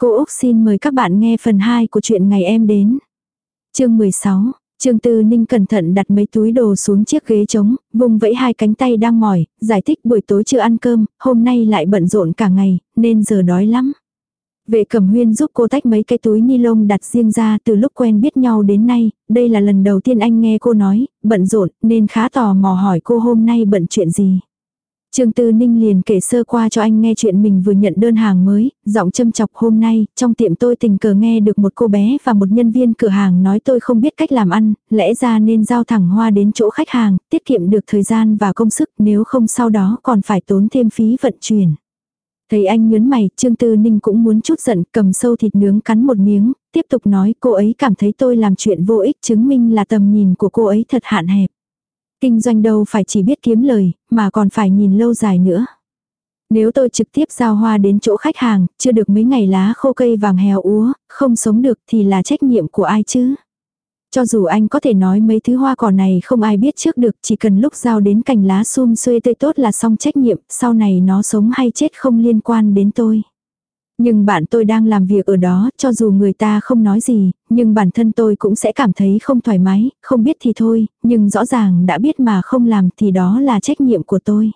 Cô Úc xin mời các bạn nghe phần 2 của chuyện ngày em đến. Chương 16, Trương Tư Ninh cẩn thận đặt mấy túi đồ xuống chiếc ghế trống, vùng vẫy hai cánh tay đang mỏi, giải thích buổi tối chưa ăn cơm, hôm nay lại bận rộn cả ngày, nên giờ đói lắm. Vệ cẩm huyên giúp cô tách mấy cái túi ni lông đặt riêng ra từ lúc quen biết nhau đến nay, đây là lần đầu tiên anh nghe cô nói, bận rộn, nên khá tò mò hỏi cô hôm nay bận chuyện gì. Trương Tư Ninh liền kể sơ qua cho anh nghe chuyện mình vừa nhận đơn hàng mới, giọng châm chọc hôm nay, trong tiệm tôi tình cờ nghe được một cô bé và một nhân viên cửa hàng nói tôi không biết cách làm ăn, lẽ ra nên giao thẳng hoa đến chỗ khách hàng, tiết kiệm được thời gian và công sức nếu không sau đó còn phải tốn thêm phí vận chuyển. Thấy anh nhớn mày, Trương Tư Ninh cũng muốn chút giận, cầm sâu thịt nướng cắn một miếng, tiếp tục nói cô ấy cảm thấy tôi làm chuyện vô ích chứng minh là tầm nhìn của cô ấy thật hạn hẹp. Kinh doanh đâu phải chỉ biết kiếm lời, mà còn phải nhìn lâu dài nữa. Nếu tôi trực tiếp giao hoa đến chỗ khách hàng, chưa được mấy ngày lá khô cây vàng heo úa, không sống được thì là trách nhiệm của ai chứ? Cho dù anh có thể nói mấy thứ hoa cỏ này không ai biết trước được, chỉ cần lúc giao đến cành lá sum xuê tươi tốt là xong trách nhiệm, sau này nó sống hay chết không liên quan đến tôi. Nhưng bạn tôi đang làm việc ở đó, cho dù người ta không nói gì, nhưng bản thân tôi cũng sẽ cảm thấy không thoải mái, không biết thì thôi, nhưng rõ ràng đã biết mà không làm thì đó là trách nhiệm của tôi.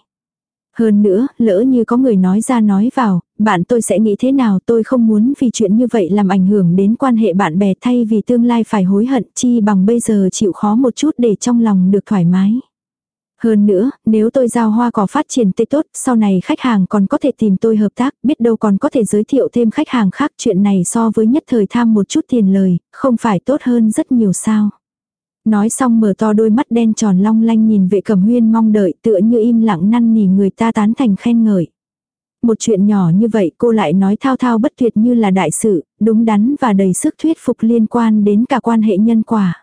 Hơn nữa, lỡ như có người nói ra nói vào, bạn tôi sẽ nghĩ thế nào tôi không muốn vì chuyện như vậy làm ảnh hưởng đến quan hệ bạn bè thay vì tương lai phải hối hận chi bằng bây giờ chịu khó một chút để trong lòng được thoải mái. Hơn nữa, nếu tôi giao hoa cỏ phát triển tươi tốt, sau này khách hàng còn có thể tìm tôi hợp tác, biết đâu còn có thể giới thiệu thêm khách hàng khác. Chuyện này so với nhất thời tham một chút tiền lời, không phải tốt hơn rất nhiều sao. Nói xong mở to đôi mắt đen tròn long lanh nhìn vệ cẩm huyên mong đợi tựa như im lặng năn nỉ người ta tán thành khen ngợi. Một chuyện nhỏ như vậy cô lại nói thao thao bất tuyệt như là đại sự, đúng đắn và đầy sức thuyết phục liên quan đến cả quan hệ nhân quả.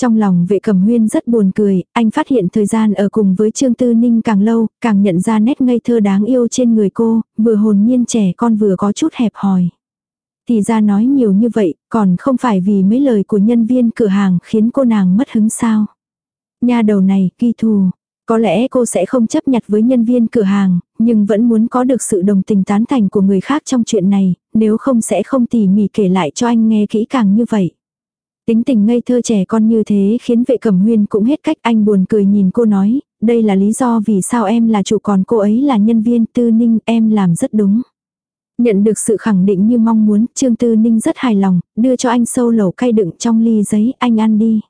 Trong lòng vệ cẩm huyên rất buồn cười, anh phát hiện thời gian ở cùng với Trương Tư Ninh càng lâu, càng nhận ra nét ngây thơ đáng yêu trên người cô, vừa hồn nhiên trẻ con vừa có chút hẹp hòi. Thì ra nói nhiều như vậy, còn không phải vì mấy lời của nhân viên cửa hàng khiến cô nàng mất hứng sao. Nhà đầu này, ghi thù. Có lẽ cô sẽ không chấp nhặt với nhân viên cửa hàng, nhưng vẫn muốn có được sự đồng tình tán thành của người khác trong chuyện này, nếu không sẽ không tỉ mỉ kể lại cho anh nghe kỹ càng như vậy. Tính tình ngây thơ trẻ con như thế khiến vệ cẩm huyên cũng hết cách anh buồn cười nhìn cô nói, đây là lý do vì sao em là chủ còn cô ấy là nhân viên tư ninh em làm rất đúng. Nhận được sự khẳng định như mong muốn, Trương Tư Ninh rất hài lòng, đưa cho anh sâu lẩu cay đựng trong ly giấy, anh ăn đi.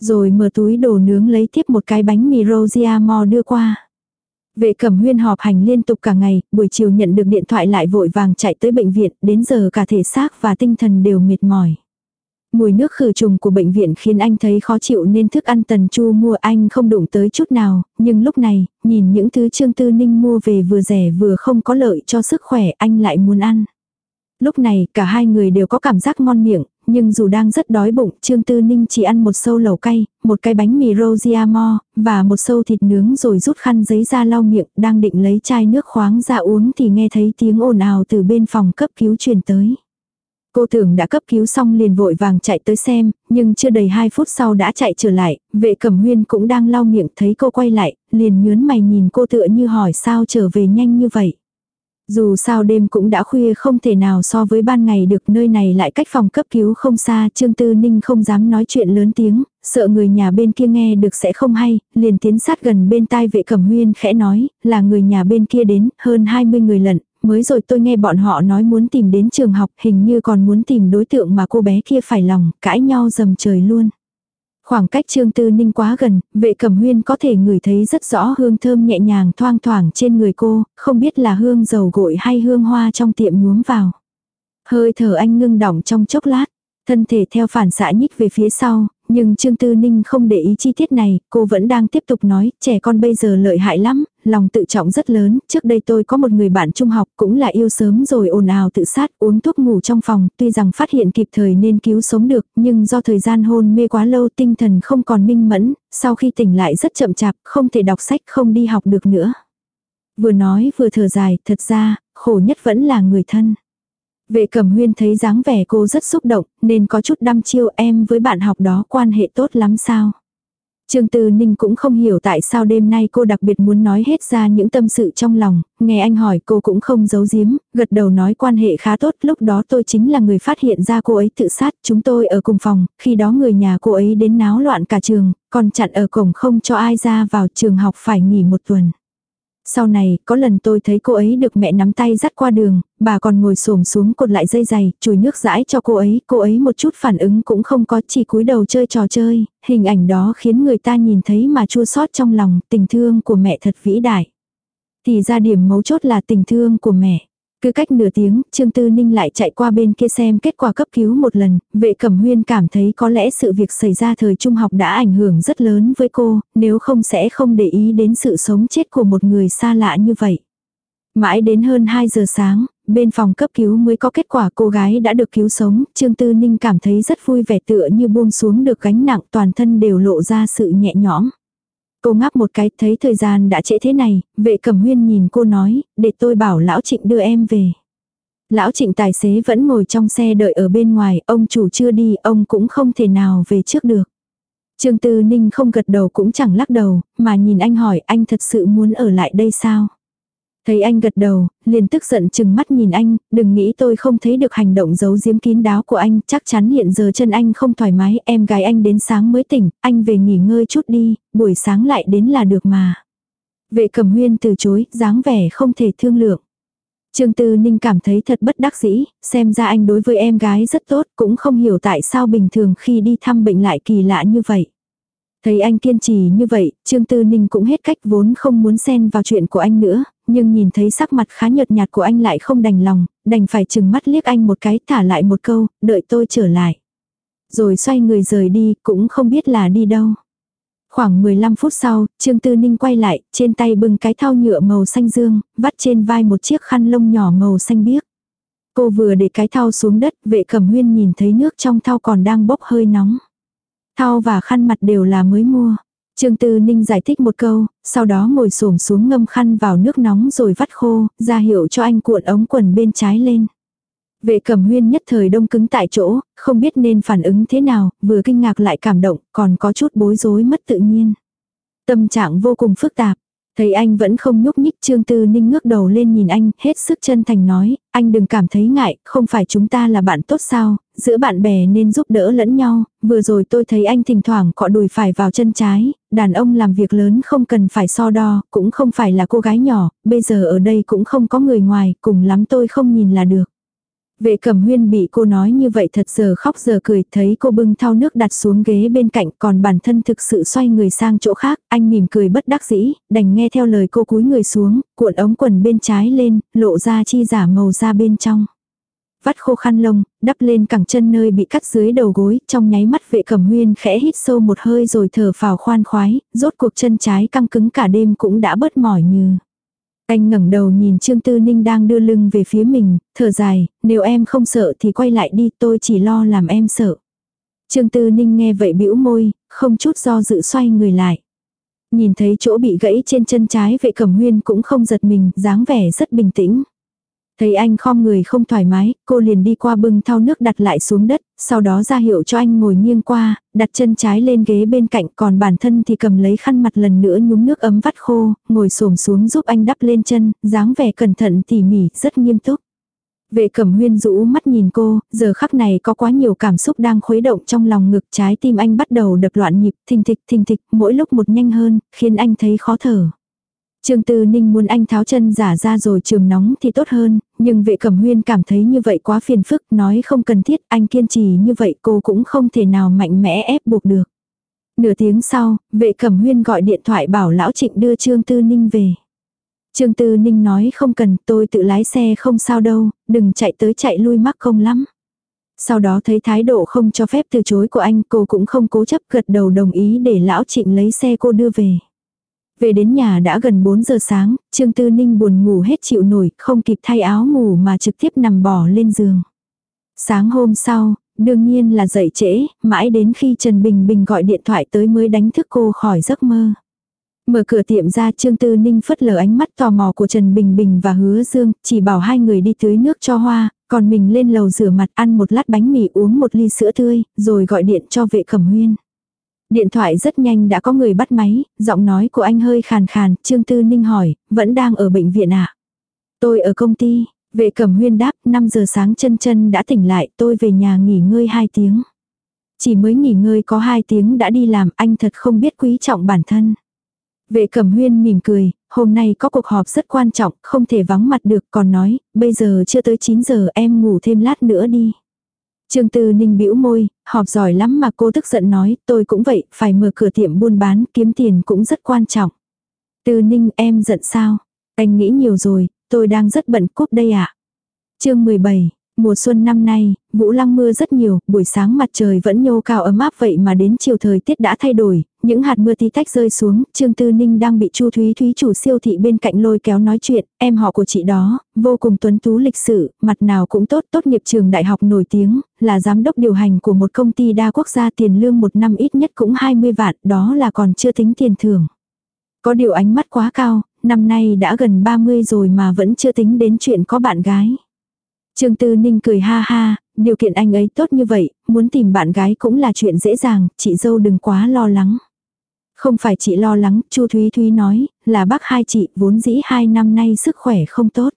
Rồi mở túi đồ nướng lấy tiếp một cái bánh mì Rosiamo đưa qua. Vệ cẩm huyên họp hành liên tục cả ngày, buổi chiều nhận được điện thoại lại vội vàng chạy tới bệnh viện, đến giờ cả thể xác và tinh thần đều mệt mỏi. Mùi nước khử trùng của bệnh viện khiến anh thấy khó chịu nên thức ăn tần chu mua anh không đụng tới chút nào, nhưng lúc này, nhìn những thứ Trương Tư Ninh mua về vừa rẻ vừa không có lợi cho sức khỏe anh lại muốn ăn. Lúc này cả hai người đều có cảm giác ngon miệng, nhưng dù đang rất đói bụng, Trương Tư Ninh chỉ ăn một sâu lẩu cay, một cái bánh mì Rosiamo, và một sâu thịt nướng rồi rút khăn giấy ra lau miệng, đang định lấy chai nước khoáng ra uống thì nghe thấy tiếng ồn ào từ bên phòng cấp cứu truyền tới. Cô tưởng đã cấp cứu xong liền vội vàng chạy tới xem, nhưng chưa đầy 2 phút sau đã chạy trở lại, vệ cẩm huyên cũng đang lau miệng thấy cô quay lại, liền nhớn mày nhìn cô tựa như hỏi sao trở về nhanh như vậy. Dù sao đêm cũng đã khuya không thể nào so với ban ngày được nơi này lại cách phòng cấp cứu không xa, Trương Tư Ninh không dám nói chuyện lớn tiếng, sợ người nhà bên kia nghe được sẽ không hay, liền tiến sát gần bên tai vệ cẩm huyên khẽ nói, là người nhà bên kia đến, hơn 20 người lận, mới rồi tôi nghe bọn họ nói muốn tìm đến trường học, hình như còn muốn tìm đối tượng mà cô bé kia phải lòng, cãi nhau dầm trời luôn. Khoảng cách Trương Tư Ninh quá gần, vệ cẩm huyên có thể ngửi thấy rất rõ hương thơm nhẹ nhàng thoang thoảng trên người cô, không biết là hương dầu gội hay hương hoa trong tiệm nhuốm vào. Hơi thở anh ngưng đỏng trong chốc lát, thân thể theo phản xạ nhích về phía sau, nhưng Trương Tư Ninh không để ý chi tiết này, cô vẫn đang tiếp tục nói, trẻ con bây giờ lợi hại lắm, lòng tự trọng rất lớn, trước đây tôi có một người bạn trung học cũng là yêu sớm rồi ồn ào tự sát, uống thuốc ngủ trong phòng, tuy rằng phát hiện kịp thời nên cứu sống được, nhưng do thời gian hôn mê quá lâu tinh thần không còn minh mẫn, sau khi tỉnh lại rất chậm chạp, không thể đọc sách, không đi học được nữa. Vừa nói vừa thở dài, thật ra, khổ nhất vẫn là người thân. Vệ cẩm huyên thấy dáng vẻ cô rất xúc động, nên có chút đăm chiêu em với bạn học đó quan hệ tốt lắm sao. Trương Tư Ninh cũng không hiểu tại sao đêm nay cô đặc biệt muốn nói hết ra những tâm sự trong lòng, nghe anh hỏi cô cũng không giấu giếm, gật đầu nói quan hệ khá tốt, lúc đó tôi chính là người phát hiện ra cô ấy tự sát, chúng tôi ở cùng phòng, khi đó người nhà cô ấy đến náo loạn cả trường, còn chặn ở cổng không cho ai ra vào trường học phải nghỉ một tuần. Sau này, có lần tôi thấy cô ấy được mẹ nắm tay dắt qua đường, bà còn ngồi xổm xuống cột lại dây giày, chùi nước rãi cho cô ấy, cô ấy một chút phản ứng cũng không có, chỉ cúi đầu chơi trò chơi, hình ảnh đó khiến người ta nhìn thấy mà chua xót trong lòng, tình thương của mẹ thật vĩ đại. Thì ra điểm mấu chốt là tình thương của mẹ. Cứ cách nửa tiếng, Trương Tư Ninh lại chạy qua bên kia xem kết quả cấp cứu một lần, vệ cẩm huyên cảm thấy có lẽ sự việc xảy ra thời trung học đã ảnh hưởng rất lớn với cô, nếu không sẽ không để ý đến sự sống chết của một người xa lạ như vậy. Mãi đến hơn 2 giờ sáng, bên phòng cấp cứu mới có kết quả cô gái đã được cứu sống, Trương Tư Ninh cảm thấy rất vui vẻ tựa như buông xuống được gánh nặng toàn thân đều lộ ra sự nhẹ nhõm. Cô ngáp một cái thấy thời gian đã trễ thế này, vệ cẩm huyên nhìn cô nói, để tôi bảo lão trịnh đưa em về. Lão trịnh tài xế vẫn ngồi trong xe đợi ở bên ngoài, ông chủ chưa đi, ông cũng không thể nào về trước được. Trương Tư Ninh không gật đầu cũng chẳng lắc đầu, mà nhìn anh hỏi anh thật sự muốn ở lại đây sao? Thấy anh gật đầu, liền tức giận chừng mắt nhìn anh, đừng nghĩ tôi không thấy được hành động giấu giếm kín đáo của anh, chắc chắn hiện giờ chân anh không thoải mái, em gái anh đến sáng mới tỉnh, anh về nghỉ ngơi chút đi, buổi sáng lại đến là được mà. Vệ cẩm huyên từ chối, dáng vẻ không thể thương lượng. Trương Tư Ninh cảm thấy thật bất đắc dĩ, xem ra anh đối với em gái rất tốt, cũng không hiểu tại sao bình thường khi đi thăm bệnh lại kỳ lạ như vậy. Thấy anh kiên trì như vậy, Trương Tư Ninh cũng hết cách vốn không muốn xen vào chuyện của anh nữa, nhưng nhìn thấy sắc mặt khá nhợt nhạt của anh lại không đành lòng, đành phải chừng mắt liếc anh một cái thả lại một câu, đợi tôi trở lại. Rồi xoay người rời đi, cũng không biết là đi đâu. Khoảng 15 phút sau, Trương Tư Ninh quay lại, trên tay bưng cái thau nhựa màu xanh dương, vắt trên vai một chiếc khăn lông nhỏ màu xanh biếc. Cô vừa để cái thau xuống đất, vệ cẩm huyên nhìn thấy nước trong thau còn đang bốc hơi nóng. Thau và khăn mặt đều là mới mua. Trương Tư Ninh giải thích một câu, sau đó ngồi xổm xuống ngâm khăn vào nước nóng rồi vắt khô, ra hiệu cho anh cuộn ống quần bên trái lên. Vệ cẩm huyên nhất thời đông cứng tại chỗ, không biết nên phản ứng thế nào, vừa kinh ngạc lại cảm động, còn có chút bối rối mất tự nhiên. Tâm trạng vô cùng phức tạp, Thấy anh vẫn không nhúc nhích Trương Tư Ninh ngước đầu lên nhìn anh, hết sức chân thành nói, anh đừng cảm thấy ngại, không phải chúng ta là bạn tốt sao, giữa bạn bè nên giúp đỡ lẫn nhau, vừa rồi tôi thấy anh thỉnh thoảng cọ đùi phải vào chân trái, đàn ông làm việc lớn không cần phải so đo, cũng không phải là cô gái nhỏ, bây giờ ở đây cũng không có người ngoài, cùng lắm tôi không nhìn là được. Vệ cẩm huyên bị cô nói như vậy thật giờ khóc giờ cười, thấy cô bưng thau nước đặt xuống ghế bên cạnh còn bản thân thực sự xoay người sang chỗ khác, anh mỉm cười bất đắc dĩ, đành nghe theo lời cô cúi người xuống, cuộn ống quần bên trái lên, lộ ra chi giả màu da bên trong. Vắt khô khăn lông, đắp lên cẳng chân nơi bị cắt dưới đầu gối, trong nháy mắt vệ cẩm huyên khẽ hít sâu một hơi rồi thở phào khoan khoái, rốt cuộc chân trái căng cứng cả đêm cũng đã bớt mỏi như. Anh ngẩng đầu nhìn Trương Tư Ninh đang đưa lưng về phía mình, thở dài, nếu em không sợ thì quay lại đi tôi chỉ lo làm em sợ. Trương Tư Ninh nghe vậy bĩu môi, không chút do dự xoay người lại. Nhìn thấy chỗ bị gãy trên chân trái vệ cẩm huyên cũng không giật mình, dáng vẻ rất bình tĩnh. Thấy anh khom người không thoải mái, cô liền đi qua bưng thau nước đặt lại xuống đất, sau đó ra hiệu cho anh ngồi nghiêng qua, đặt chân trái lên ghế bên cạnh còn bản thân thì cầm lấy khăn mặt lần nữa nhúng nước ấm vắt khô, ngồi xổm xuống giúp anh đắp lên chân, dáng vẻ cẩn thận tỉ mỉ, rất nghiêm túc. Vệ cẩm huyên rũ mắt nhìn cô, giờ khắc này có quá nhiều cảm xúc đang khuấy động trong lòng ngực trái tim anh bắt đầu đập loạn nhịp, thình thịch thình thịch, mỗi lúc một nhanh hơn, khiến anh thấy khó thở. Trương Tư Ninh muốn anh tháo chân giả ra rồi trường nóng thì tốt hơn, nhưng vệ cẩm huyên cảm thấy như vậy quá phiền phức, nói không cần thiết, anh kiên trì như vậy cô cũng không thể nào mạnh mẽ ép buộc được. Nửa tiếng sau, vệ cẩm huyên gọi điện thoại bảo lão trịnh đưa Trương Tư Ninh về. Trương Tư Ninh nói không cần, tôi tự lái xe không sao đâu, đừng chạy tới chạy lui mắc không lắm. Sau đó thấy thái độ không cho phép từ chối của anh cô cũng không cố chấp gật đầu đồng ý để lão trịnh lấy xe cô đưa về. Về đến nhà đã gần 4 giờ sáng, Trương Tư Ninh buồn ngủ hết chịu nổi, không kịp thay áo ngủ mà trực tiếp nằm bò lên giường. Sáng hôm sau, đương nhiên là dậy trễ, mãi đến khi Trần Bình Bình gọi điện thoại tới mới đánh thức cô khỏi giấc mơ. Mở cửa tiệm ra Trương Tư Ninh phất lờ ánh mắt tò mò của Trần Bình Bình và Hứa Dương, chỉ bảo hai người đi tưới nước cho hoa, còn mình lên lầu rửa mặt ăn một lát bánh mì uống một ly sữa tươi, rồi gọi điện cho vệ cẩm huyên. Điện thoại rất nhanh đã có người bắt máy, giọng nói của anh hơi khàn khàn, Trương Tư Ninh hỏi, vẫn đang ở bệnh viện à? Tôi ở công ty, vệ cẩm huyên đáp, 5 giờ sáng chân chân đã tỉnh lại, tôi về nhà nghỉ ngơi 2 tiếng. Chỉ mới nghỉ ngơi có 2 tiếng đã đi làm, anh thật không biết quý trọng bản thân. Vệ cẩm huyên mỉm cười, hôm nay có cuộc họp rất quan trọng, không thể vắng mặt được, còn nói, bây giờ chưa tới 9 giờ em ngủ thêm lát nữa đi. Trương Tư Ninh bĩu môi, họp giỏi lắm mà cô tức giận nói, tôi cũng vậy, phải mở cửa tiệm buôn bán, kiếm tiền cũng rất quan trọng. Tư Ninh em giận sao? Anh nghĩ nhiều rồi, tôi đang rất bận cúp đây ạ. À? chương 17, Mùa xuân năm nay, Vũ Lăng mưa rất nhiều, buổi sáng mặt trời vẫn nhô cao ấm áp vậy mà đến chiều thời tiết đã thay đổi, những hạt mưa tí tách rơi xuống, Trương Tư Ninh đang bị Chu Thúy Thúy chủ siêu thị bên cạnh lôi kéo nói chuyện, em họ của chị đó, vô cùng tuấn tú lịch sự, mặt nào cũng tốt, tốt nghiệp trường đại học nổi tiếng, là giám đốc điều hành của một công ty đa quốc gia tiền lương một năm ít nhất cũng 20 vạn, đó là còn chưa tính tiền thưởng. Có điều ánh mắt quá cao, năm nay đã gần 30 rồi mà vẫn chưa tính đến chuyện có bạn gái. Trương Tư Ninh cười ha ha, điều kiện anh ấy tốt như vậy, muốn tìm bạn gái cũng là chuyện dễ dàng, chị dâu đừng quá lo lắng. Không phải chị lo lắng, Chu Thúy Thúy nói, là bác hai chị vốn dĩ hai năm nay sức khỏe không tốt.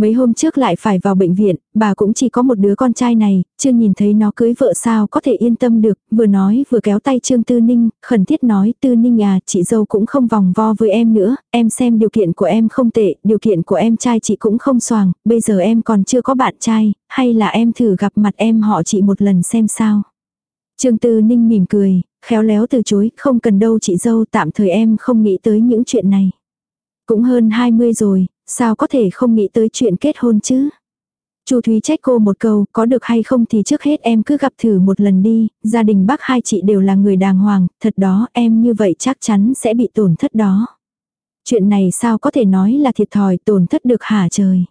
Mấy hôm trước lại phải vào bệnh viện, bà cũng chỉ có một đứa con trai này, chưa nhìn thấy nó cưới vợ sao có thể yên tâm được, vừa nói vừa kéo tay Trương Tư Ninh, khẩn thiết nói Tư Ninh à, chị dâu cũng không vòng vo với em nữa, em xem điều kiện của em không tệ, điều kiện của em trai chị cũng không soàng, bây giờ em còn chưa có bạn trai, hay là em thử gặp mặt em họ chị một lần xem sao. Trương Tư Ninh mỉm cười, khéo léo từ chối, không cần đâu chị dâu tạm thời em không nghĩ tới những chuyện này. Cũng hơn 20 rồi, sao có thể không nghĩ tới chuyện kết hôn chứ? Chu Thúy trách cô một câu, có được hay không thì trước hết em cứ gặp thử một lần đi, gia đình bác hai chị đều là người đàng hoàng, thật đó em như vậy chắc chắn sẽ bị tổn thất đó. Chuyện này sao có thể nói là thiệt thòi tổn thất được hả trời.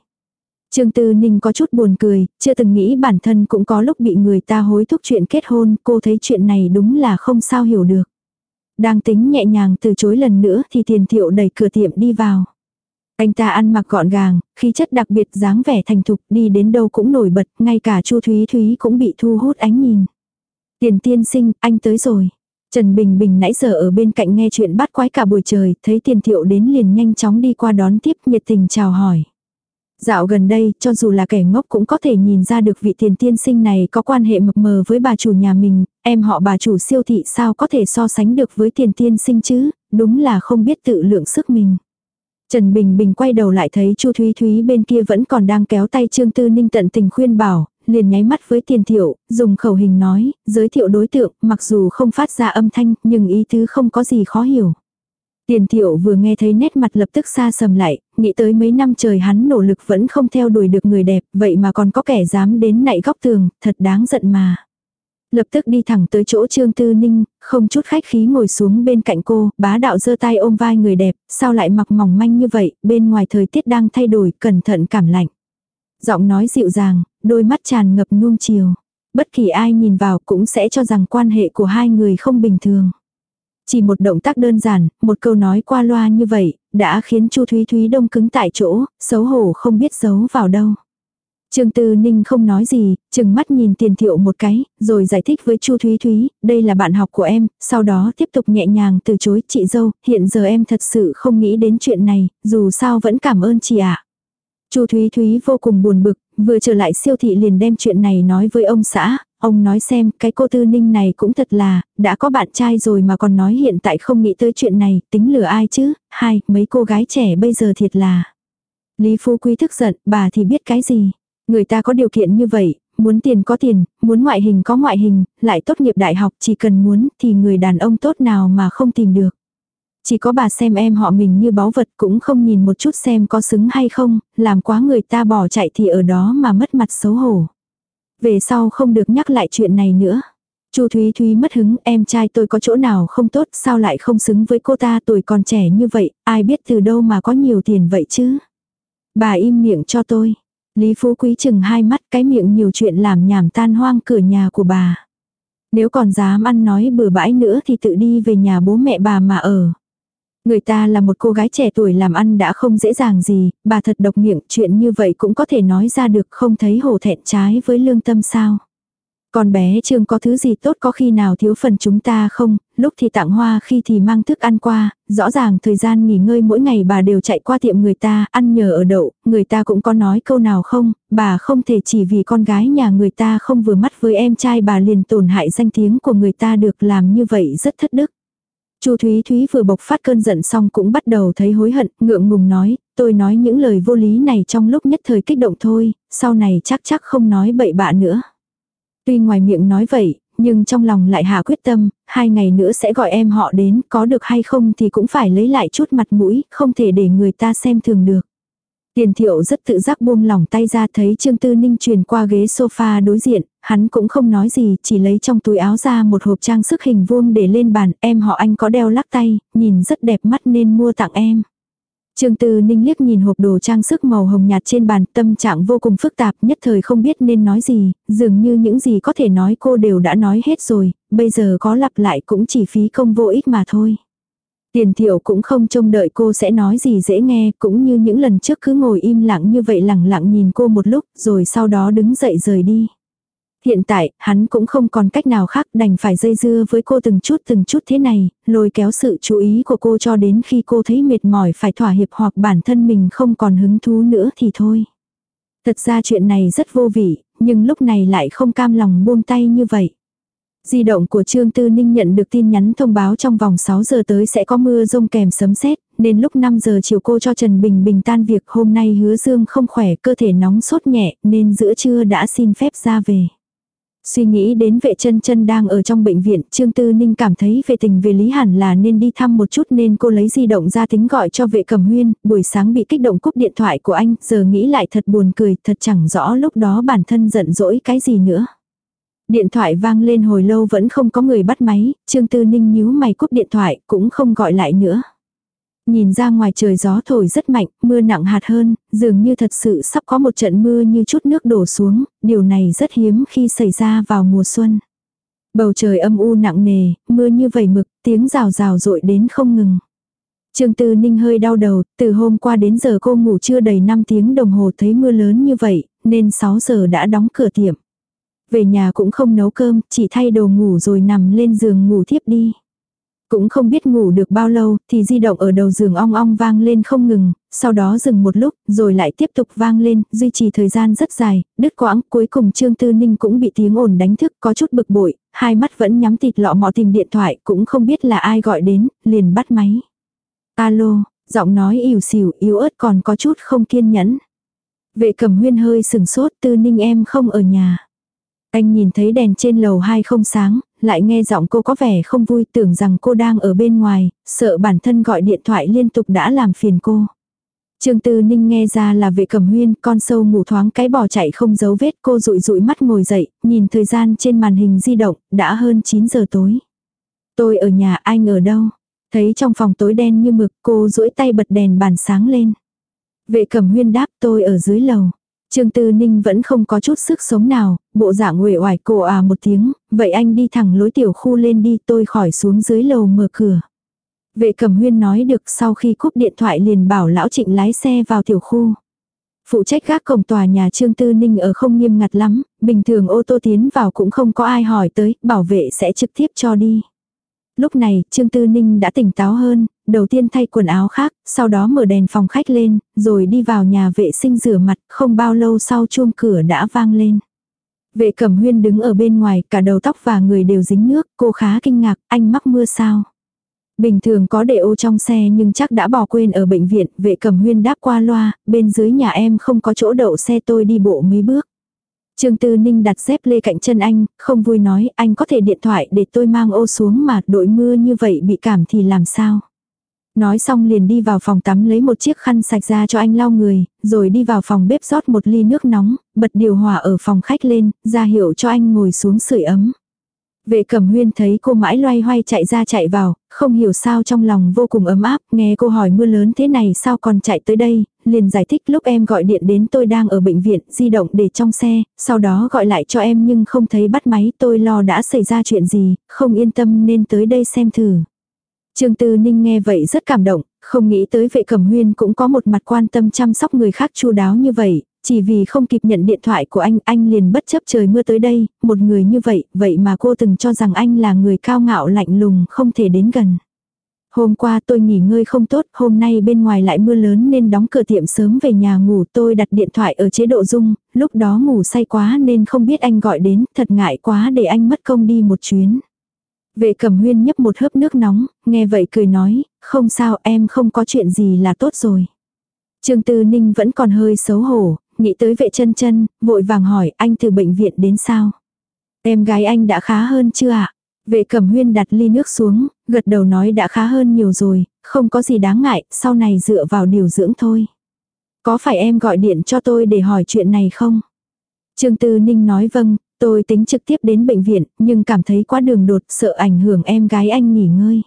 Trương Tư Ninh có chút buồn cười, chưa từng nghĩ bản thân cũng có lúc bị người ta hối thúc chuyện kết hôn, cô thấy chuyện này đúng là không sao hiểu được. Đang tính nhẹ nhàng từ chối lần nữa thì tiền thiệu đẩy cửa tiệm đi vào. Anh ta ăn mặc gọn gàng, khí chất đặc biệt dáng vẻ thành thục đi đến đâu cũng nổi bật, ngay cả Chu Thúy Thúy cũng bị thu hút ánh nhìn. Tiền tiên sinh, anh tới rồi. Trần Bình Bình nãy giờ ở bên cạnh nghe chuyện bắt quái cả buổi trời, thấy tiền thiệu đến liền nhanh chóng đi qua đón tiếp nhiệt tình chào hỏi. Dạo gần đây, cho dù là kẻ ngốc cũng có thể nhìn ra được vị tiền tiên sinh này có quan hệ mập mờ với bà chủ nhà mình, em họ bà chủ siêu thị sao có thể so sánh được với tiền tiên sinh chứ, đúng là không biết tự lượng sức mình. Trần Bình Bình quay đầu lại thấy Chu Thúy Thúy bên kia vẫn còn đang kéo tay Trương Tư Ninh tận tình khuyên bảo, liền nháy mắt với tiền thiệu, dùng khẩu hình nói, giới thiệu đối tượng, mặc dù không phát ra âm thanh, nhưng ý tứ không có gì khó hiểu. Tiền thiệu vừa nghe thấy nét mặt lập tức xa sầm lại, nghĩ tới mấy năm trời hắn nỗ lực vẫn không theo đuổi được người đẹp, vậy mà còn có kẻ dám đến nạy góc tường, thật đáng giận mà. Lập tức đi thẳng tới chỗ Trương Tư Ninh, không chút khách khí ngồi xuống bên cạnh cô, bá đạo giơ tay ôm vai người đẹp, sao lại mặc mỏng manh như vậy, bên ngoài thời tiết đang thay đổi, cẩn thận cảm lạnh. Giọng nói dịu dàng, đôi mắt tràn ngập nuông chiều. Bất kỳ ai nhìn vào cũng sẽ cho rằng quan hệ của hai người không bình thường. Chỉ một động tác đơn giản, một câu nói qua loa như vậy, đã khiến Chu Thúy Thúy đông cứng tại chỗ, xấu hổ không biết giấu vào đâu. Trương Tư Ninh không nói gì, chừng mắt nhìn tiền thiệu một cái, rồi giải thích với Chu Thúy Thúy, đây là bạn học của em, sau đó tiếp tục nhẹ nhàng từ chối chị dâu, hiện giờ em thật sự không nghĩ đến chuyện này, dù sao vẫn cảm ơn chị ạ. Chu Thúy Thúy vô cùng buồn bực, vừa trở lại siêu thị liền đem chuyện này nói với ông xã, ông nói xem cái cô Tư Ninh này cũng thật là, đã có bạn trai rồi mà còn nói hiện tại không nghĩ tới chuyện này, tính lừa ai chứ, hai, mấy cô gái trẻ bây giờ thiệt là. Lý Phú Quý tức giận, bà thì biết cái gì. Người ta có điều kiện như vậy, muốn tiền có tiền, muốn ngoại hình có ngoại hình, lại tốt nghiệp đại học chỉ cần muốn thì người đàn ông tốt nào mà không tìm được. Chỉ có bà xem em họ mình như báu vật cũng không nhìn một chút xem có xứng hay không, làm quá người ta bỏ chạy thì ở đó mà mất mặt xấu hổ. Về sau không được nhắc lại chuyện này nữa. Chu Thúy Thúy mất hứng, em trai tôi có chỗ nào không tốt, sao lại không xứng với cô ta tuổi còn trẻ như vậy, ai biết từ đâu mà có nhiều tiền vậy chứ. Bà im miệng cho tôi. Lý Phú Quý chừng hai mắt cái miệng nhiều chuyện làm nhảm tan hoang cửa nhà của bà. Nếu còn dám ăn nói bừa bãi nữa thì tự đi về nhà bố mẹ bà mà ở. Người ta là một cô gái trẻ tuổi làm ăn đã không dễ dàng gì, bà thật độc miệng chuyện như vậy cũng có thể nói ra được không thấy hổ thẹn trái với lương tâm sao. Con bé Trương có thứ gì tốt có khi nào thiếu phần chúng ta không, lúc thì tặng hoa khi thì mang thức ăn qua, rõ ràng thời gian nghỉ ngơi mỗi ngày bà đều chạy qua tiệm người ta, ăn nhờ ở đậu, người ta cũng có nói câu nào không, bà không thể chỉ vì con gái nhà người ta không vừa mắt với em trai bà liền tổn hại danh tiếng của người ta được làm như vậy rất thất đức. Chu Thúy Thúy vừa bộc phát cơn giận xong cũng bắt đầu thấy hối hận, ngượng ngùng nói, tôi nói những lời vô lý này trong lúc nhất thời kích động thôi, sau này chắc chắc không nói bậy bạ nữa. Tuy ngoài miệng nói vậy, nhưng trong lòng lại hạ quyết tâm, hai ngày nữa sẽ gọi em họ đến, có được hay không thì cũng phải lấy lại chút mặt mũi, không thể để người ta xem thường được. Tiền thiệu rất tự giác buông lỏng tay ra thấy Trương Tư Ninh truyền qua ghế sofa đối diện, hắn cũng không nói gì, chỉ lấy trong túi áo ra một hộp trang sức hình vuông để lên bàn, em họ anh có đeo lắc tay, nhìn rất đẹp mắt nên mua tặng em. Trương Tư Ninh liếc nhìn hộp đồ trang sức màu hồng nhạt trên bàn, tâm trạng vô cùng phức tạp, nhất thời không biết nên nói gì, dường như những gì có thể nói cô đều đã nói hết rồi, bây giờ có lặp lại cũng chỉ phí công vô ích mà thôi. Tiền thiệu cũng không trông đợi cô sẽ nói gì dễ nghe, cũng như những lần trước cứ ngồi im lặng như vậy lặng lặng nhìn cô một lúc, rồi sau đó đứng dậy rời đi. Hiện tại, hắn cũng không còn cách nào khác đành phải dây dưa với cô từng chút từng chút thế này, lôi kéo sự chú ý của cô cho đến khi cô thấy mệt mỏi phải thỏa hiệp hoặc bản thân mình không còn hứng thú nữa thì thôi. Thật ra chuyện này rất vô vị, nhưng lúc này lại không cam lòng buông tay như vậy. Di động của Trương Tư Ninh nhận được tin nhắn thông báo trong vòng 6 giờ tới sẽ có mưa rông kèm sấm sét, nên lúc 5 giờ chiều cô cho Trần Bình Bình tan việc hôm nay hứa dương không khỏe cơ thể nóng sốt nhẹ nên giữa trưa đã xin phép ra về. Suy nghĩ đến vệ chân chân đang ở trong bệnh viện, Trương Tư Ninh cảm thấy về tình về lý hẳn là nên đi thăm một chút nên cô lấy di động ra tính gọi cho vệ cầm huyên, buổi sáng bị kích động cúp điện thoại của anh, giờ nghĩ lại thật buồn cười, thật chẳng rõ lúc đó bản thân giận dỗi cái gì nữa. Điện thoại vang lên hồi lâu vẫn không có người bắt máy, Trương Tư Ninh nhíu mày cúp điện thoại, cũng không gọi lại nữa. Nhìn ra ngoài trời gió thổi rất mạnh, mưa nặng hạt hơn, dường như thật sự sắp có một trận mưa như chút nước đổ xuống, điều này rất hiếm khi xảy ra vào mùa xuân. Bầu trời âm u nặng nề, mưa như vầy mực, tiếng rào rào rội đến không ngừng. Trương Tư Ninh hơi đau đầu, từ hôm qua đến giờ cô ngủ chưa đầy 5 tiếng đồng hồ thấy mưa lớn như vậy, nên 6 giờ đã đóng cửa tiệm. Về nhà cũng không nấu cơm, chỉ thay đồ ngủ rồi nằm lên giường ngủ thiếp đi. Cũng không biết ngủ được bao lâu, thì di động ở đầu giường ong ong vang lên không ngừng, sau đó dừng một lúc, rồi lại tiếp tục vang lên, duy trì thời gian rất dài, đứt quãng, cuối cùng Trương Tư Ninh cũng bị tiếng ồn đánh thức, có chút bực bội, hai mắt vẫn nhắm tịt lọ mọ tìm điện thoại, cũng không biết là ai gọi đến, liền bắt máy. Alo, giọng nói ỉu xìu, yếu ớt còn có chút không kiên nhẫn. Vệ cầm huyên hơi sừng sốt, Tư Ninh em không ở nhà. Anh nhìn thấy đèn trên lầu hai không sáng, lại nghe giọng cô có vẻ không vui tưởng rằng cô đang ở bên ngoài, sợ bản thân gọi điện thoại liên tục đã làm phiền cô. Trương Tư Ninh nghe ra là vệ cẩm huyên, con sâu ngủ thoáng cái bò chạy không giấu vết cô rụi rụi mắt ngồi dậy, nhìn thời gian trên màn hình di động, đã hơn 9 giờ tối. Tôi ở nhà anh ở đâu? Thấy trong phòng tối đen như mực cô duỗi tay bật đèn bàn sáng lên. Vệ cẩm huyên đáp tôi ở dưới lầu. Trương Tư Ninh vẫn không có chút sức sống nào, bộ dạng uể oải cổ à một tiếng, vậy anh đi thẳng lối tiểu khu lên đi tôi khỏi xuống dưới lầu mở cửa. Vệ cầm huyên nói được sau khi cúp điện thoại liền bảo lão trịnh lái xe vào tiểu khu. Phụ trách gác cổng tòa nhà Trương Tư Ninh ở không nghiêm ngặt lắm, bình thường ô tô tiến vào cũng không có ai hỏi tới, bảo vệ sẽ trực tiếp cho đi. Lúc này, Trương Tư Ninh đã tỉnh táo hơn, đầu tiên thay quần áo khác, sau đó mở đèn phòng khách lên, rồi đi vào nhà vệ sinh rửa mặt, không bao lâu sau chuông cửa đã vang lên. Vệ cẩm huyên đứng ở bên ngoài, cả đầu tóc và người đều dính nước, cô khá kinh ngạc, anh mắc mưa sao? Bình thường có để ô trong xe nhưng chắc đã bỏ quên ở bệnh viện, vệ cẩm huyên đáp qua loa, bên dưới nhà em không có chỗ đậu xe tôi đi bộ mấy bước. Trương Tư Ninh đặt dép lê cạnh chân anh, không vui nói anh có thể điện thoại để tôi mang ô xuống mà đội mưa như vậy bị cảm thì làm sao. Nói xong liền đi vào phòng tắm lấy một chiếc khăn sạch ra cho anh lau người, rồi đi vào phòng bếp rót một ly nước nóng, bật điều hòa ở phòng khách lên, ra hiệu cho anh ngồi xuống sưởi ấm. Vệ cẩm huyên thấy cô mãi loay hoay chạy ra chạy vào, không hiểu sao trong lòng vô cùng ấm áp, nghe cô hỏi mưa lớn thế này sao còn chạy tới đây, liền giải thích lúc em gọi điện đến tôi đang ở bệnh viện, di động để trong xe, sau đó gọi lại cho em nhưng không thấy bắt máy, tôi lo đã xảy ra chuyện gì, không yên tâm nên tới đây xem thử. Trương Tư Ninh nghe vậy rất cảm động, không nghĩ tới vệ cẩm huyên cũng có một mặt quan tâm chăm sóc người khác chu đáo như vậy, Chỉ vì không kịp nhận điện thoại của anh, anh liền bất chấp trời mưa tới đây, một người như vậy, vậy mà cô từng cho rằng anh là người cao ngạo lạnh lùng không thể đến gần. Hôm qua tôi nghỉ ngơi không tốt, hôm nay bên ngoài lại mưa lớn nên đóng cửa tiệm sớm về nhà ngủ tôi đặt điện thoại ở chế độ rung, lúc đó ngủ say quá nên không biết anh gọi đến, thật ngại quá để anh mất công đi một chuyến. Vệ cẩm huyên nhấp một hớp nước nóng, nghe vậy cười nói, không sao em không có chuyện gì là tốt rồi. Trương Tư Ninh vẫn còn hơi xấu hổ, nghĩ tới vệ chân chân, vội vàng hỏi anh từ bệnh viện đến sao. Em gái anh đã khá hơn chưa ạ? Vệ cẩm huyên đặt ly nước xuống, gật đầu nói đã khá hơn nhiều rồi, không có gì đáng ngại, sau này dựa vào điều dưỡng thôi. Có phải em gọi điện cho tôi để hỏi chuyện này không? Trương Tư Ninh nói vâng, tôi tính trực tiếp đến bệnh viện, nhưng cảm thấy quá đường đột, sợ ảnh hưởng em gái anh nghỉ ngơi.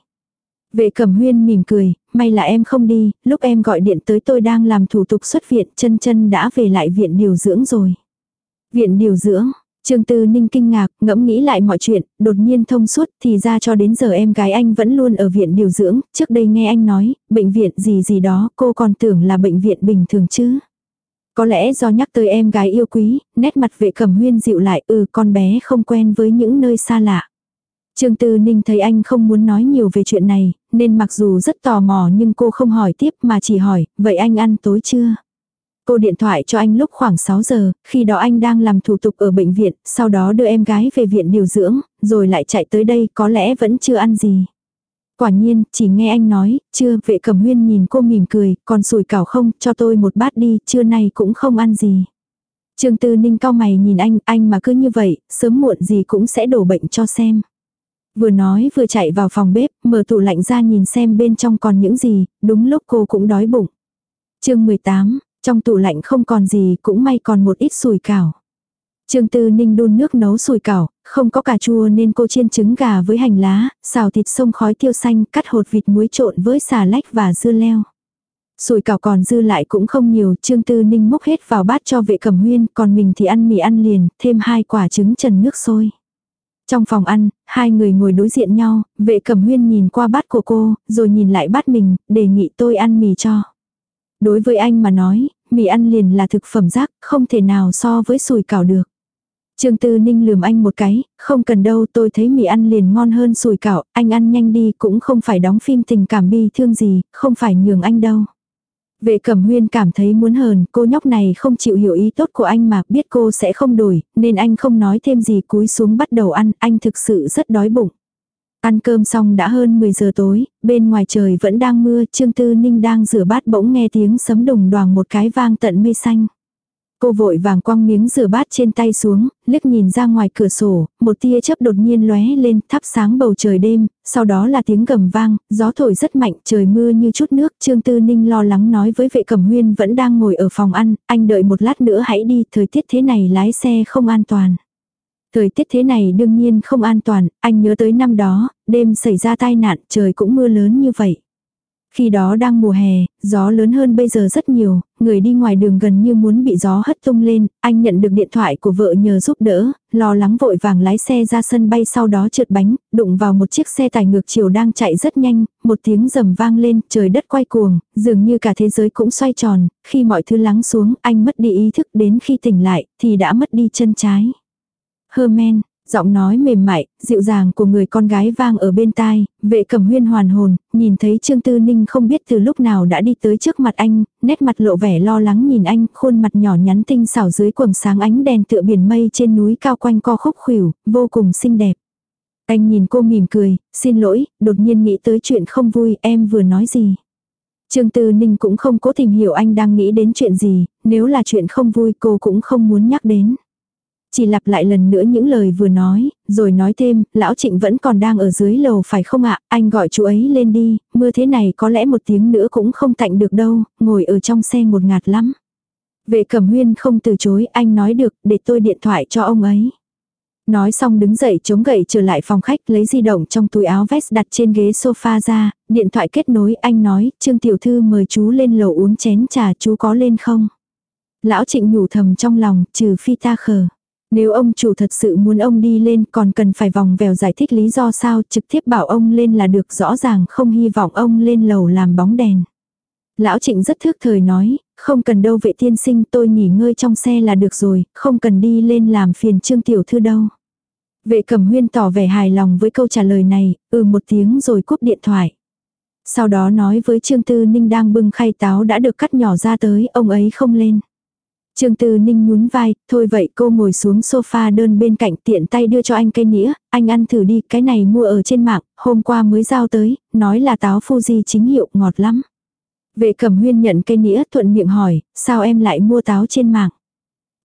Vệ cẩm huyên mỉm cười, may là em không đi, lúc em gọi điện tới tôi đang làm thủ tục xuất viện, chân chân đã về lại viện điều dưỡng rồi. Viện điều dưỡng, Trương Tư Ninh kinh ngạc, ngẫm nghĩ lại mọi chuyện, đột nhiên thông suốt thì ra cho đến giờ em gái anh vẫn luôn ở viện điều dưỡng, trước đây nghe anh nói, bệnh viện gì gì đó, cô còn tưởng là bệnh viện bình thường chứ. Có lẽ do nhắc tới em gái yêu quý, nét mặt vệ cẩm huyên dịu lại, ừ con bé không quen với những nơi xa lạ. Trương Tư Ninh thấy anh không muốn nói nhiều về chuyện này, nên mặc dù rất tò mò nhưng cô không hỏi tiếp mà chỉ hỏi, vậy anh ăn tối chưa? Cô điện thoại cho anh lúc khoảng 6 giờ, khi đó anh đang làm thủ tục ở bệnh viện, sau đó đưa em gái về viện điều dưỡng, rồi lại chạy tới đây có lẽ vẫn chưa ăn gì. Quả nhiên, chỉ nghe anh nói, chưa, vệ cẩm huyên nhìn cô mỉm cười, còn sủi cảo không, cho tôi một bát đi, trưa nay cũng không ăn gì. Trương Tư Ninh cao mày nhìn anh, anh mà cứ như vậy, sớm muộn gì cũng sẽ đổ bệnh cho xem. Vừa nói vừa chạy vào phòng bếp, mở tủ lạnh ra nhìn xem bên trong còn những gì, đúng lúc cô cũng đói bụng. chương 18, trong tủ lạnh không còn gì cũng may còn một ít sùi cảo. Trương Tư Ninh đun nước nấu sùi cảo, không có cà chua nên cô chiên trứng gà với hành lá, xào thịt sông khói tiêu xanh, cắt hột vịt muối trộn với xà lách và dưa leo. Sùi cảo còn dư lại cũng không nhiều, Trương Tư Ninh múc hết vào bát cho vệ cẩm huyên, còn mình thì ăn mì ăn liền, thêm hai quả trứng trần nước sôi. Trong phòng ăn, hai người ngồi đối diện nhau, vệ cẩm huyên nhìn qua bát của cô, rồi nhìn lại bát mình, đề nghị tôi ăn mì cho. Đối với anh mà nói, mì ăn liền là thực phẩm rác, không thể nào so với sùi cảo được. Trương Tư Ninh lườm anh một cái, không cần đâu tôi thấy mì ăn liền ngon hơn sùi cảo, anh ăn nhanh đi cũng không phải đóng phim tình cảm bi thương gì, không phải nhường anh đâu. Vệ cẩm huyên cảm thấy muốn hờn, cô nhóc này không chịu hiểu ý tốt của anh mà biết cô sẽ không đổi, nên anh không nói thêm gì cúi xuống bắt đầu ăn, anh thực sự rất đói bụng. Ăn cơm xong đã hơn 10 giờ tối, bên ngoài trời vẫn đang mưa, Trương Tư Ninh đang rửa bát bỗng nghe tiếng sấm đùng đoàng một cái vang tận mây xanh. Cô vội vàng quăng miếng rửa bát trên tay xuống, liếc nhìn ra ngoài cửa sổ, một tia chớp đột nhiên lóe lên, thắp sáng bầu trời đêm, sau đó là tiếng gầm vang, gió thổi rất mạnh, trời mưa như chút nước, Trương Tư Ninh lo lắng nói với vệ cẩm huyên vẫn đang ngồi ở phòng ăn, anh đợi một lát nữa hãy đi, thời tiết thế này lái xe không an toàn. Thời tiết thế này đương nhiên không an toàn, anh nhớ tới năm đó, đêm xảy ra tai nạn, trời cũng mưa lớn như vậy. Khi đó đang mùa hè, gió lớn hơn bây giờ rất nhiều, người đi ngoài đường gần như muốn bị gió hất tung lên, anh nhận được điện thoại của vợ nhờ giúp đỡ, lo lắng vội vàng lái xe ra sân bay sau đó trượt bánh, đụng vào một chiếc xe tải ngược chiều đang chạy rất nhanh, một tiếng rầm vang lên, trời đất quay cuồng, dường như cả thế giới cũng xoay tròn, khi mọi thứ lắng xuống, anh mất đi ý thức đến khi tỉnh lại, thì đã mất đi chân trái. Herman, Giọng nói mềm mại, dịu dàng của người con gái vang ở bên tai, vệ cầm huyên hoàn hồn, nhìn thấy Trương Tư Ninh không biết từ lúc nào đã đi tới trước mặt anh, nét mặt lộ vẻ lo lắng nhìn anh, khuôn mặt nhỏ nhắn tinh xảo dưới quầng sáng ánh đèn tựa biển mây trên núi cao quanh co khúc khuỷu, vô cùng xinh đẹp. Anh nhìn cô mỉm cười, xin lỗi, đột nhiên nghĩ tới chuyện không vui, em vừa nói gì. Trương Tư Ninh cũng không cố tìm hiểu anh đang nghĩ đến chuyện gì, nếu là chuyện không vui cô cũng không muốn nhắc đến. Chỉ lặp lại lần nữa những lời vừa nói, rồi nói thêm, lão trịnh vẫn còn đang ở dưới lầu phải không ạ, anh gọi chú ấy lên đi, mưa thế này có lẽ một tiếng nữa cũng không tạnh được đâu, ngồi ở trong xe một ngạt lắm. Vệ cẩm huyên không từ chối, anh nói được, để tôi điện thoại cho ông ấy. Nói xong đứng dậy chống gậy trở lại phòng khách lấy di động trong túi áo vest đặt trên ghế sofa ra, điện thoại kết nối anh nói, Trương Tiểu Thư mời chú lên lầu uống chén trà chú có lên không? Lão trịnh nhủ thầm trong lòng, trừ phi ta khờ. Nếu ông chủ thật sự muốn ông đi lên còn cần phải vòng vèo giải thích lý do sao trực tiếp bảo ông lên là được rõ ràng không hy vọng ông lên lầu làm bóng đèn. Lão trịnh rất thước thời nói, không cần đâu vệ tiên sinh tôi nghỉ ngơi trong xe là được rồi, không cần đi lên làm phiền trương tiểu thư đâu. Vệ cẩm huyên tỏ vẻ hài lòng với câu trả lời này, ừ một tiếng rồi cúp điện thoại. Sau đó nói với Trương Tư Ninh đang bưng khay táo đã được cắt nhỏ ra tới, ông ấy không lên. Trương Tư Ninh nhún vai, thôi vậy cô ngồi xuống sofa đơn bên cạnh tiện tay đưa cho anh cây nĩa, anh ăn thử đi, cái này mua ở trên mạng, hôm qua mới giao tới, nói là táo Fuji chính hiệu ngọt lắm. Vệ cẩm huyên nhận cây nĩa thuận miệng hỏi, sao em lại mua táo trên mạng?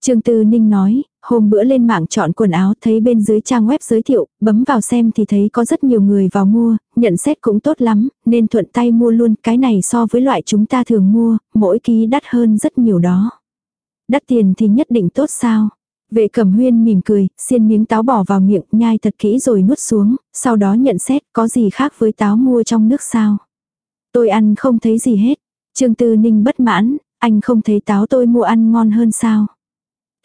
Trương Tư Ninh nói, hôm bữa lên mạng chọn quần áo thấy bên dưới trang web giới thiệu, bấm vào xem thì thấy có rất nhiều người vào mua, nhận xét cũng tốt lắm, nên thuận tay mua luôn cái này so với loại chúng ta thường mua, mỗi ký đắt hơn rất nhiều đó. Đắt tiền thì nhất định tốt sao? Vệ cẩm huyên mỉm cười, xiên miếng táo bỏ vào miệng, nhai thật kỹ rồi nuốt xuống, sau đó nhận xét có gì khác với táo mua trong nước sao. Tôi ăn không thấy gì hết. Trương Tư Ninh bất mãn, anh không thấy táo tôi mua ăn ngon hơn sao.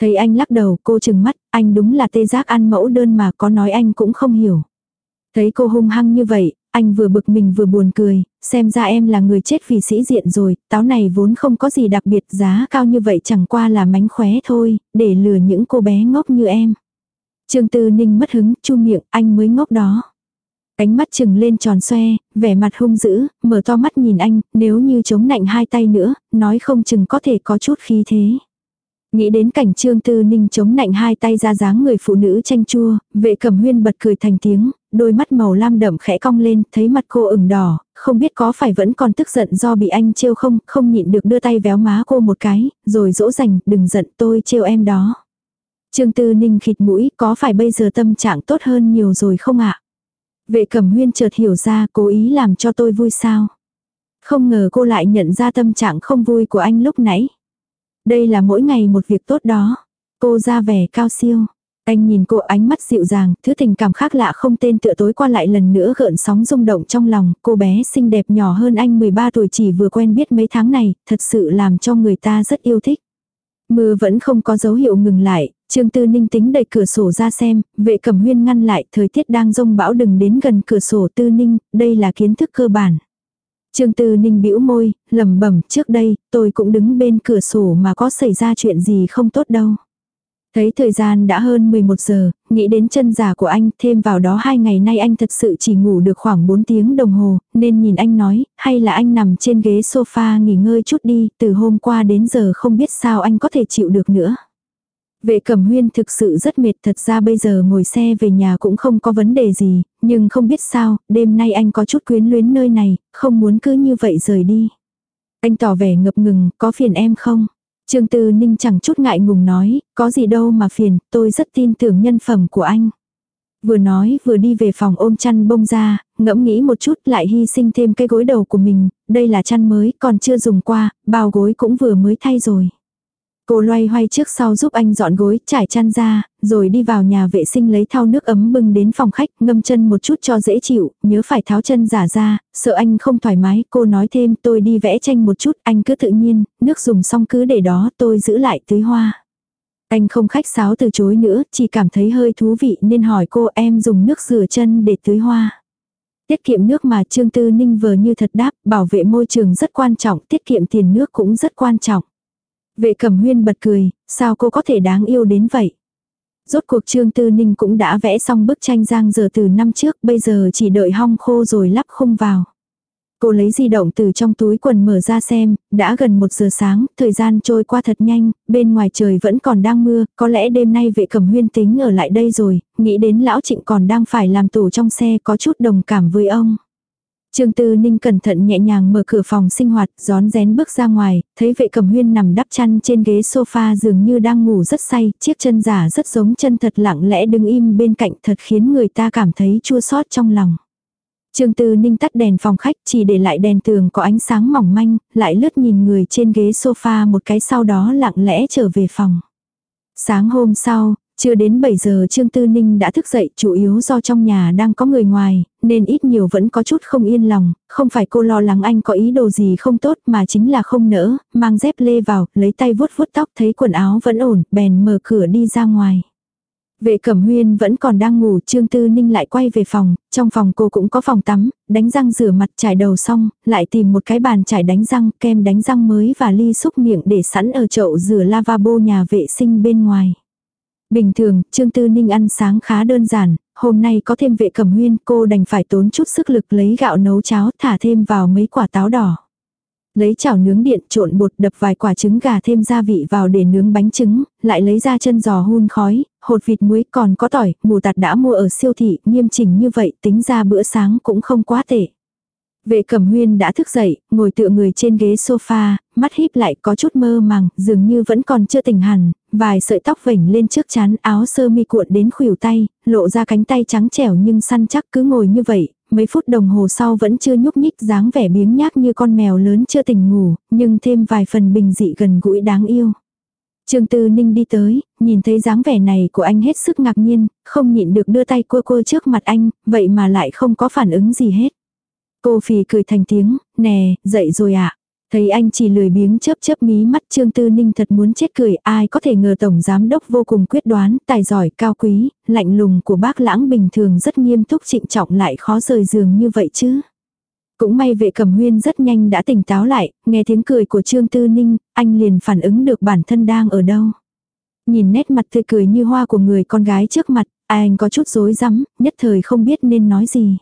Thấy anh lắc đầu cô chừng mắt, anh đúng là tê giác ăn mẫu đơn mà có nói anh cũng không hiểu. Thấy cô hung hăng như vậy, anh vừa bực mình vừa buồn cười, xem ra em là người chết vì sĩ diện rồi, táo này vốn không có gì đặc biệt giá cao như vậy chẳng qua là mánh khóe thôi, để lừa những cô bé ngốc như em. Trương Tư Ninh mất hứng, chu miệng, anh mới ngốc đó. Cánh mắt chừng lên tròn xoe, vẻ mặt hung dữ, mở to mắt nhìn anh, nếu như chống nạnh hai tay nữa, nói không chừng có thể có chút khí thế. Nghĩ đến cảnh trương tư ninh chống nạnh hai tay ra dáng người phụ nữ tranh chua, vệ cầm huyên bật cười thành tiếng, đôi mắt màu lam đậm khẽ cong lên, thấy mặt cô ửng đỏ, không biết có phải vẫn còn tức giận do bị anh trêu không, không nhịn được đưa tay véo má cô một cái, rồi dỗ dành, đừng giận tôi trêu em đó. Trương Tư Ninh khịt mũi, có phải bây giờ tâm trạng tốt hơn nhiều rồi không ạ? Vệ cẩm huyên chợt hiểu ra cố ý làm cho tôi vui sao. Không ngờ cô lại nhận ra tâm trạng không vui của anh lúc nãy. Đây là mỗi ngày một việc tốt đó. Cô ra vẻ cao siêu. Anh nhìn cô ánh mắt dịu dàng, thứ tình cảm khác lạ không tên tựa tối qua lại lần nữa gợn sóng rung động trong lòng, cô bé xinh đẹp nhỏ hơn anh 13 tuổi chỉ vừa quen biết mấy tháng này, thật sự làm cho người ta rất yêu thích. Mưa vẫn không có dấu hiệu ngừng lại, Trương Tư Ninh tính đẩy cửa sổ ra xem, vệ cẩm huyên ngăn lại, thời tiết đang rông bão đừng đến gần cửa sổ Tư Ninh, đây là kiến thức cơ bản. Trương Tư Ninh bĩu môi, lẩm bẩm trước đây, tôi cũng đứng bên cửa sổ mà có xảy ra chuyện gì không tốt đâu. Thấy thời gian đã hơn 11 giờ, nghĩ đến chân giả của anh, thêm vào đó hai ngày nay anh thật sự chỉ ngủ được khoảng 4 tiếng đồng hồ, nên nhìn anh nói, hay là anh nằm trên ghế sofa nghỉ ngơi chút đi, từ hôm qua đến giờ không biết sao anh có thể chịu được nữa. Vệ cẩm huyên thực sự rất mệt thật ra bây giờ ngồi xe về nhà cũng không có vấn đề gì, nhưng không biết sao, đêm nay anh có chút quyến luyến nơi này, không muốn cứ như vậy rời đi. Anh tỏ vẻ ngập ngừng, có phiền em không? Trương Tư Ninh chẳng chút ngại ngùng nói, có gì đâu mà phiền, tôi rất tin tưởng nhân phẩm của anh. Vừa nói vừa đi về phòng ôm chăn bông ra, ngẫm nghĩ một chút lại hy sinh thêm cái gối đầu của mình, đây là chăn mới còn chưa dùng qua, bao gối cũng vừa mới thay rồi. Cô loay hoay trước sau giúp anh dọn gối, trải chăn ra, rồi đi vào nhà vệ sinh lấy thau nước ấm bưng đến phòng khách, ngâm chân một chút cho dễ chịu, nhớ phải tháo chân giả ra, sợ anh không thoải mái, cô nói thêm tôi đi vẽ tranh một chút, anh cứ tự nhiên, nước dùng xong cứ để đó, tôi giữ lại tưới hoa. Anh không khách sáo từ chối nữa, chỉ cảm thấy hơi thú vị nên hỏi cô em dùng nước rửa chân để tưới hoa. Tiết kiệm nước mà Trương Tư Ninh vờ như thật đáp, bảo vệ môi trường rất quan trọng, tiết kiệm tiền nước cũng rất quan trọng. Vệ cẩm huyên bật cười, sao cô có thể đáng yêu đến vậy? Rốt cuộc Trương Tư Ninh cũng đã vẽ xong bức tranh giang giờ từ năm trước, bây giờ chỉ đợi hong khô rồi lắp khung vào. Cô lấy di động từ trong túi quần mở ra xem, đã gần một giờ sáng, thời gian trôi qua thật nhanh, bên ngoài trời vẫn còn đang mưa, có lẽ đêm nay vệ cẩm huyên tính ở lại đây rồi, nghĩ đến lão trịnh còn đang phải làm tủ trong xe có chút đồng cảm với ông. Trương Tư Ninh cẩn thận nhẹ nhàng mở cửa phòng sinh hoạt, gión rén bước ra ngoài, thấy vệ cầm huyên nằm đắp chăn trên ghế sofa dường như đang ngủ rất say, chiếc chân giả rất giống chân thật lặng lẽ đứng im bên cạnh thật khiến người ta cảm thấy chua xót trong lòng. Trương Tư Ninh tắt đèn phòng khách chỉ để lại đèn tường có ánh sáng mỏng manh, lại lướt nhìn người trên ghế sofa một cái sau đó lặng lẽ trở về phòng. Sáng hôm sau, chưa đến 7 giờ Trương Tư Ninh đã thức dậy chủ yếu do trong nhà đang có người ngoài, nên ít nhiều vẫn có chút không yên lòng, không phải cô lo lắng anh có ý đồ gì không tốt mà chính là không nỡ, mang dép lê vào, lấy tay vuốt vuốt tóc thấy quần áo vẫn ổn, bèn mở cửa đi ra ngoài. Vệ Cẩm Huyên vẫn còn đang ngủ, Trương Tư Ninh lại quay về phòng, trong phòng cô cũng có phòng tắm, đánh răng rửa mặt trải đầu xong, lại tìm một cái bàn trải đánh răng, kem đánh răng mới và ly xúc miệng để sẵn ở chậu rửa lavabo nhà vệ sinh bên ngoài. Bình thường, Trương Tư Ninh ăn sáng khá đơn giản, hôm nay có thêm vệ Cẩm Huyên, cô đành phải tốn chút sức lực lấy gạo nấu cháo, thả thêm vào mấy quả táo đỏ. Lấy chảo nướng điện trộn bột đập vài quả trứng gà thêm gia vị vào để nướng bánh trứng, lại lấy ra chân giò hun khói, hột vịt muối còn có tỏi, mù tạt đã mua ở siêu thị, nghiêm chỉnh như vậy tính ra bữa sáng cũng không quá tệ. Vệ cẩm huyên đã thức dậy, ngồi tựa người trên ghế sofa, mắt híp lại có chút mơ màng, dường như vẫn còn chưa tỉnh hẳn, vài sợi tóc vểnh lên trước chán áo sơ mi cuộn đến khuỷu tay, lộ ra cánh tay trắng trẻo nhưng săn chắc cứ ngồi như vậy, mấy phút đồng hồ sau vẫn chưa nhúc nhích dáng vẻ biếng nhác như con mèo lớn chưa tỉnh ngủ, nhưng thêm vài phần bình dị gần gũi đáng yêu. Trương Tư Ninh đi tới, nhìn thấy dáng vẻ này của anh hết sức ngạc nhiên, không nhịn được đưa tay cua cua trước mặt anh, vậy mà lại không có phản ứng gì hết. Cô phì cười thành tiếng, nè, dậy rồi ạ. À? Thấy anh chỉ lười biếng chớp chớp mí mắt Trương Tư Ninh thật muốn chết cười, ai có thể ngờ Tổng Giám Đốc vô cùng quyết đoán, tài giỏi, cao quý, lạnh lùng của bác lãng bình thường rất nghiêm túc trịnh trọng lại khó rời giường như vậy chứ. Cũng may vệ cẩm huyên rất nhanh đã tỉnh táo lại, nghe tiếng cười của Trương Tư Ninh, anh liền phản ứng được bản thân đang ở đâu. Nhìn nét mặt tươi cười như hoa của người con gái trước mặt, anh có chút rối rắm, nhất thời không biết nên nói gì.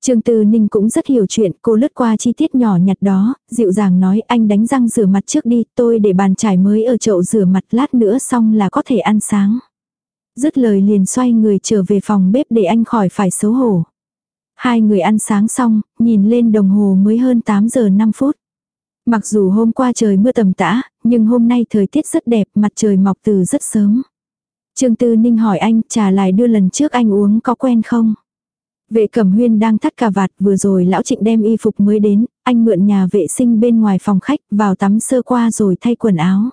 Trương Tư Ninh cũng rất hiểu chuyện, cô lướt qua chi tiết nhỏ nhặt đó, dịu dàng nói anh đánh răng rửa mặt trước đi, tôi để bàn trải mới ở chậu rửa mặt lát nữa xong là có thể ăn sáng. Dứt lời liền xoay người trở về phòng bếp để anh khỏi phải xấu hổ. Hai người ăn sáng xong, nhìn lên đồng hồ mới hơn 8 giờ 5 phút. Mặc dù hôm qua trời mưa tầm tã, nhưng hôm nay thời tiết rất đẹp, mặt trời mọc từ rất sớm. Trương Tư Ninh hỏi anh, trà lại đưa lần trước anh uống có quen không? Vệ cẩm huyên đang thắt cà vạt vừa rồi lão trịnh đem y phục mới đến, anh mượn nhà vệ sinh bên ngoài phòng khách vào tắm sơ qua rồi thay quần áo.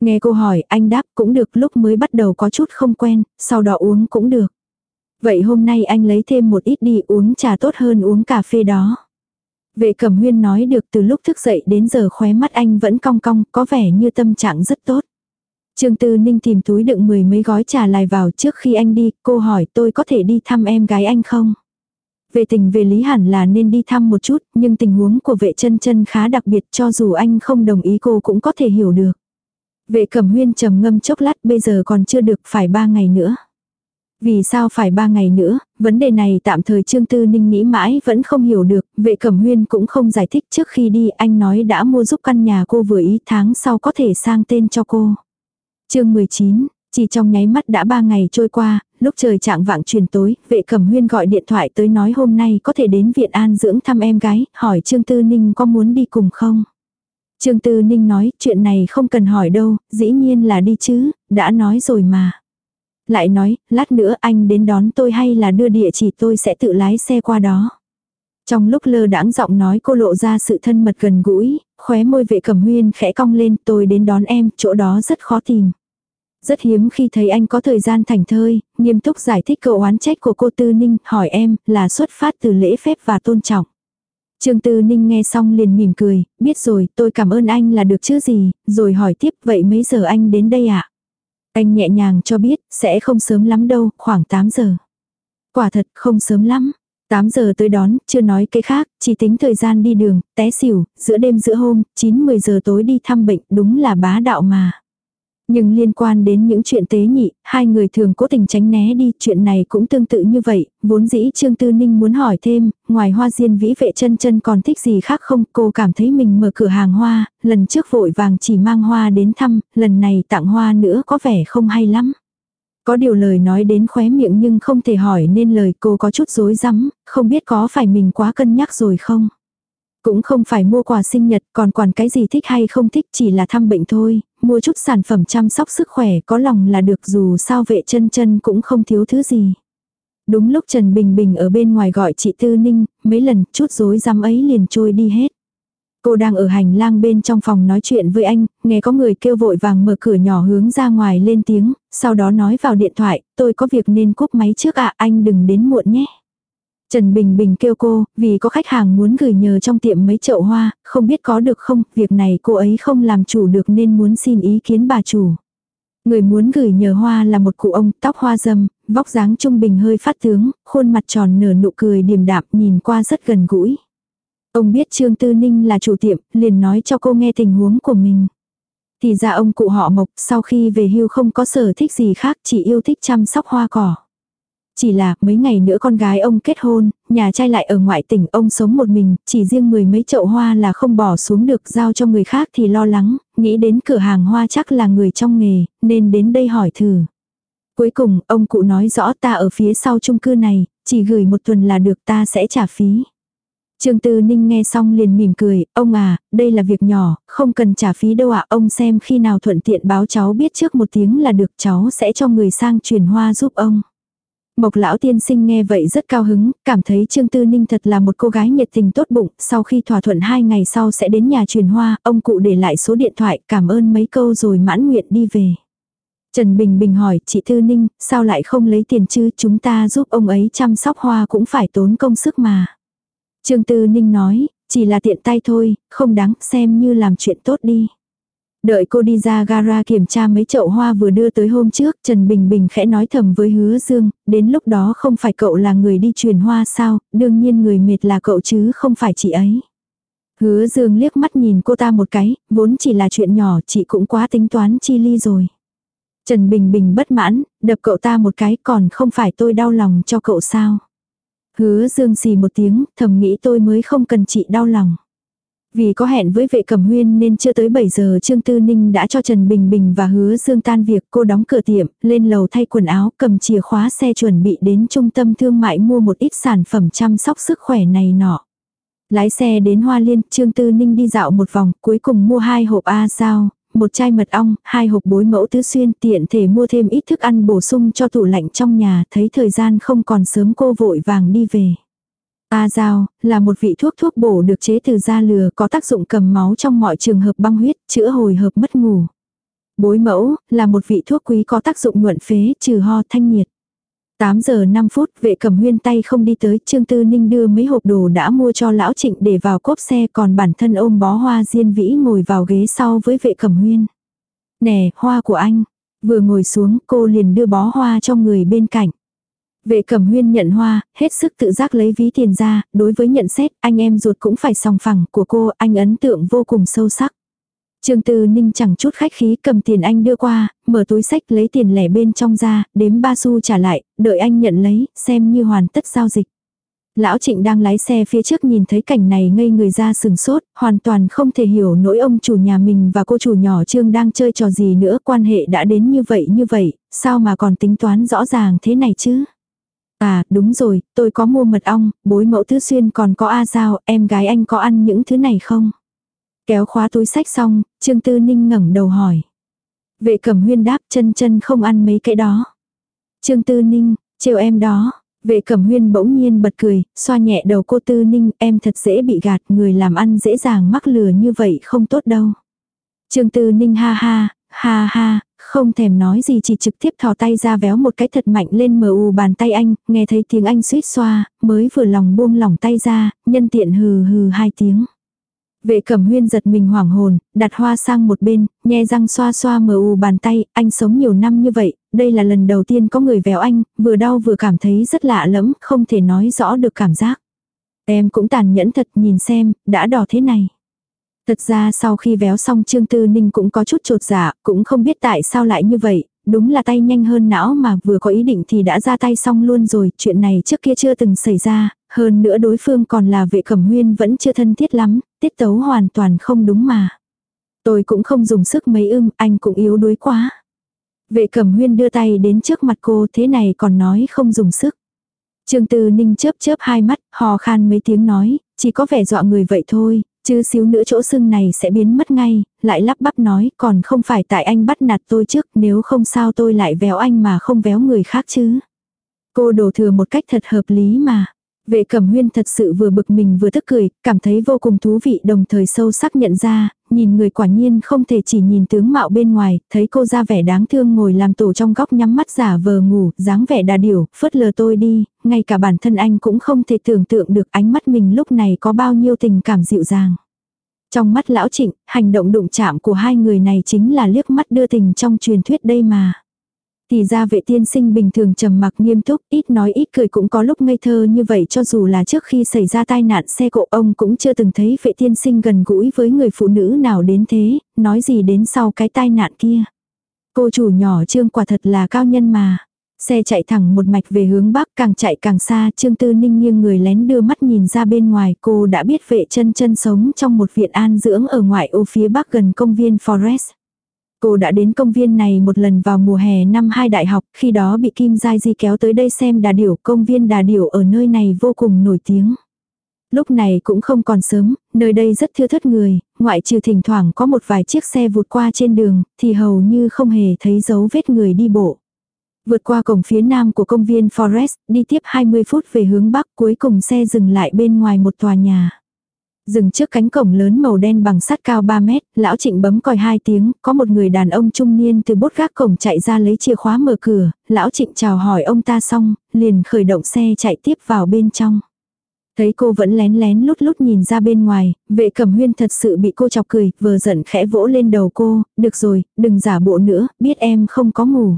Nghe cô hỏi anh đáp cũng được lúc mới bắt đầu có chút không quen, sau đó uống cũng được. Vậy hôm nay anh lấy thêm một ít đi uống trà tốt hơn uống cà phê đó. Vệ cẩm huyên nói được từ lúc thức dậy đến giờ khóe mắt anh vẫn cong cong, có vẻ như tâm trạng rất tốt. Trương Tư Ninh tìm túi đựng mười mấy gói trà lại vào trước khi anh đi, cô hỏi tôi có thể đi thăm em gái anh không? Về tình về lý hẳn là nên đi thăm một chút, nhưng tình huống của vệ chân chân khá đặc biệt cho dù anh không đồng ý cô cũng có thể hiểu được. Vệ cẩm huyên trầm ngâm chốc lát bây giờ còn chưa được phải ba ngày nữa. Vì sao phải ba ngày nữa, vấn đề này tạm thời Trương Tư Ninh nghĩ mãi vẫn không hiểu được, vệ cẩm huyên cũng không giải thích trước khi đi anh nói đã mua giúp căn nhà cô vừa ý tháng sau có thể sang tên cho cô chương 19, chỉ trong nháy mắt đã ba ngày trôi qua, lúc trời trạng vạng truyền tối, vệ cẩm huyên gọi điện thoại tới nói hôm nay có thể đến Viện An dưỡng thăm em gái, hỏi Trương Tư Ninh có muốn đi cùng không. Trương Tư Ninh nói, chuyện này không cần hỏi đâu, dĩ nhiên là đi chứ, đã nói rồi mà. Lại nói, lát nữa anh đến đón tôi hay là đưa địa chỉ tôi sẽ tự lái xe qua đó. Trong lúc lơ đãng giọng nói cô lộ ra sự thân mật gần gũi, khóe môi vệ cẩm huyên khẽ cong lên tôi đến đón em, chỗ đó rất khó tìm. Rất hiếm khi thấy anh có thời gian thành thơi, nghiêm túc giải thích cậu oán trách của cô Tư Ninh, hỏi em là xuất phát từ lễ phép và tôn trọng. Trương Tư Ninh nghe xong liền mỉm cười, biết rồi, tôi cảm ơn anh là được chứ gì, rồi hỏi tiếp vậy mấy giờ anh đến đây ạ? À? Anh nhẹ nhàng cho biết, sẽ không sớm lắm đâu, khoảng 8 giờ. Quả thật không sớm lắm, 8 giờ tới đón, chưa nói cái khác, chỉ tính thời gian đi đường, té xỉu, giữa đêm giữa hôm, 9-10 giờ tối đi thăm bệnh, đúng là bá đạo mà. Nhưng liên quan đến những chuyện tế nhị, hai người thường cố tình tránh né đi, chuyện này cũng tương tự như vậy, vốn dĩ Trương Tư Ninh muốn hỏi thêm, ngoài hoa diên vĩ vệ chân chân còn thích gì khác không, cô cảm thấy mình mở cửa hàng hoa, lần trước vội vàng chỉ mang hoa đến thăm, lần này tặng hoa nữa có vẻ không hay lắm. Có điều lời nói đến khóe miệng nhưng không thể hỏi nên lời cô có chút rối rắm, không biết có phải mình quá cân nhắc rồi không. Cũng không phải mua quà sinh nhật còn quản cái gì thích hay không thích chỉ là thăm bệnh thôi, mua chút sản phẩm chăm sóc sức khỏe có lòng là được dù sao vệ chân chân cũng không thiếu thứ gì. Đúng lúc Trần Bình Bình ở bên ngoài gọi chị Tư Ninh, mấy lần chút rối rắm ấy liền trôi đi hết. Cô đang ở hành lang bên trong phòng nói chuyện với anh, nghe có người kêu vội vàng mở cửa nhỏ hướng ra ngoài lên tiếng, sau đó nói vào điện thoại, tôi có việc nên cúp máy trước ạ, anh đừng đến muộn nhé. Trần Bình Bình kêu cô, vì có khách hàng muốn gửi nhờ trong tiệm mấy chậu hoa, không biết có được không, việc này cô ấy không làm chủ được nên muốn xin ý kiến bà chủ. Người muốn gửi nhờ hoa là một cụ ông tóc hoa dâm, vóc dáng trung bình hơi phát tướng, khuôn mặt tròn nở nụ cười điềm đạm nhìn qua rất gần gũi. Ông biết Trương Tư Ninh là chủ tiệm, liền nói cho cô nghe tình huống của mình. Thì ra ông cụ họ Mộc sau khi về hưu không có sở thích gì khác chỉ yêu thích chăm sóc hoa cỏ. Chỉ là mấy ngày nữa con gái ông kết hôn, nhà trai lại ở ngoại tỉnh ông sống một mình, chỉ riêng mười mấy chậu hoa là không bỏ xuống được giao cho người khác thì lo lắng, nghĩ đến cửa hàng hoa chắc là người trong nghề, nên đến đây hỏi thử. Cuối cùng, ông cụ nói rõ ta ở phía sau chung cư này, chỉ gửi một tuần là được ta sẽ trả phí. Trương Tư Ninh nghe xong liền mỉm cười, ông à, đây là việc nhỏ, không cần trả phí đâu ạ, ông xem khi nào thuận tiện báo cháu biết trước một tiếng là được cháu sẽ cho người sang truyền hoa giúp ông. Mộc lão tiên sinh nghe vậy rất cao hứng, cảm thấy Trương Tư Ninh thật là một cô gái nhiệt tình tốt bụng, sau khi thỏa thuận hai ngày sau sẽ đến nhà truyền hoa, ông cụ để lại số điện thoại, cảm ơn mấy câu rồi mãn nguyện đi về. Trần Bình Bình hỏi, chị Tư Ninh, sao lại không lấy tiền chứ, chúng ta giúp ông ấy chăm sóc hoa cũng phải tốn công sức mà. Trương Tư Ninh nói, chỉ là tiện tay thôi, không đáng, xem như làm chuyện tốt đi. Đợi cô đi ra gara kiểm tra mấy chậu hoa vừa đưa tới hôm trước, Trần Bình Bình khẽ nói thầm với hứa Dương, đến lúc đó không phải cậu là người đi truyền hoa sao, đương nhiên người mệt là cậu chứ không phải chị ấy. Hứa Dương liếc mắt nhìn cô ta một cái, vốn chỉ là chuyện nhỏ chị cũng quá tính toán chi ly rồi. Trần Bình Bình bất mãn, đập cậu ta một cái còn không phải tôi đau lòng cho cậu sao. Hứa Dương xì một tiếng, thầm nghĩ tôi mới không cần chị đau lòng. Vì có hẹn với vệ cẩm huyên nên chưa tới 7 giờ Trương Tư Ninh đã cho Trần Bình Bình và hứa Dương tan việc cô đóng cửa tiệm, lên lầu thay quần áo, cầm chìa khóa xe chuẩn bị đến trung tâm thương mại mua một ít sản phẩm chăm sóc sức khỏe này nọ. Lái xe đến Hoa Liên, Trương Tư Ninh đi dạo một vòng, cuối cùng mua hai hộp A sao, một chai mật ong, hai hộp bối mẫu tứ xuyên tiện thể mua thêm ít thức ăn bổ sung cho tủ lạnh trong nhà, thấy thời gian không còn sớm cô vội vàng đi về. A dao, là một vị thuốc thuốc bổ được chế từ da lừa có tác dụng cầm máu trong mọi trường hợp băng huyết, chữa hồi hợp mất ngủ. Bối mẫu, là một vị thuốc quý có tác dụng nhuận phế, trừ ho thanh nhiệt. 8 giờ 5 phút, vệ cầm huyên tay không đi tới, Trương Tư Ninh đưa mấy hộp đồ đã mua cho lão trịnh để vào cốp xe còn bản thân ôm bó hoa diên vĩ ngồi vào ghế sau với vệ cầm huyên. Nè, hoa của anh. Vừa ngồi xuống cô liền đưa bó hoa cho người bên cạnh. Vệ cẩm huyên nhận hoa, hết sức tự giác lấy ví tiền ra, đối với nhận xét, anh em ruột cũng phải sòng phẳng của cô, anh ấn tượng vô cùng sâu sắc. Trương Tư Ninh chẳng chút khách khí cầm tiền anh đưa qua, mở túi sách lấy tiền lẻ bên trong ra, đếm ba xu trả lại, đợi anh nhận lấy, xem như hoàn tất giao dịch. Lão Trịnh đang lái xe phía trước nhìn thấy cảnh này ngây người ra sừng sốt, hoàn toàn không thể hiểu nỗi ông chủ nhà mình và cô chủ nhỏ Trương đang chơi trò gì nữa, quan hệ đã đến như vậy như vậy, sao mà còn tính toán rõ ràng thế này chứ? À, đúng rồi, tôi có mua mật ong, bối mẫu thứ xuyên còn có A Giao, em gái anh có ăn những thứ này không? Kéo khóa túi sách xong, Trương Tư Ninh ngẩng đầu hỏi. Vệ cẩm huyên đáp chân chân không ăn mấy cái đó. Trương Tư Ninh, trêu em đó. Vệ cẩm huyên bỗng nhiên bật cười, xoa nhẹ đầu cô Tư Ninh, em thật dễ bị gạt, người làm ăn dễ dàng mắc lừa như vậy không tốt đâu. Trương Tư Ninh ha ha, ha ha, không thèm nói gì chỉ trực tiếp thò tay ra véo một cái thật mạnh lên mờ u bàn tay anh, nghe thấy tiếng anh suýt xoa, mới vừa lòng buông lỏng tay ra, nhân tiện hừ hừ hai tiếng. Vệ cẩm huyên giật mình hoảng hồn, đặt hoa sang một bên, nhe răng xoa xoa mờ u bàn tay, anh sống nhiều năm như vậy, đây là lần đầu tiên có người véo anh, vừa đau vừa cảm thấy rất lạ lẫm, không thể nói rõ được cảm giác. Em cũng tàn nhẫn thật nhìn xem, đã đỏ thế này. Thật ra sau khi véo xong Trương Tư Ninh cũng có chút trột dạ, cũng không biết tại sao lại như vậy, đúng là tay nhanh hơn não mà vừa có ý định thì đã ra tay xong luôn rồi, chuyện này trước kia chưa từng xảy ra, hơn nữa đối phương còn là vệ cẩm huyên vẫn chưa thân thiết lắm, tiết tấu hoàn toàn không đúng mà. Tôi cũng không dùng sức mấy ưng, anh cũng yếu đuối quá. Vệ cẩm huyên đưa tay đến trước mặt cô thế này còn nói không dùng sức. Trương Tư Ninh chớp chớp hai mắt, hò khan mấy tiếng nói, chỉ có vẻ dọa người vậy thôi, chứ xíu nữa chỗ sưng này sẽ biến mất ngay, lại lắp bắp nói còn không phải tại anh bắt nạt tôi trước nếu không sao tôi lại véo anh mà không véo người khác chứ. Cô đổ thừa một cách thật hợp lý mà. Vệ cẩm huyên thật sự vừa bực mình vừa tức cười, cảm thấy vô cùng thú vị đồng thời sâu sắc nhận ra, nhìn người quả nhiên không thể chỉ nhìn tướng mạo bên ngoài, thấy cô ra vẻ đáng thương ngồi làm tổ trong góc nhắm mắt giả vờ ngủ, dáng vẻ đà điểu, phớt lờ tôi đi, ngay cả bản thân anh cũng không thể tưởng tượng được ánh mắt mình lúc này có bao nhiêu tình cảm dịu dàng. Trong mắt lão trịnh, hành động đụng chạm của hai người này chính là liếc mắt đưa tình trong truyền thuyết đây mà. Thì ra vệ tiên sinh bình thường trầm mặc nghiêm túc, ít nói ít cười cũng có lúc ngây thơ như vậy cho dù là trước khi xảy ra tai nạn xe cộ ông cũng chưa từng thấy vệ tiên sinh gần gũi với người phụ nữ nào đến thế, nói gì đến sau cái tai nạn kia. Cô chủ nhỏ trương quả thật là cao nhân mà. Xe chạy thẳng một mạch về hướng bắc càng chạy càng xa Trương Tư Ninh nghiêng người lén đưa mắt nhìn ra bên ngoài cô đã biết vệ chân chân sống trong một viện an dưỡng ở ngoại ô phía bắc gần công viên Forest. Cô đã đến công viên này một lần vào mùa hè năm hai đại học, khi đó bị Kim Giai Di kéo tới đây xem đà điểu, công viên đà điểu ở nơi này vô cùng nổi tiếng. Lúc này cũng không còn sớm, nơi đây rất thưa thớt người, ngoại trừ thỉnh thoảng có một vài chiếc xe vụt qua trên đường, thì hầu như không hề thấy dấu vết người đi bộ. Vượt qua cổng phía nam của công viên Forest, đi tiếp 20 phút về hướng bắc cuối cùng xe dừng lại bên ngoài một tòa nhà. Dừng trước cánh cổng lớn màu đen bằng sắt cao 3 mét, lão trịnh bấm còi hai tiếng, có một người đàn ông trung niên từ bốt gác cổng chạy ra lấy chìa khóa mở cửa, lão trịnh chào hỏi ông ta xong, liền khởi động xe chạy tiếp vào bên trong. Thấy cô vẫn lén lén lút lút nhìn ra bên ngoài, vệ cẩm huyên thật sự bị cô chọc cười, vừa giận khẽ vỗ lên đầu cô, được rồi, đừng giả bộ nữa, biết em không có ngủ.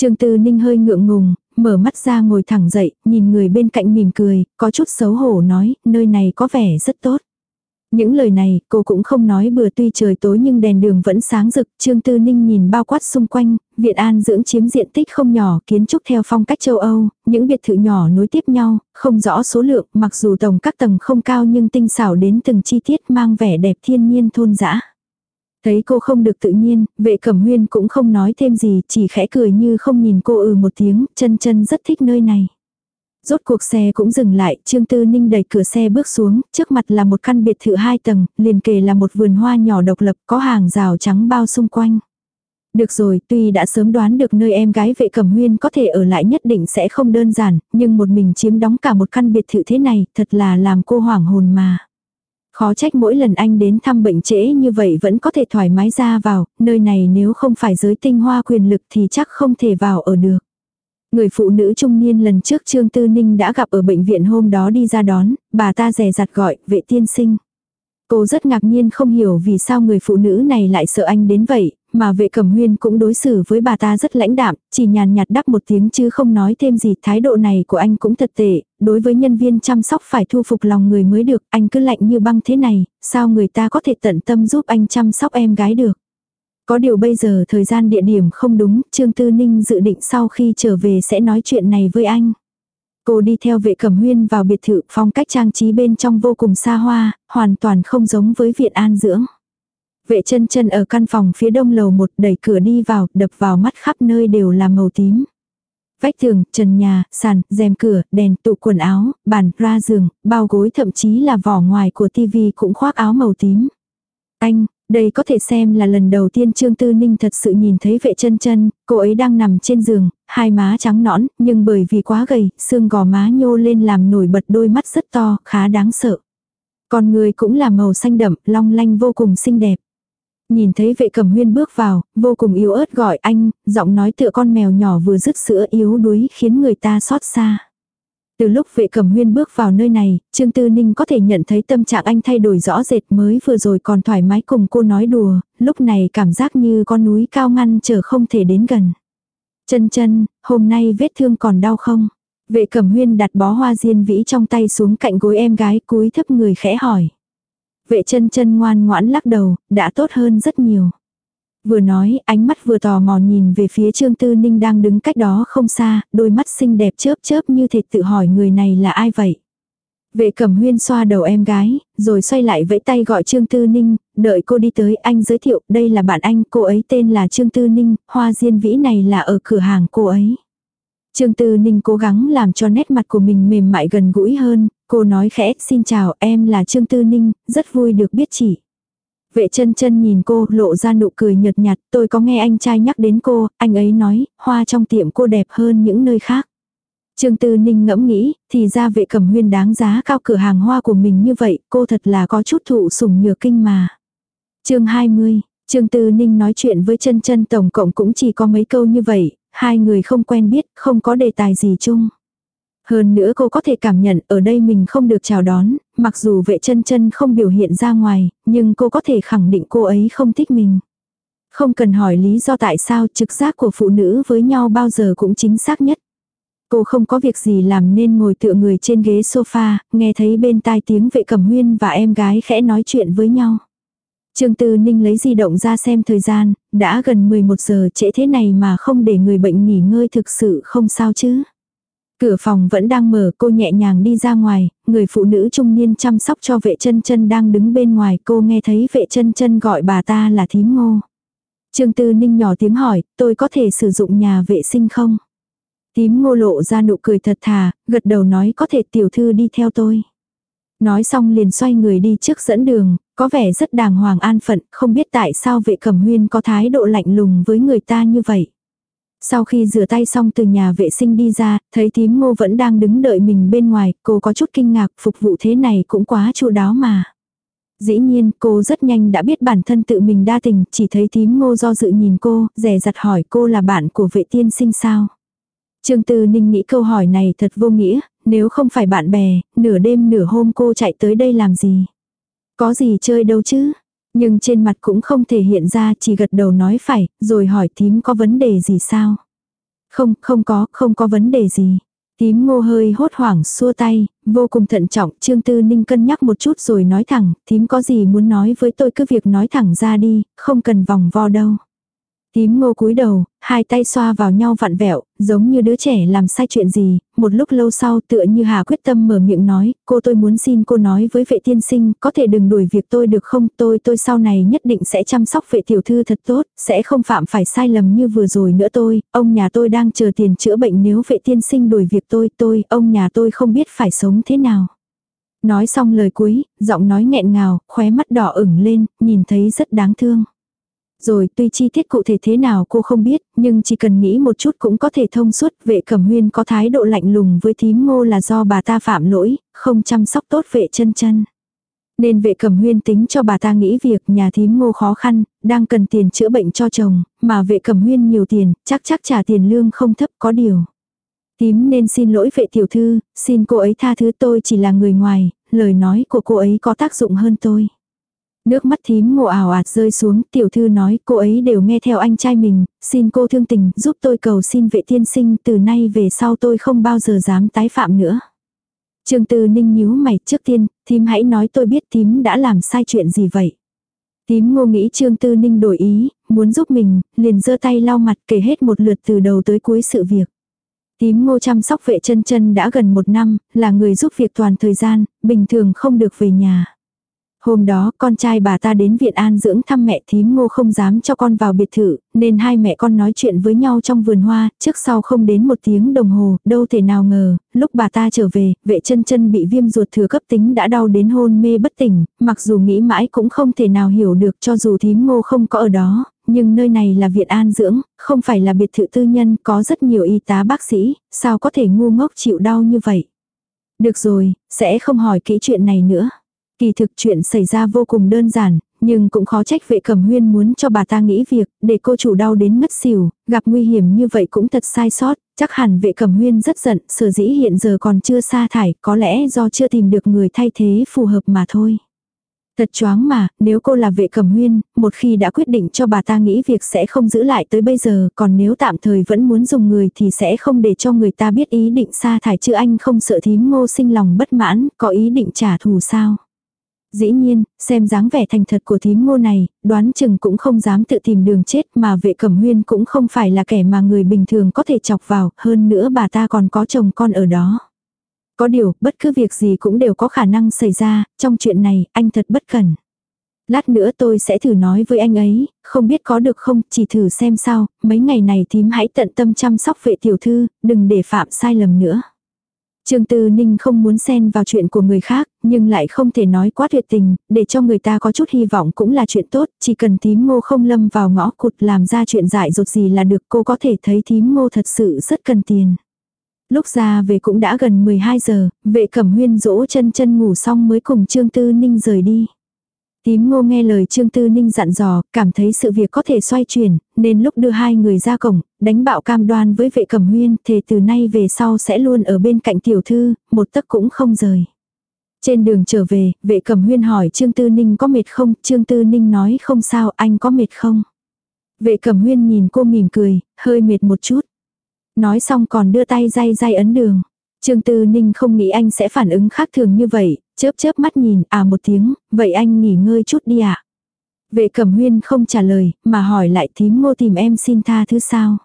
Trương Tư Ninh hơi ngượng ngùng, mở mắt ra ngồi thẳng dậy, nhìn người bên cạnh mỉm cười, có chút xấu hổ nói, nơi này có vẻ rất tốt. Những lời này, cô cũng không nói bừa tuy trời tối nhưng đèn đường vẫn sáng rực, Trương Tư Ninh nhìn bao quát xung quanh, Viện An dưỡng chiếm diện tích không nhỏ, kiến trúc theo phong cách châu Âu, những biệt thự nhỏ nối tiếp nhau, không rõ số lượng, mặc dù tổng các tầng không cao nhưng tinh xảo đến từng chi tiết mang vẻ đẹp thiên nhiên thôn dã. Thấy cô không được tự nhiên, vệ cẩm huyên cũng không nói thêm gì, chỉ khẽ cười như không nhìn cô ừ một tiếng, chân chân rất thích nơi này. Rốt cuộc xe cũng dừng lại, Trương Tư Ninh đẩy cửa xe bước xuống, trước mặt là một căn biệt thự hai tầng, liền kề là một vườn hoa nhỏ độc lập có hàng rào trắng bao xung quanh. Được rồi, tuy đã sớm đoán được nơi em gái vệ cẩm huyên có thể ở lại nhất định sẽ không đơn giản, nhưng một mình chiếm đóng cả một căn biệt thự thế này, thật là làm cô hoảng hồn mà. Khó trách mỗi lần anh đến thăm bệnh trễ như vậy vẫn có thể thoải mái ra vào, nơi này nếu không phải giới tinh hoa quyền lực thì chắc không thể vào ở được. Người phụ nữ trung niên lần trước Trương Tư Ninh đã gặp ở bệnh viện hôm đó đi ra đón, bà ta rè rặt gọi, vệ tiên sinh. Cô rất ngạc nhiên không hiểu vì sao người phụ nữ này lại sợ anh đến vậy, mà vệ cẩm huyên cũng đối xử với bà ta rất lãnh đạm, chỉ nhàn nhạt đáp một tiếng chứ không nói thêm gì. Thái độ này của anh cũng thật tệ, đối với nhân viên chăm sóc phải thu phục lòng người mới được, anh cứ lạnh như băng thế này, sao người ta có thể tận tâm giúp anh chăm sóc em gái được. Có điều bây giờ thời gian địa điểm không đúng, Trương Tư Ninh dự định sau khi trở về sẽ nói chuyện này với anh. Cô đi theo vệ cẩm huyên vào biệt thự phong cách trang trí bên trong vô cùng xa hoa, hoàn toàn không giống với viện an dưỡng. Vệ chân chân ở căn phòng phía đông lầu một đẩy cửa đi vào, đập vào mắt khắp nơi đều là màu tím. Vách tường, trần nhà, sàn, rèm cửa, đèn, tụ quần áo, bàn, ra giường, bao gối thậm chí là vỏ ngoài của tivi cũng khoác áo màu tím. Anh, đây có thể xem là lần đầu tiên Trương Tư Ninh thật sự nhìn thấy vệ chân chân, cô ấy đang nằm trên giường, hai má trắng nõn, nhưng bởi vì quá gầy, xương gò má nhô lên làm nổi bật đôi mắt rất to, khá đáng sợ. Còn người cũng là màu xanh đậm, long lanh vô cùng xinh đẹp. Nhìn thấy vệ cẩm huyên bước vào, vô cùng yếu ớt gọi anh, giọng nói tựa con mèo nhỏ vừa dứt sữa yếu đuối khiến người ta xót xa. Từ lúc vệ cẩm huyên bước vào nơi này, Trương Tư Ninh có thể nhận thấy tâm trạng anh thay đổi rõ rệt mới vừa rồi còn thoải mái cùng cô nói đùa, lúc này cảm giác như con núi cao ngăn trở không thể đến gần. Chân chân, hôm nay vết thương còn đau không? Vệ cẩm huyên đặt bó hoa diên vĩ trong tay xuống cạnh gối em gái cúi thấp người khẽ hỏi. Vệ chân chân ngoan ngoãn lắc đầu, đã tốt hơn rất nhiều. Vừa nói, ánh mắt vừa tò mò nhìn về phía Trương Tư Ninh đang đứng cách đó không xa, đôi mắt xinh đẹp chớp chớp như thể tự hỏi người này là ai vậy. Vệ cẩm huyên xoa đầu em gái, rồi xoay lại vẫy tay gọi Trương Tư Ninh, đợi cô đi tới anh giới thiệu, đây là bạn anh, cô ấy tên là Trương Tư Ninh, hoa diên vĩ này là ở cửa hàng cô ấy. Trương Tư Ninh cố gắng làm cho nét mặt của mình mềm mại gần gũi hơn, cô nói khẽ, xin chào, em là Trương Tư Ninh, rất vui được biết chị. Vệ chân chân nhìn cô, lộ ra nụ cười nhợt nhạt, tôi có nghe anh trai nhắc đến cô, anh ấy nói, hoa trong tiệm cô đẹp hơn những nơi khác. Trương Tư Ninh ngẫm nghĩ, thì ra vệ cẩm huyên đáng giá cao cửa hàng hoa của mình như vậy, cô thật là có chút thụ sủng nhược kinh mà. chương 20, Trương Tư Ninh nói chuyện với chân chân tổng cộng cũng chỉ có mấy câu như vậy, hai người không quen biết, không có đề tài gì chung. Hơn nữa cô có thể cảm nhận ở đây mình không được chào đón, mặc dù vệ chân chân không biểu hiện ra ngoài, nhưng cô có thể khẳng định cô ấy không thích mình. Không cần hỏi lý do tại sao trực giác của phụ nữ với nhau bao giờ cũng chính xác nhất. Cô không có việc gì làm nên ngồi tựa người trên ghế sofa, nghe thấy bên tai tiếng vệ cẩm huyên và em gái khẽ nói chuyện với nhau. Trương Tư Ninh lấy di động ra xem thời gian, đã gần 11 giờ trễ thế này mà không để người bệnh nghỉ ngơi thực sự không sao chứ. Cửa phòng vẫn đang mở cô nhẹ nhàng đi ra ngoài, người phụ nữ trung niên chăm sóc cho vệ chân chân đang đứng bên ngoài cô nghe thấy vệ chân chân gọi bà ta là thím ngô. Trương Tư Ninh nhỏ tiếng hỏi, tôi có thể sử dụng nhà vệ sinh không? Tím ngô lộ ra nụ cười thật thà, gật đầu nói có thể tiểu thư đi theo tôi. Nói xong liền xoay người đi trước dẫn đường, có vẻ rất đàng hoàng an phận, không biết tại sao vệ cẩm huyên có thái độ lạnh lùng với người ta như vậy. Sau khi rửa tay xong từ nhà vệ sinh đi ra, thấy tím ngô vẫn đang đứng đợi mình bên ngoài, cô có chút kinh ngạc, phục vụ thế này cũng quá chu đáo mà. Dĩ nhiên, cô rất nhanh đã biết bản thân tự mình đa tình, chỉ thấy tím ngô do dự nhìn cô, rẻ rặt hỏi cô là bạn của vệ tiên sinh sao. Trương Tư Ninh nghĩ câu hỏi này thật vô nghĩa, nếu không phải bạn bè, nửa đêm nửa hôm cô chạy tới đây làm gì. Có gì chơi đâu chứ. Nhưng trên mặt cũng không thể hiện ra chỉ gật đầu nói phải, rồi hỏi tím có vấn đề gì sao. Không, không có, không có vấn đề gì. Tím ngô hơi hốt hoảng xua tay, vô cùng thận trọng, Trương Tư Ninh cân nhắc một chút rồi nói thẳng, tím có gì muốn nói với tôi cứ việc nói thẳng ra đi, không cần vòng vo đâu. Tím ngô cúi đầu, hai tay xoa vào nhau vặn vẹo, giống như đứa trẻ làm sai chuyện gì, một lúc lâu sau tựa như Hà quyết tâm mở miệng nói, cô tôi muốn xin cô nói với vệ tiên sinh, có thể đừng đuổi việc tôi được không, tôi tôi sau này nhất định sẽ chăm sóc vệ tiểu thư thật tốt, sẽ không phạm phải sai lầm như vừa rồi nữa tôi, ông nhà tôi đang chờ tiền chữa bệnh nếu vệ tiên sinh đuổi việc tôi, tôi, ông nhà tôi không biết phải sống thế nào. Nói xong lời cuối, giọng nói nghẹn ngào, khóe mắt đỏ ửng lên, nhìn thấy rất đáng thương. Rồi tuy chi tiết cụ thể thế nào cô không biết, nhưng chỉ cần nghĩ một chút cũng có thể thông suốt vệ cẩm huyên có thái độ lạnh lùng với thím ngô là do bà ta phạm lỗi, không chăm sóc tốt vệ chân chân. Nên vệ cẩm huyên tính cho bà ta nghĩ việc nhà thím ngô khó khăn, đang cần tiền chữa bệnh cho chồng, mà vệ cẩm huyên nhiều tiền, chắc chắc trả tiền lương không thấp có điều. Tím nên xin lỗi vệ tiểu thư, xin cô ấy tha thứ tôi chỉ là người ngoài, lời nói của cô ấy có tác dụng hơn tôi. Nước mắt thím ngộ ảo ạt rơi xuống, tiểu thư nói cô ấy đều nghe theo anh trai mình, xin cô thương tình, giúp tôi cầu xin vệ tiên sinh, từ nay về sau tôi không bao giờ dám tái phạm nữa. Trương Tư Ninh nhíu mày trước tiên, thím hãy nói tôi biết thím đã làm sai chuyện gì vậy. Thím ngô nghĩ Trương Tư Ninh đổi ý, muốn giúp mình, liền giơ tay lau mặt kể hết một lượt từ đầu tới cuối sự việc. Tím ngô chăm sóc vệ chân chân đã gần một năm, là người giúp việc toàn thời gian, bình thường không được về nhà. Hôm đó con trai bà ta đến viện an dưỡng thăm mẹ thím ngô không dám cho con vào biệt thự, nên hai mẹ con nói chuyện với nhau trong vườn hoa, trước sau không đến một tiếng đồng hồ, đâu thể nào ngờ, lúc bà ta trở về, vệ chân chân bị viêm ruột thừa cấp tính đã đau đến hôn mê bất tỉnh, mặc dù nghĩ mãi cũng không thể nào hiểu được cho dù thím ngô không có ở đó, nhưng nơi này là viện an dưỡng, không phải là biệt thự tư nhân, có rất nhiều y tá bác sĩ, sao có thể ngu ngốc chịu đau như vậy. Được rồi, sẽ không hỏi kỹ chuyện này nữa. Kỳ thực chuyện xảy ra vô cùng đơn giản, nhưng cũng khó trách vệ cẩm huyên muốn cho bà ta nghĩ việc, để cô chủ đau đến ngất xỉu, gặp nguy hiểm như vậy cũng thật sai sót, chắc hẳn vệ cẩm huyên rất giận, sở dĩ hiện giờ còn chưa sa thải, có lẽ do chưa tìm được người thay thế phù hợp mà thôi. Thật choáng mà, nếu cô là vệ cẩm huyên, một khi đã quyết định cho bà ta nghĩ việc sẽ không giữ lại tới bây giờ, còn nếu tạm thời vẫn muốn dùng người thì sẽ không để cho người ta biết ý định sa thải chứ anh không sợ thím ngô sinh lòng bất mãn, có ý định trả thù sao. Dĩ nhiên, xem dáng vẻ thành thật của thím ngô này, đoán chừng cũng không dám tự tìm đường chết mà vệ cẩm huyên cũng không phải là kẻ mà người bình thường có thể chọc vào, hơn nữa bà ta còn có chồng con ở đó. Có điều, bất cứ việc gì cũng đều có khả năng xảy ra, trong chuyện này, anh thật bất cẩn. Lát nữa tôi sẽ thử nói với anh ấy, không biết có được không, chỉ thử xem sao, mấy ngày này thím hãy tận tâm chăm sóc vệ tiểu thư, đừng để phạm sai lầm nữa. Trương Tư Ninh không muốn xen vào chuyện của người khác, nhưng lại không thể nói quá tuyệt tình, để cho người ta có chút hy vọng cũng là chuyện tốt, chỉ cần thím ngô không lâm vào ngõ cụt làm ra chuyện dại dột gì là được cô có thể thấy thím ngô thật sự rất cần tiền. Lúc ra về cũng đã gần 12 giờ, vệ cẩm huyên dỗ chân chân ngủ xong mới cùng Trương Tư Ninh rời đi. Tím ngô nghe lời Trương Tư Ninh dặn dò, cảm thấy sự việc có thể xoay chuyển, nên lúc đưa hai người ra cổng, đánh bạo cam đoan với vệ cẩm huyên, thề từ nay về sau sẽ luôn ở bên cạnh tiểu thư, một tấc cũng không rời. Trên đường trở về, vệ cẩm huyên hỏi Trương Tư Ninh có mệt không, Trương Tư Ninh nói không sao, anh có mệt không. Vệ cẩm huyên nhìn cô mỉm cười, hơi mệt một chút. Nói xong còn đưa tay day day ấn đường. Trương Tư Ninh không nghĩ anh sẽ phản ứng khác thường như vậy, chớp chớp mắt nhìn, à một tiếng, vậy anh nghỉ ngơi chút đi ạ. À? Vệ cẩm huyên không trả lời, mà hỏi lại thím ngô tìm em xin tha thứ sao.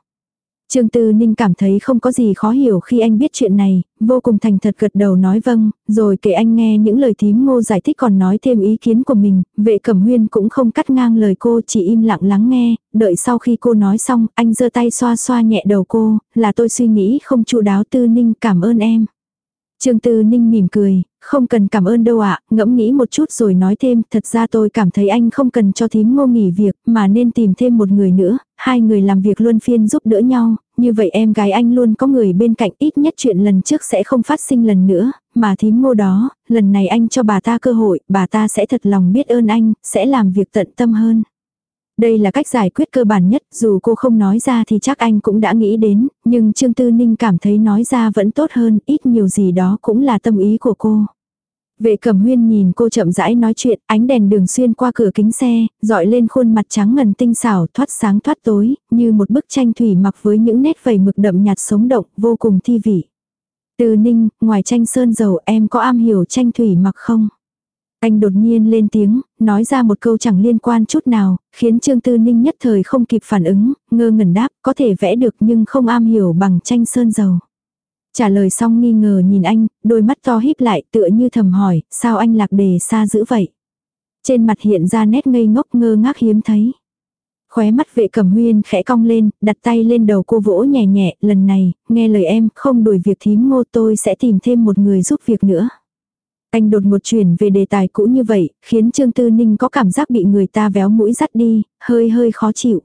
Trương Tư Ninh cảm thấy không có gì khó hiểu khi anh biết chuyện này, vô cùng thành thật gật đầu nói vâng, rồi kể anh nghe những lời thím ngô giải thích còn nói thêm ý kiến của mình, vệ cẩm huyên cũng không cắt ngang lời cô chỉ im lặng lắng nghe, đợi sau khi cô nói xong, anh giơ tay xoa xoa nhẹ đầu cô, là tôi suy nghĩ không chu đáo Tư Ninh cảm ơn em. Trương Tư Ninh mỉm cười, không cần cảm ơn đâu ạ, ngẫm nghĩ một chút rồi nói thêm, thật ra tôi cảm thấy anh không cần cho thím ngô nghỉ việc, mà nên tìm thêm một người nữa, hai người làm việc luôn phiên giúp đỡ nhau, như vậy em gái anh luôn có người bên cạnh ít nhất chuyện lần trước sẽ không phát sinh lần nữa, mà thím ngô đó, lần này anh cho bà ta cơ hội, bà ta sẽ thật lòng biết ơn anh, sẽ làm việc tận tâm hơn. Đây là cách giải quyết cơ bản nhất, dù cô không nói ra thì chắc anh cũng đã nghĩ đến, nhưng Trương Tư Ninh cảm thấy nói ra vẫn tốt hơn, ít nhiều gì đó cũng là tâm ý của cô. Vệ cẩm huyên nhìn cô chậm rãi nói chuyện, ánh đèn đường xuyên qua cửa kính xe, dọi lên khuôn mặt trắng ngần tinh xảo thoát sáng thoát tối, như một bức tranh thủy mặc với những nét vầy mực đậm nhạt sống động, vô cùng thi vị. Từ ninh, ngoài tranh sơn dầu em có am hiểu tranh thủy mặc không? Anh đột nhiên lên tiếng, nói ra một câu chẳng liên quan chút nào, khiến Trương Tư Ninh nhất thời không kịp phản ứng, ngơ ngẩn đáp, có thể vẽ được nhưng không am hiểu bằng tranh sơn dầu. Trả lời xong nghi ngờ nhìn anh, đôi mắt to híp lại tựa như thầm hỏi, sao anh lạc đề xa dữ vậy? Trên mặt hiện ra nét ngây ngốc ngơ ngác hiếm thấy. Khóe mắt vệ cẩm huyên khẽ cong lên, đặt tay lên đầu cô vỗ nhẹ nhẹ, lần này, nghe lời em, không đuổi việc thím ngô tôi sẽ tìm thêm một người giúp việc nữa. Anh đột ngột chuyển về đề tài cũ như vậy, khiến Trương Tư Ninh có cảm giác bị người ta véo mũi dắt đi, hơi hơi khó chịu.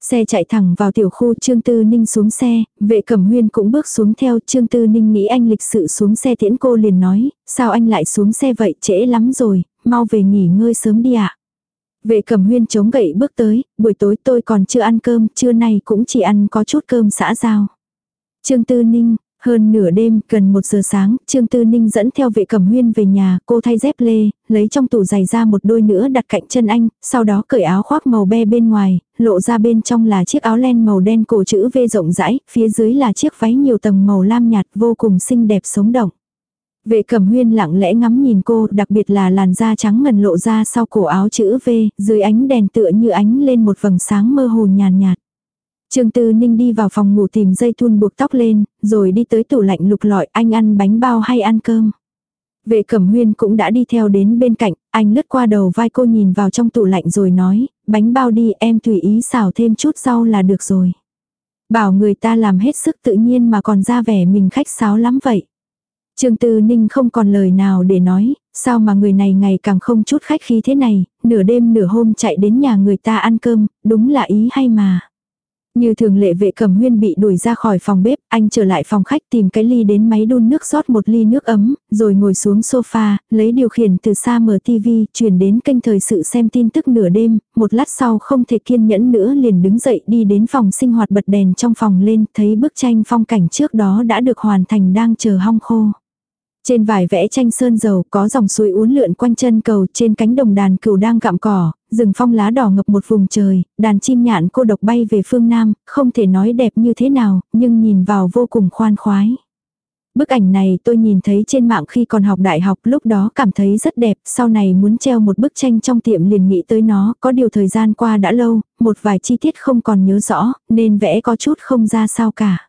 Xe chạy thẳng vào tiểu khu Trương Tư Ninh xuống xe, vệ cẩm huyên cũng bước xuống theo Trương Tư Ninh nghĩ anh lịch sự xuống xe tiễn cô liền nói, sao anh lại xuống xe vậy trễ lắm rồi, mau về nghỉ ngơi sớm đi ạ. À? Vệ cẩm huyên chống gậy bước tới, buổi tối tôi còn chưa ăn cơm, trưa nay cũng chỉ ăn có chút cơm xã giao. Trương Tư Ninh, hơn nửa đêm, gần một giờ sáng, Trương Tư Ninh dẫn theo vệ cẩm huyên về nhà, cô thay dép lê, lấy trong tủ giày ra một đôi nữa đặt cạnh chân anh, sau đó cởi áo khoác màu be bên ngoài, lộ ra bên trong là chiếc áo len màu đen cổ chữ V rộng rãi, phía dưới là chiếc váy nhiều tầng màu lam nhạt vô cùng xinh đẹp sống động. Vệ cẩm huyên lặng lẽ ngắm nhìn cô, đặc biệt là làn da trắng ngần lộ ra sau cổ áo chữ V, dưới ánh đèn tựa như ánh lên một vầng sáng mơ hồ nhàn nhạt. Trương Tư Ninh đi vào phòng ngủ tìm dây thun buộc tóc lên, rồi đi tới tủ lạnh lục lọi anh ăn bánh bao hay ăn cơm. Vệ Cẩm Huyên cũng đã đi theo đến bên cạnh, anh lướt qua đầu vai cô nhìn vào trong tủ lạnh rồi nói, bánh bao đi em tùy ý xào thêm chút rau là được rồi. Bảo người ta làm hết sức tự nhiên mà còn ra vẻ mình khách sáo lắm vậy. Trương Tư Ninh không còn lời nào để nói, sao mà người này ngày càng không chút khách khí thế này, nửa đêm nửa hôm chạy đến nhà người ta ăn cơm, đúng là ý hay mà. Như thường lệ vệ cầm huyên bị đuổi ra khỏi phòng bếp, anh trở lại phòng khách tìm cái ly đến máy đun nước rót một ly nước ấm, rồi ngồi xuống sofa, lấy điều khiển từ xa mở tivi, chuyển đến kênh thời sự xem tin tức nửa đêm, một lát sau không thể kiên nhẫn nữa liền đứng dậy đi đến phòng sinh hoạt bật đèn trong phòng lên, thấy bức tranh phong cảnh trước đó đã được hoàn thành đang chờ hong khô. Trên vải vẽ tranh sơn dầu có dòng suối uốn lượn quanh chân cầu trên cánh đồng đàn cừu đang gặm cỏ, rừng phong lá đỏ ngập một vùng trời, đàn chim nhạn cô độc bay về phương Nam, không thể nói đẹp như thế nào, nhưng nhìn vào vô cùng khoan khoái. Bức ảnh này tôi nhìn thấy trên mạng khi còn học đại học lúc đó cảm thấy rất đẹp, sau này muốn treo một bức tranh trong tiệm liền nghĩ tới nó, có điều thời gian qua đã lâu, một vài chi tiết không còn nhớ rõ, nên vẽ có chút không ra sao cả.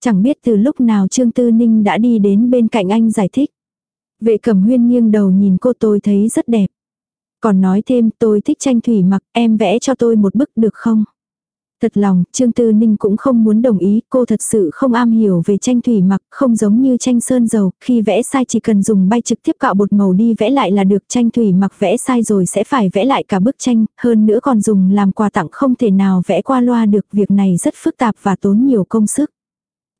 Chẳng biết từ lúc nào Trương Tư Ninh đã đi đến bên cạnh anh giải thích. Vệ cẩm huyên nghiêng đầu nhìn cô tôi thấy rất đẹp. Còn nói thêm tôi thích tranh thủy mặc, em vẽ cho tôi một bức được không? Thật lòng, Trương Tư Ninh cũng không muốn đồng ý, cô thật sự không am hiểu về tranh thủy mặc, không giống như tranh sơn dầu, khi vẽ sai chỉ cần dùng bay trực tiếp cạo bột màu đi vẽ lại là được tranh thủy mặc vẽ sai rồi sẽ phải vẽ lại cả bức tranh, hơn nữa còn dùng làm quà tặng không thể nào vẽ qua loa được, việc này rất phức tạp và tốn nhiều công sức.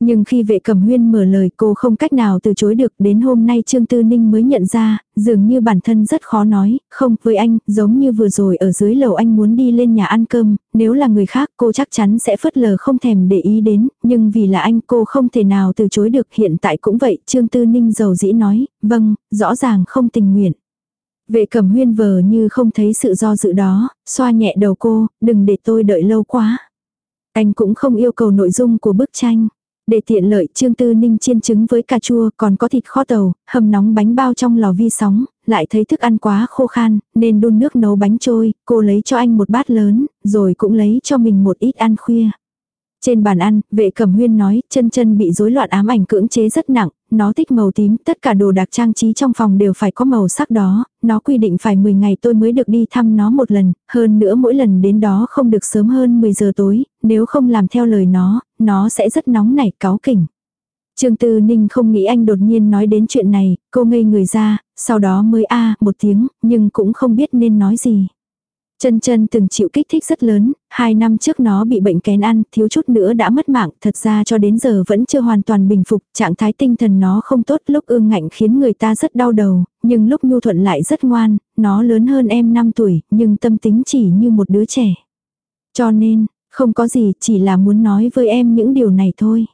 Nhưng khi vệ cầm huyên mở lời cô không cách nào từ chối được đến hôm nay Trương Tư Ninh mới nhận ra, dường như bản thân rất khó nói, không với anh, giống như vừa rồi ở dưới lầu anh muốn đi lên nhà ăn cơm, nếu là người khác cô chắc chắn sẽ phớt lờ không thèm để ý đến, nhưng vì là anh cô không thể nào từ chối được hiện tại cũng vậy, Trương Tư Ninh giàu dĩ nói, vâng, rõ ràng không tình nguyện. Vệ cầm huyên vờ như không thấy sự do dự đó, xoa nhẹ đầu cô, đừng để tôi đợi lâu quá. Anh cũng không yêu cầu nội dung của bức tranh. Để tiện lợi Trương Tư Ninh chiên trứng với cà chua còn có thịt kho tàu, hầm nóng bánh bao trong lò vi sóng, lại thấy thức ăn quá khô khan, nên đun nước nấu bánh trôi, cô lấy cho anh một bát lớn, rồi cũng lấy cho mình một ít ăn khuya. Trên bàn ăn, vệ cẩm huyên nói, chân chân bị rối loạn ám ảnh cưỡng chế rất nặng, nó thích màu tím, tất cả đồ đạc trang trí trong phòng đều phải có màu sắc đó, nó quy định phải 10 ngày tôi mới được đi thăm nó một lần, hơn nữa mỗi lần đến đó không được sớm hơn 10 giờ tối, nếu không làm theo lời nó, nó sẽ rất nóng nảy cáu kỉnh. Trương Tư Ninh không nghĩ anh đột nhiên nói đến chuyện này, cô ngây người ra, sau đó mới a à, một tiếng, nhưng cũng không biết nên nói gì. Chân chân từng chịu kích thích rất lớn, hai năm trước nó bị bệnh kén ăn, thiếu chút nữa đã mất mạng, thật ra cho đến giờ vẫn chưa hoàn toàn bình phục, trạng thái tinh thần nó không tốt, lúc ương ngạnh khiến người ta rất đau đầu, nhưng lúc nhu thuận lại rất ngoan, nó lớn hơn em 5 tuổi, nhưng tâm tính chỉ như một đứa trẻ. Cho nên, không có gì, chỉ là muốn nói với em những điều này thôi.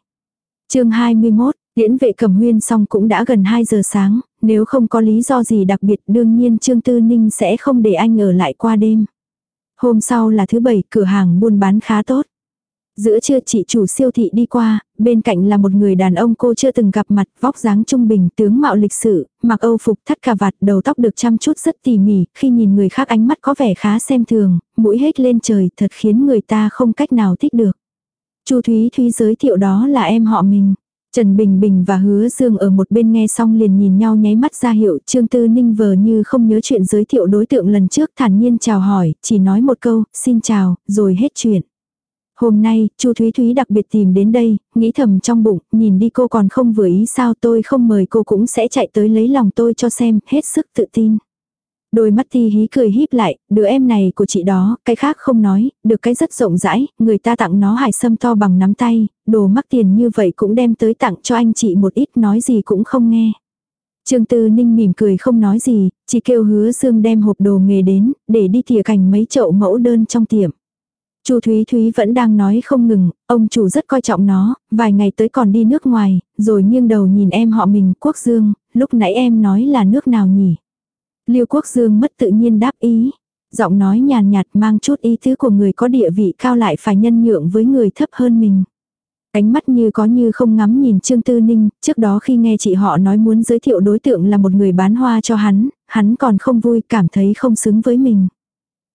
chương 21, Điễn vệ cầm huyên xong cũng đã gần 2 giờ sáng, nếu không có lý do gì đặc biệt đương nhiên Trương Tư Ninh sẽ không để anh ở lại qua đêm. Hôm sau là thứ bảy, cửa hàng buôn bán khá tốt. Giữa trưa chị chủ siêu thị đi qua, bên cạnh là một người đàn ông cô chưa từng gặp mặt, vóc dáng trung bình, tướng mạo lịch sự, mặc âu phục thắt cà vạt, đầu tóc được chăm chút rất tỉ mỉ, khi nhìn người khác ánh mắt có vẻ khá xem thường, mũi hết lên trời, thật khiến người ta không cách nào thích được. Chu Thúy Thúy giới thiệu đó là em họ mình. Trần Bình Bình và Hứa Dương ở một bên nghe xong liền nhìn nhau nháy mắt ra hiệu, Trương Tư Ninh vờ như không nhớ chuyện giới thiệu đối tượng lần trước thản nhiên chào hỏi, chỉ nói một câu, xin chào, rồi hết chuyện. Hôm nay, Chu Thúy Thúy đặc biệt tìm đến đây, nghĩ thầm trong bụng, nhìn đi cô còn không vừa ý sao tôi không mời cô cũng sẽ chạy tới lấy lòng tôi cho xem, hết sức tự tin. Đôi mắt thi hí cười híp lại, đứa em này của chị đó, cái khác không nói, được cái rất rộng rãi, người ta tặng nó hải sâm to bằng nắm tay, đồ mắc tiền như vậy cũng đem tới tặng cho anh chị một ít nói gì cũng không nghe. Trương Tư Ninh mỉm cười không nói gì, chỉ kêu hứa Dương đem hộp đồ nghề đến, để đi thìa cành mấy chậu mẫu đơn trong tiệm. Chu Thúy Thúy vẫn đang nói không ngừng, ông chủ rất coi trọng nó, vài ngày tới còn đi nước ngoài, rồi nghiêng đầu nhìn em họ mình, Quốc Dương, lúc nãy em nói là nước nào nhỉ? Liêu Quốc Dương mất tự nhiên đáp ý. Giọng nói nhàn nhạt mang chút ý tứ của người có địa vị cao lại phải nhân nhượng với người thấp hơn mình. Ánh mắt như có như không ngắm nhìn Trương Tư Ninh, trước đó khi nghe chị họ nói muốn giới thiệu đối tượng là một người bán hoa cho hắn, hắn còn không vui cảm thấy không xứng với mình.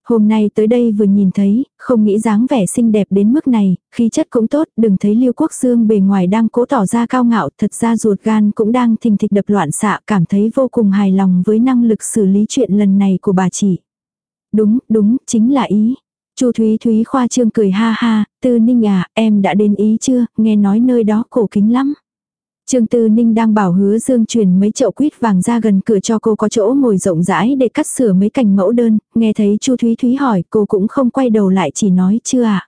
Hôm nay tới đây vừa nhìn thấy, không nghĩ dáng vẻ xinh đẹp đến mức này, khí chất cũng tốt, đừng thấy Liêu Quốc Dương bề ngoài đang cố tỏ ra cao ngạo, thật ra ruột gan cũng đang thình thịch đập loạn xạ, cảm thấy vô cùng hài lòng với năng lực xử lý chuyện lần này của bà chị. Đúng, đúng, chính là ý. Chu Thúy Thúy khoa trương cười ha ha, Tư Ninh à, em đã đến ý chưa, nghe nói nơi đó cổ kính lắm. Trương Tư Ninh đang bảo hứa Dương truyền mấy chậu quýt vàng ra gần cửa cho cô có chỗ ngồi rộng rãi để cắt sửa mấy cành mẫu đơn, nghe thấy Chu Thúy Thúy hỏi cô cũng không quay đầu lại chỉ nói chưa ạ. À?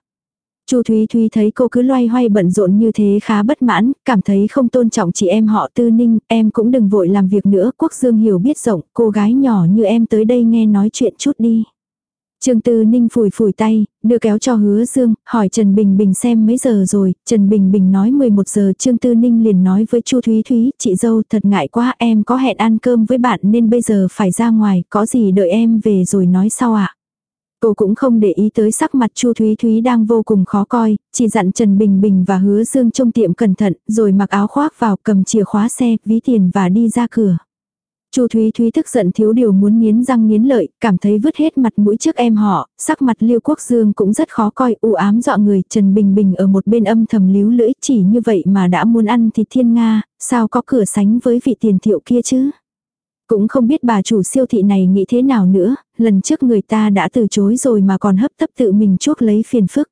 Chu Thúy Thúy thấy cô cứ loay hoay bận rộn như thế khá bất mãn, cảm thấy không tôn trọng chị em họ Tư Ninh, em cũng đừng vội làm việc nữa, Quốc Dương hiểu biết rộng, cô gái nhỏ như em tới đây nghe nói chuyện chút đi. Trương Tư Ninh phủi phủi tay, đưa kéo cho hứa dương, hỏi Trần Bình Bình xem mấy giờ rồi, Trần Bình Bình nói 11 giờ, Trương Tư Ninh liền nói với Chu Thúy Thúy, chị dâu thật ngại quá em có hẹn ăn cơm với bạn nên bây giờ phải ra ngoài, có gì đợi em về rồi nói sau ạ. À? Cô cũng không để ý tới sắc mặt Chu Thúy Thúy đang vô cùng khó coi, chỉ dặn Trần Bình Bình và Hứa Dương trong tiệm cẩn thận, rồi mặc áo khoác vào cầm chìa khóa xe, ví tiền và đi ra cửa. Chu Thúy Thúy tức giận thiếu điều muốn nghiến răng nghiến lợi, cảm thấy vứt hết mặt mũi trước em họ, sắc mặt Lưu Quốc Dương cũng rất khó coi, u ám dọa người, Trần Bình Bình ở một bên âm thầm líu lưỡi, chỉ như vậy mà đã muốn ăn thịt thiên nga, sao có cửa sánh với vị tiền thiệu kia chứ? Cũng không biết bà chủ siêu thị này nghĩ thế nào nữa, lần trước người ta đã từ chối rồi mà còn hấp tấp tự mình chuốc lấy phiền phức.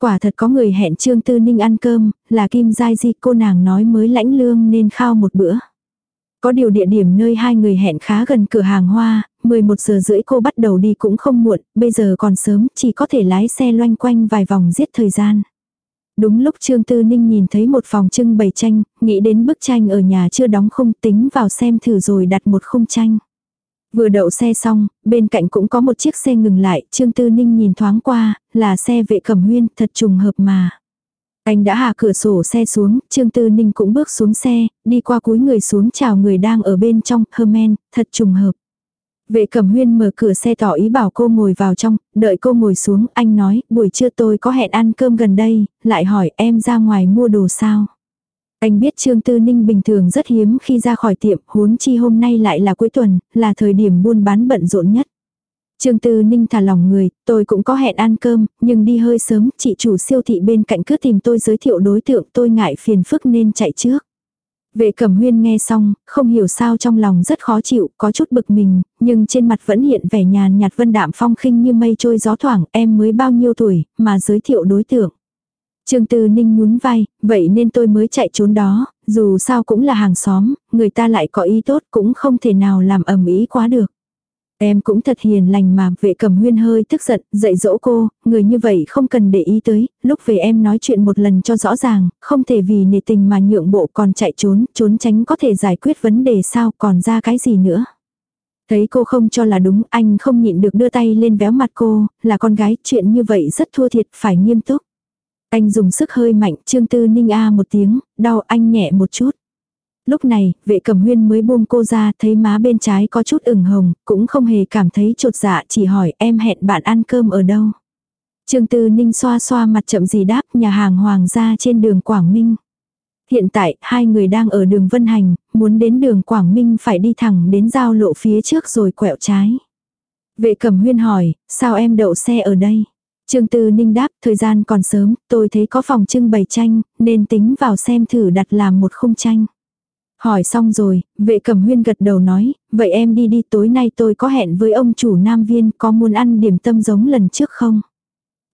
Quả thật có người hẹn Trương Tư Ninh ăn cơm, là Kim Giai Di cô nàng nói mới lãnh lương nên khao một bữa. Có điều địa điểm nơi hai người hẹn khá gần cửa hàng hoa, 11 giờ rưỡi cô bắt đầu đi cũng không muộn, bây giờ còn sớm, chỉ có thể lái xe loanh quanh vài vòng giết thời gian. Đúng lúc Trương Tư Ninh nhìn thấy một phòng trưng bày tranh, nghĩ đến bức tranh ở nhà chưa đóng không tính vào xem thử rồi đặt một khung tranh. Vừa đậu xe xong, bên cạnh cũng có một chiếc xe ngừng lại, Trương Tư Ninh nhìn thoáng qua, là xe vệ cẩm huyên, thật trùng hợp mà. Anh đã hạ cửa sổ xe xuống, Trương Tư Ninh cũng bước xuống xe, đi qua cúi người xuống chào người đang ở bên trong, Herman, thật trùng hợp. Vệ cẩm huyên mở cửa xe tỏ ý bảo cô ngồi vào trong, đợi cô ngồi xuống, anh nói, buổi trưa tôi có hẹn ăn cơm gần đây, lại hỏi em ra ngoài mua đồ sao. Anh biết Trương Tư Ninh bình thường rất hiếm khi ra khỏi tiệm, huống chi hôm nay lại là cuối tuần, là thời điểm buôn bán bận rộn nhất. Trương Tư Ninh thả lòng người, tôi cũng có hẹn ăn cơm, nhưng đi hơi sớm, chị chủ siêu thị bên cạnh cứ tìm tôi giới thiệu đối tượng tôi ngại phiền phức nên chạy trước. Vệ cẩm huyên nghe xong, không hiểu sao trong lòng rất khó chịu, có chút bực mình, nhưng trên mặt vẫn hiện vẻ nhàn nhạt vân đạm phong khinh như mây trôi gió thoảng, em mới bao nhiêu tuổi, mà giới thiệu đối tượng. Trương Tư Ninh nhún vai, vậy nên tôi mới chạy trốn đó, dù sao cũng là hàng xóm, người ta lại có ý tốt cũng không thể nào làm ầm ý quá được. Em cũng thật hiền lành mà, vệ cầm huyên hơi tức giận, dạy dỗ cô, người như vậy không cần để ý tới, lúc về em nói chuyện một lần cho rõ ràng, không thể vì nề tình mà nhượng bộ còn chạy trốn, trốn tránh có thể giải quyết vấn đề sao, còn ra cái gì nữa. Thấy cô không cho là đúng, anh không nhịn được đưa tay lên véo mặt cô, là con gái, chuyện như vậy rất thua thiệt, phải nghiêm túc. Anh dùng sức hơi mạnh, Trương Tư Ninh a một tiếng, đau anh nhẹ một chút. Lúc này, vệ cẩm huyên mới buông cô ra, thấy má bên trái có chút ửng hồng, cũng không hề cảm thấy trột dạ, chỉ hỏi em hẹn bạn ăn cơm ở đâu. Trương Tư Ninh xoa xoa mặt chậm gì đáp nhà hàng Hoàng gia trên đường Quảng Minh. Hiện tại, hai người đang ở đường Vân Hành, muốn đến đường Quảng Minh phải đi thẳng đến giao lộ phía trước rồi quẹo trái. Vệ cẩm huyên hỏi, sao em đậu xe ở đây? Trương Tư Ninh đáp, thời gian còn sớm, tôi thấy có phòng trưng bày tranh, nên tính vào xem thử đặt làm một khung tranh. Hỏi xong rồi, vệ cẩm huyên gật đầu nói, vậy em đi đi tối nay tôi có hẹn với ông chủ Nam Viên có muốn ăn điểm tâm giống lần trước không?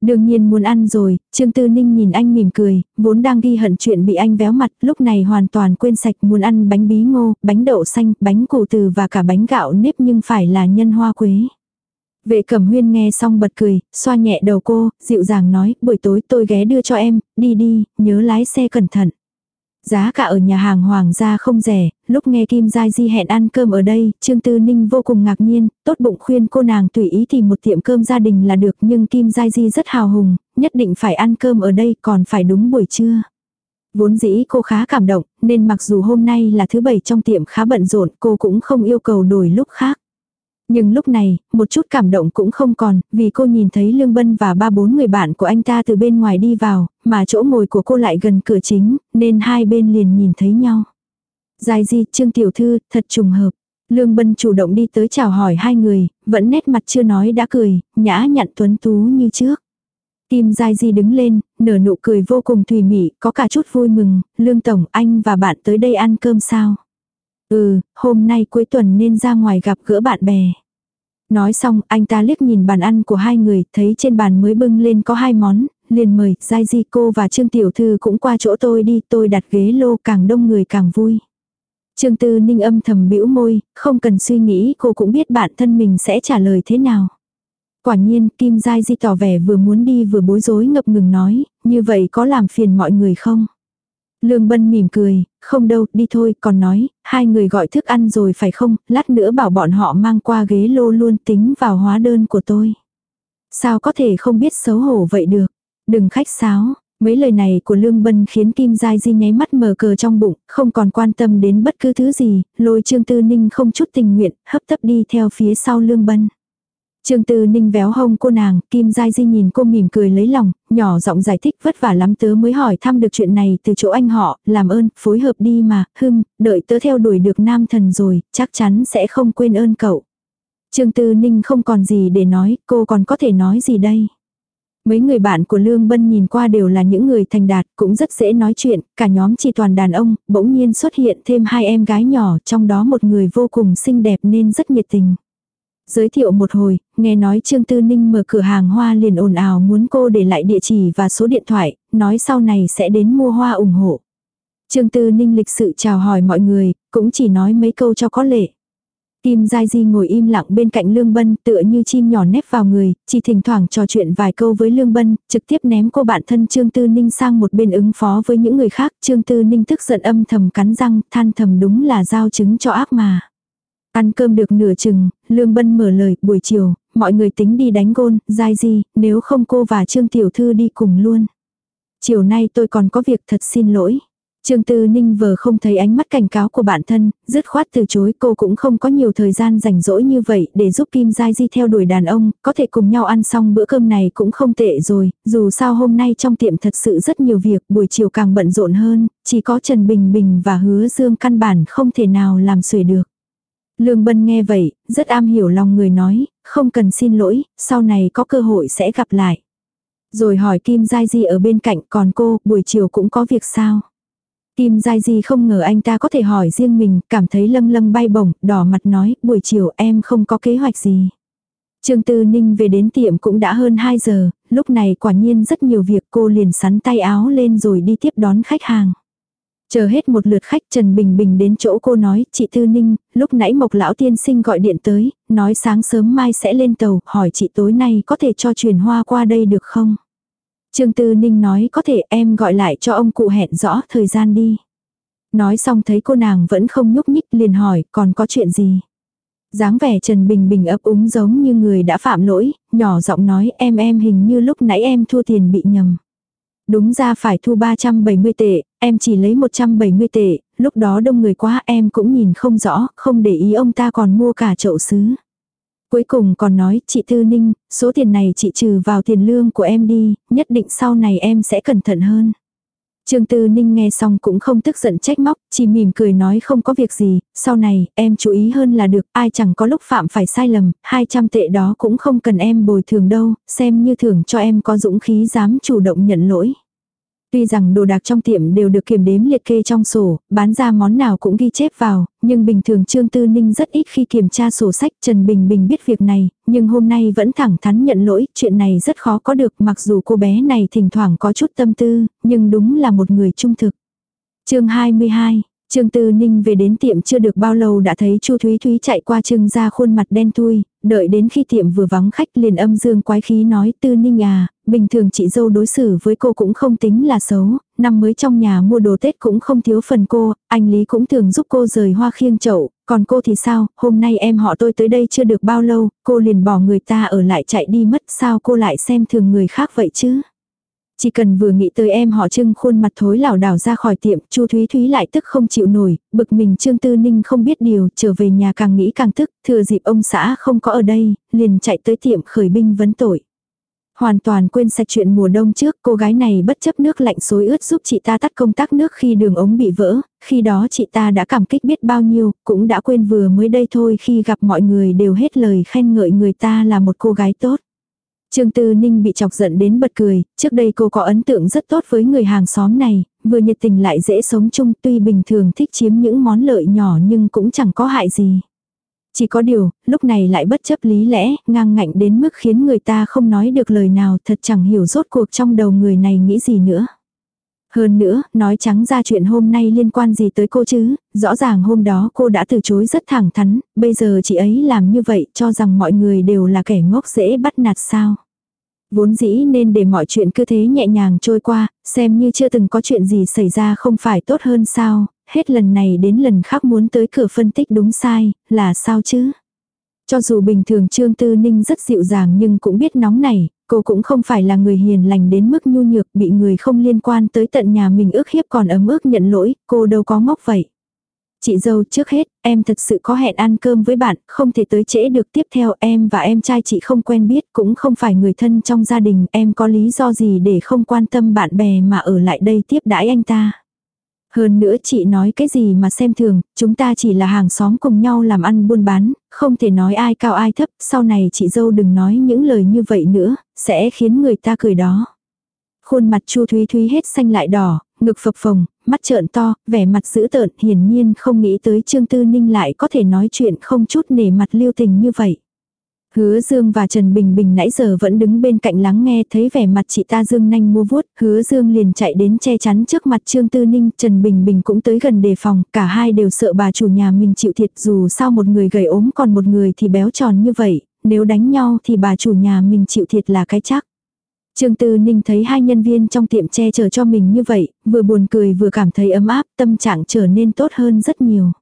Đương nhiên muốn ăn rồi, Trương Tư Ninh nhìn anh mỉm cười, vốn đang ghi hận chuyện bị anh véo mặt, lúc này hoàn toàn quên sạch muốn ăn bánh bí ngô, bánh đậu xanh, bánh củ từ và cả bánh gạo nếp nhưng phải là nhân hoa quế. Vệ cẩm huyên nghe xong bật cười, xoa nhẹ đầu cô, dịu dàng nói, buổi tối tôi ghé đưa cho em, đi đi, nhớ lái xe cẩn thận. Giá cả ở nhà hàng Hoàng gia không rẻ, lúc nghe Kim Giai Di hẹn ăn cơm ở đây, Trương Tư Ninh vô cùng ngạc nhiên, tốt bụng khuyên cô nàng tùy ý tìm một tiệm cơm gia đình là được nhưng Kim Giai Di rất hào hùng, nhất định phải ăn cơm ở đây còn phải đúng buổi trưa. Vốn dĩ cô khá cảm động, nên mặc dù hôm nay là thứ bảy trong tiệm khá bận rộn cô cũng không yêu cầu đổi lúc khác. Nhưng lúc này, một chút cảm động cũng không còn, vì cô nhìn thấy Lương Bân và ba bốn người bạn của anh ta từ bên ngoài đi vào, mà chỗ ngồi của cô lại gần cửa chính, nên hai bên liền nhìn thấy nhau. Dài di, Trương Tiểu Thư, thật trùng hợp. Lương Bân chủ động đi tới chào hỏi hai người, vẫn nét mặt chưa nói đã cười, nhã nhặn tuấn tú như trước. Kim Giai Di đứng lên, nở nụ cười vô cùng thùy mị, có cả chút vui mừng, Lương Tổng anh và bạn tới đây ăn cơm sao? Ừ, hôm nay cuối tuần nên ra ngoài gặp gỡ bạn bè. Nói xong, anh ta liếc nhìn bàn ăn của hai người, thấy trên bàn mới bưng lên có hai món, liền mời, Giai Di cô và Trương Tiểu Thư cũng qua chỗ tôi đi, tôi đặt ghế lô càng đông người càng vui. Trương Tư Ninh âm thầm bĩu môi, không cần suy nghĩ cô cũng biết bản thân mình sẽ trả lời thế nào. Quả nhiên, Kim Giai Di tỏ vẻ vừa muốn đi vừa bối rối ngập ngừng nói, như vậy có làm phiền mọi người không? Lương Bân mỉm cười, không đâu, đi thôi, còn nói, hai người gọi thức ăn rồi phải không, lát nữa bảo bọn họ mang qua ghế lô luôn tính vào hóa đơn của tôi. Sao có thể không biết xấu hổ vậy được, đừng khách sáo. Mấy lời này của Lương Bân khiến Kim Giai Di nháy mắt mờ cờ trong bụng, không còn quan tâm đến bất cứ thứ gì, lôi Trương Tư Ninh không chút tình nguyện, hấp tấp đi theo phía sau Lương Bân. Trương Tư Ninh véo hông cô nàng, Kim Giai Di nhìn cô mỉm cười lấy lòng, nhỏ giọng giải thích vất vả lắm tớ mới hỏi thăm được chuyện này từ chỗ anh họ, làm ơn, phối hợp đi mà, hưng, đợi tớ theo đuổi được nam thần rồi, chắc chắn sẽ không quên ơn cậu. Trương Tư Ninh không còn gì để nói, cô còn có thể nói gì đây? Mấy người bạn của Lương Bân nhìn qua đều là những người thành đạt, cũng rất dễ nói chuyện, cả nhóm chỉ toàn đàn ông, bỗng nhiên xuất hiện thêm hai em gái nhỏ, trong đó một người vô cùng xinh đẹp nên rất nhiệt tình. Giới thiệu một hồi, nghe nói Trương Tư Ninh mở cửa hàng hoa liền ồn ào muốn cô để lại địa chỉ và số điện thoại, nói sau này sẽ đến mua hoa ủng hộ. Trương Tư Ninh lịch sự chào hỏi mọi người, cũng chỉ nói mấy câu cho có lệ. Kim Giai Di ngồi im lặng bên cạnh Lương Bân tựa như chim nhỏ nép vào người, chỉ thỉnh thoảng trò chuyện vài câu với Lương Bân, trực tiếp ném cô bạn thân Trương Tư Ninh sang một bên ứng phó với những người khác. Trương Tư Ninh tức giận âm thầm cắn răng, than thầm đúng là giao chứng cho ác mà. Ăn cơm được nửa chừng, Lương Bân mở lời, buổi chiều, mọi người tính đi đánh gôn, Giai Di, nếu không cô và Trương Tiểu Thư đi cùng luôn. Chiều nay tôi còn có việc thật xin lỗi. Trương Tư Ninh vờ không thấy ánh mắt cảnh cáo của bản thân, dứt khoát từ chối cô cũng không có nhiều thời gian rảnh rỗi như vậy để giúp Kim Giai Di theo đuổi đàn ông, có thể cùng nhau ăn xong bữa cơm này cũng không tệ rồi, dù sao hôm nay trong tiệm thật sự rất nhiều việc, buổi chiều càng bận rộn hơn, chỉ có Trần Bình Bình và Hứa Dương căn bản không thể nào làm xuể được. Lương Bân nghe vậy, rất am hiểu lòng người nói, không cần xin lỗi, sau này có cơ hội sẽ gặp lại. Rồi hỏi Kim Giai Di ở bên cạnh còn cô, buổi chiều cũng có việc sao? Kim Giai Di không ngờ anh ta có thể hỏi riêng mình, cảm thấy lâm lâm bay bổng, đỏ mặt nói, buổi chiều em không có kế hoạch gì. Trương Tư Ninh về đến tiệm cũng đã hơn 2 giờ, lúc này quả nhiên rất nhiều việc cô liền sắn tay áo lên rồi đi tiếp đón khách hàng. Chờ hết một lượt khách Trần Bình Bình đến chỗ cô nói, chị Tư Ninh, lúc nãy Mộc Lão Tiên Sinh gọi điện tới, nói sáng sớm mai sẽ lên tàu, hỏi chị tối nay có thể cho truyền hoa qua đây được không? Trương Tư Ninh nói có thể em gọi lại cho ông cụ hẹn rõ thời gian đi. Nói xong thấy cô nàng vẫn không nhúc nhích liền hỏi còn có chuyện gì. dáng vẻ Trần Bình Bình ấp úng giống như người đã phạm lỗi, nhỏ giọng nói em em hình như lúc nãy em thua tiền bị nhầm. Đúng ra phải thu 370 tệ, em chỉ lấy 170 tệ, lúc đó đông người quá em cũng nhìn không rõ, không để ý ông ta còn mua cả chậu sứ. Cuối cùng còn nói, chị Tư Ninh, số tiền này chị trừ vào tiền lương của em đi, nhất định sau này em sẽ cẩn thận hơn. Trương Tư Ninh nghe xong cũng không tức giận trách móc, chỉ mỉm cười nói không có việc gì, sau này, em chú ý hơn là được, ai chẳng có lúc phạm phải sai lầm, 200 tệ đó cũng không cần em bồi thường đâu, xem như thưởng cho em có dũng khí dám chủ động nhận lỗi. Tuy rằng đồ đạc trong tiệm đều được kiểm đếm liệt kê trong sổ, bán ra món nào cũng ghi chép vào, nhưng bình thường Trương Tư Ninh rất ít khi kiểm tra sổ sách Trần Bình Bình biết việc này, nhưng hôm nay vẫn thẳng thắn nhận lỗi, chuyện này rất khó có được mặc dù cô bé này thỉnh thoảng có chút tâm tư, nhưng đúng là một người trung thực. chương 22 Trương Tư Ninh về đến tiệm chưa được bao lâu đã thấy Chu Thúy Thúy chạy qua trưng ra khuôn mặt đen thui, đợi đến khi tiệm vừa vắng khách liền âm dương quái khí nói Tư Ninh à, bình thường chị dâu đối xử với cô cũng không tính là xấu, năm mới trong nhà mua đồ Tết cũng không thiếu phần cô, anh Lý cũng thường giúp cô rời hoa khiêng chậu, còn cô thì sao, hôm nay em họ tôi tới đây chưa được bao lâu, cô liền bỏ người ta ở lại chạy đi mất sao cô lại xem thường người khác vậy chứ. Chỉ cần vừa nghĩ tới em họ trưng khuôn mặt thối lảo đảo ra khỏi tiệm, Chu Thúy Thúy lại tức không chịu nổi, bực mình Trương Tư Ninh không biết điều, trở về nhà càng nghĩ càng tức, thừa dịp ông xã không có ở đây, liền chạy tới tiệm khởi binh vấn tội. Hoàn toàn quên sạch chuyện mùa đông trước, cô gái này bất chấp nước lạnh xối ướt giúp chị ta tắt công tắc nước khi đường ống bị vỡ, khi đó chị ta đã cảm kích biết bao nhiêu, cũng đã quên vừa mới đây thôi khi gặp mọi người đều hết lời khen ngợi người ta là một cô gái tốt. Trương Tư Ninh bị chọc giận đến bật cười, trước đây cô có ấn tượng rất tốt với người hàng xóm này, vừa nhiệt tình lại dễ sống chung tuy bình thường thích chiếm những món lợi nhỏ nhưng cũng chẳng có hại gì. Chỉ có điều, lúc này lại bất chấp lý lẽ, ngang ngạnh đến mức khiến người ta không nói được lời nào thật chẳng hiểu rốt cuộc trong đầu người này nghĩ gì nữa. Hơn nữa, nói trắng ra chuyện hôm nay liên quan gì tới cô chứ, rõ ràng hôm đó cô đã từ chối rất thẳng thắn, bây giờ chị ấy làm như vậy cho rằng mọi người đều là kẻ ngốc dễ bắt nạt sao. Vốn dĩ nên để mọi chuyện cứ thế nhẹ nhàng trôi qua, xem như chưa từng có chuyện gì xảy ra không phải tốt hơn sao, hết lần này đến lần khác muốn tới cửa phân tích đúng sai, là sao chứ? Cho dù bình thường Trương Tư Ninh rất dịu dàng nhưng cũng biết nóng này, cô cũng không phải là người hiền lành đến mức nhu nhược bị người không liên quan tới tận nhà mình ước hiếp còn ấm ước nhận lỗi, cô đâu có ngốc vậy. Chị dâu trước hết, em thật sự có hẹn ăn cơm với bạn, không thể tới trễ được tiếp theo em và em trai chị không quen biết cũng không phải người thân trong gia đình, em có lý do gì để không quan tâm bạn bè mà ở lại đây tiếp đãi anh ta. Hơn nữa chị nói cái gì mà xem thường, chúng ta chỉ là hàng xóm cùng nhau làm ăn buôn bán, không thể nói ai cao ai thấp, sau này chị dâu đừng nói những lời như vậy nữa, sẽ khiến người ta cười đó. Khuôn mặt Chu Thúy Thúy hết xanh lại đỏ, ngực phập phồng, mắt trợn to, vẻ mặt dữ tợn, hiển nhiên không nghĩ tới Trương Tư Ninh lại có thể nói chuyện không chút nể mặt lưu tình như vậy. Hứa Dương và Trần Bình Bình nãy giờ vẫn đứng bên cạnh lắng nghe thấy vẻ mặt chị ta Dương nhanh mua vuốt, Hứa Dương liền chạy đến che chắn trước mặt Trương Tư Ninh, Trần Bình Bình cũng tới gần đề phòng, cả hai đều sợ bà chủ nhà mình chịu thiệt dù sao một người gầy ốm còn một người thì béo tròn như vậy, nếu đánh nhau thì bà chủ nhà mình chịu thiệt là cái chắc. Trương Tư Ninh thấy hai nhân viên trong tiệm che chở cho mình như vậy, vừa buồn cười vừa cảm thấy ấm áp, tâm trạng trở nên tốt hơn rất nhiều.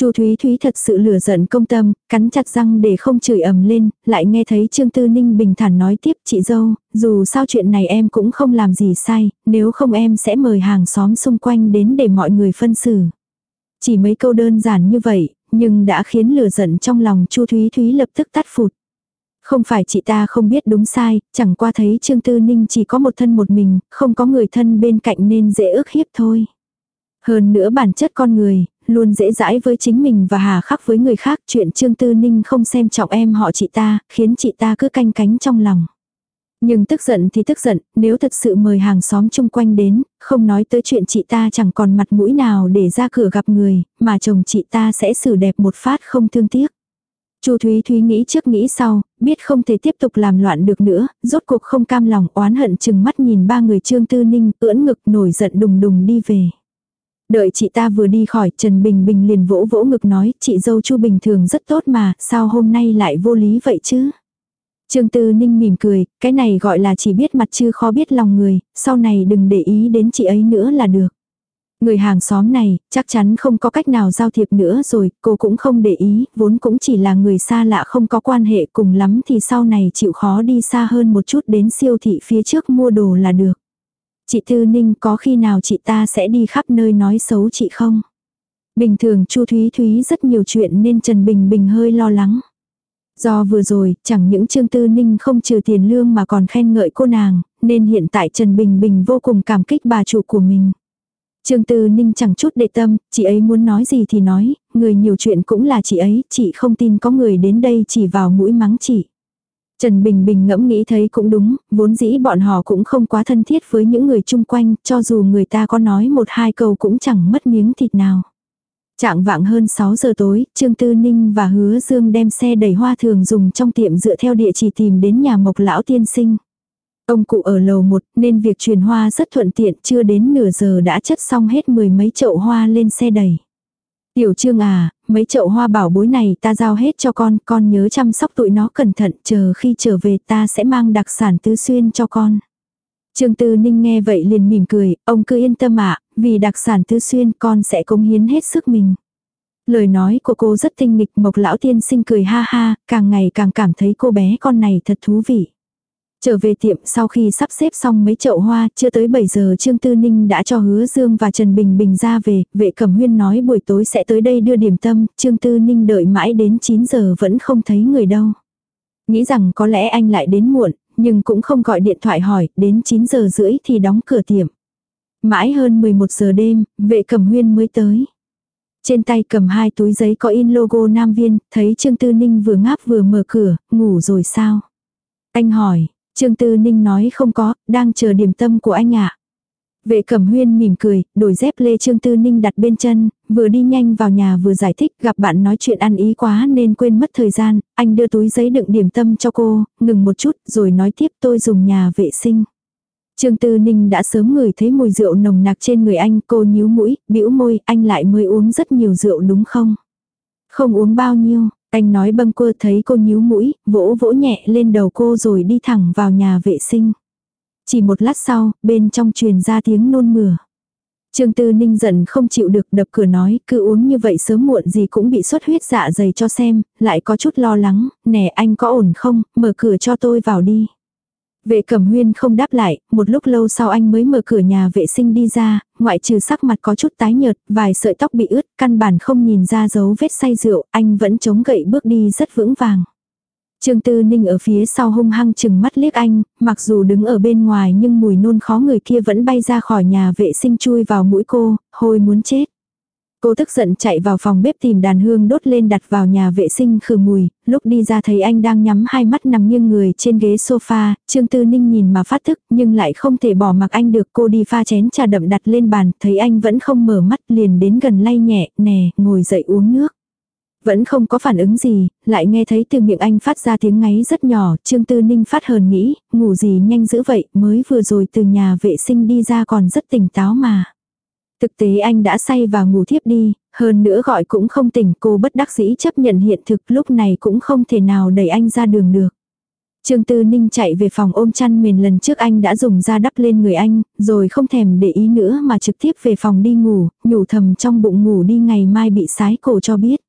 Chu Thúy Thúy thật sự lửa giận công tâm, cắn chặt răng để không chửi ầm lên, lại nghe thấy Trương Tư Ninh bình thản nói tiếp chị dâu, dù sao chuyện này em cũng không làm gì sai, nếu không em sẽ mời hàng xóm xung quanh đến để mọi người phân xử. Chỉ mấy câu đơn giản như vậy, nhưng đã khiến lửa giận trong lòng Chu Thúy Thúy lập tức tắt phụt. Không phải chị ta không biết đúng sai, chẳng qua thấy Trương Tư Ninh chỉ có một thân một mình, không có người thân bên cạnh nên dễ ức hiếp thôi. Hơn nữa bản chất con người, luôn dễ dãi với chính mình và hà khắc với người khác. Chuyện Trương Tư Ninh không xem trọng em họ chị ta, khiến chị ta cứ canh cánh trong lòng. Nhưng tức giận thì tức giận, nếu thật sự mời hàng xóm chung quanh đến, không nói tới chuyện chị ta chẳng còn mặt mũi nào để ra cửa gặp người, mà chồng chị ta sẽ xử đẹp một phát không thương tiếc. Chu Thúy Thúy nghĩ trước nghĩ sau, biết không thể tiếp tục làm loạn được nữa, rốt cuộc không cam lòng oán hận chừng mắt nhìn ba người Trương Tư Ninh ưỡn ngực nổi giận đùng đùng đi về. Đợi chị ta vừa đi khỏi, Trần Bình Bình liền vỗ vỗ ngực nói, chị dâu Chu bình thường rất tốt mà, sao hôm nay lại vô lý vậy chứ? Trương Tư Ninh mỉm cười, cái này gọi là chỉ biết mặt chứ khó biết lòng người, sau này đừng để ý đến chị ấy nữa là được. Người hàng xóm này, chắc chắn không có cách nào giao thiệp nữa rồi, cô cũng không để ý, vốn cũng chỉ là người xa lạ không có quan hệ cùng lắm thì sau này chịu khó đi xa hơn một chút đến siêu thị phía trước mua đồ là được. Chị Tư Ninh có khi nào chị ta sẽ đi khắp nơi nói xấu chị không? Bình thường Chu Thúy Thúy rất nhiều chuyện nên Trần Bình Bình hơi lo lắng. Do vừa rồi, chẳng những Trương Tư Ninh không trừ tiền lương mà còn khen ngợi cô nàng, nên hiện tại Trần Bình Bình vô cùng cảm kích bà chủ của mình. Trương Tư Ninh chẳng chút để tâm, chị ấy muốn nói gì thì nói, người nhiều chuyện cũng là chị ấy, chị không tin có người đến đây chỉ vào mũi mắng chị. Trần Bình Bình ngẫm nghĩ thấy cũng đúng, vốn dĩ bọn họ cũng không quá thân thiết với những người chung quanh, cho dù người ta có nói một hai câu cũng chẳng mất miếng thịt nào. Trạng vạng hơn 6 giờ tối, Trương Tư Ninh và Hứa Dương đem xe đẩy hoa thường dùng trong tiệm dựa theo địa chỉ tìm đến nhà Mộc Lão Tiên Sinh. Ông cụ ở lầu 1 nên việc truyền hoa rất thuận tiện, chưa đến nửa giờ đã chất xong hết mười mấy chậu hoa lên xe đẩy. Tiểu Trương à, mấy chậu hoa bảo bối này ta giao hết cho con, con nhớ chăm sóc tụi nó cẩn thận, chờ khi trở về ta sẽ mang đặc sản tứ xuyên cho con. Trương Tư Ninh nghe vậy liền mỉm cười, ông cứ yên tâm ạ, vì đặc sản tứ xuyên con sẽ cống hiến hết sức mình. Lời nói của cô rất tinh nghịch, Mộc lão tiên sinh cười ha ha, càng ngày càng cảm thấy cô bé con này thật thú vị. Trở về tiệm sau khi sắp xếp xong mấy chậu hoa, chưa tới 7 giờ Trương Tư Ninh đã cho Hứa Dương và Trần Bình Bình ra về, vệ cẩm huyên nói buổi tối sẽ tới đây đưa điểm tâm, Trương Tư Ninh đợi mãi đến 9 giờ vẫn không thấy người đâu. Nghĩ rằng có lẽ anh lại đến muộn, nhưng cũng không gọi điện thoại hỏi, đến 9 giờ rưỡi thì đóng cửa tiệm. Mãi hơn 11 giờ đêm, vệ cẩm huyên mới tới. Trên tay cầm hai túi giấy có in logo Nam Viên, thấy Trương Tư Ninh vừa ngáp vừa mở cửa, ngủ rồi sao? Anh hỏi, Trương Tư Ninh nói không có, đang chờ điểm tâm của anh ạ. Vệ cẩm huyên mỉm cười, đổi dép lê Trương Tư Ninh đặt bên chân, vừa đi nhanh vào nhà vừa giải thích gặp bạn nói chuyện ăn ý quá nên quên mất thời gian, anh đưa túi giấy đựng điểm tâm cho cô, ngừng một chút rồi nói tiếp tôi dùng nhà vệ sinh. Trương Tư Ninh đã sớm ngửi thấy mùi rượu nồng nặc trên người anh, cô nhíu mũi, bĩu môi, anh lại mới uống rất nhiều rượu đúng không? Không uống bao nhiêu, anh nói bâng quơ thấy cô nhíu mũi, vỗ vỗ nhẹ lên đầu cô rồi đi thẳng vào nhà vệ sinh. Chỉ một lát sau, bên trong truyền ra tiếng nôn mửa. Trương Tư Ninh giận không chịu được đập cửa nói, cứ uống như vậy sớm muộn gì cũng bị xuất huyết dạ dày cho xem, lại có chút lo lắng, nè anh có ổn không, mở cửa cho tôi vào đi. Vệ cẩm huyên không đáp lại, một lúc lâu sau anh mới mở cửa nhà vệ sinh đi ra, ngoại trừ sắc mặt có chút tái nhợt, vài sợi tóc bị ướt, căn bản không nhìn ra dấu vết say rượu, anh vẫn chống gậy bước đi rất vững vàng. Trương Tư Ninh ở phía sau hung hăng chừng mắt liếc anh, mặc dù đứng ở bên ngoài nhưng mùi nôn khó người kia vẫn bay ra khỏi nhà vệ sinh chui vào mũi cô, hôi muốn chết. Cô tức giận chạy vào phòng bếp tìm đàn hương đốt lên đặt vào nhà vệ sinh khử mùi, lúc đi ra thấy anh đang nhắm hai mắt nằm nghiêng người trên ghế sofa, Trương Tư Ninh nhìn mà phát thức nhưng lại không thể bỏ mặc anh được cô đi pha chén trà đậm đặt lên bàn, thấy anh vẫn không mở mắt liền đến gần lay nhẹ, nè, ngồi dậy uống nước. Vẫn không có phản ứng gì, lại nghe thấy từ miệng anh phát ra tiếng ngáy rất nhỏ, Trương Tư Ninh phát hờn nghĩ, ngủ gì nhanh dữ vậy, mới vừa rồi từ nhà vệ sinh đi ra còn rất tỉnh táo mà. Thực tế anh đã say và ngủ thiếp đi, hơn nữa gọi cũng không tỉnh cô bất đắc dĩ chấp nhận hiện thực lúc này cũng không thể nào đẩy anh ra đường được. Trương Tư Ninh chạy về phòng ôm chăn mền lần trước anh đã dùng ra đắp lên người anh, rồi không thèm để ý nữa mà trực tiếp về phòng đi ngủ, nhủ thầm trong bụng ngủ đi ngày mai bị sái cổ cho biết.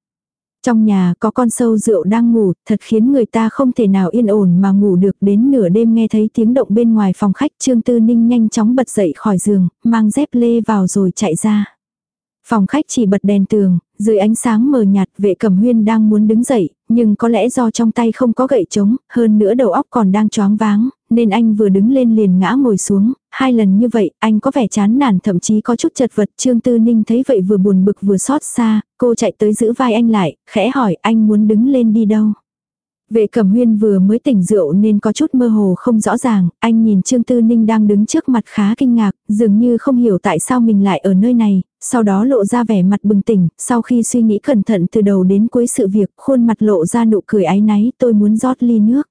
Trong nhà có con sâu rượu đang ngủ, thật khiến người ta không thể nào yên ổn mà ngủ được đến nửa đêm nghe thấy tiếng động bên ngoài phòng khách Trương Tư Ninh nhanh chóng bật dậy khỏi giường, mang dép lê vào rồi chạy ra. Phòng khách chỉ bật đèn tường, dưới ánh sáng mờ nhạt vệ cẩm huyên đang muốn đứng dậy, nhưng có lẽ do trong tay không có gậy trống, hơn nữa đầu óc còn đang choáng váng, nên anh vừa đứng lên liền ngã ngồi xuống, hai lần như vậy, anh có vẻ chán nản thậm chí có chút chật vật. Trương Tư Ninh thấy vậy vừa buồn bực vừa xót xa, cô chạy tới giữ vai anh lại, khẽ hỏi anh muốn đứng lên đi đâu. Vệ cẩm huyên vừa mới tỉnh rượu nên có chút mơ hồ không rõ ràng, anh nhìn Trương Tư Ninh đang đứng trước mặt khá kinh ngạc, dường như không hiểu tại sao mình lại ở nơi này, sau đó lộ ra vẻ mặt bừng tỉnh, sau khi suy nghĩ cẩn thận từ đầu đến cuối sự việc, khuôn mặt lộ ra nụ cười áy náy, tôi muốn rót ly nước.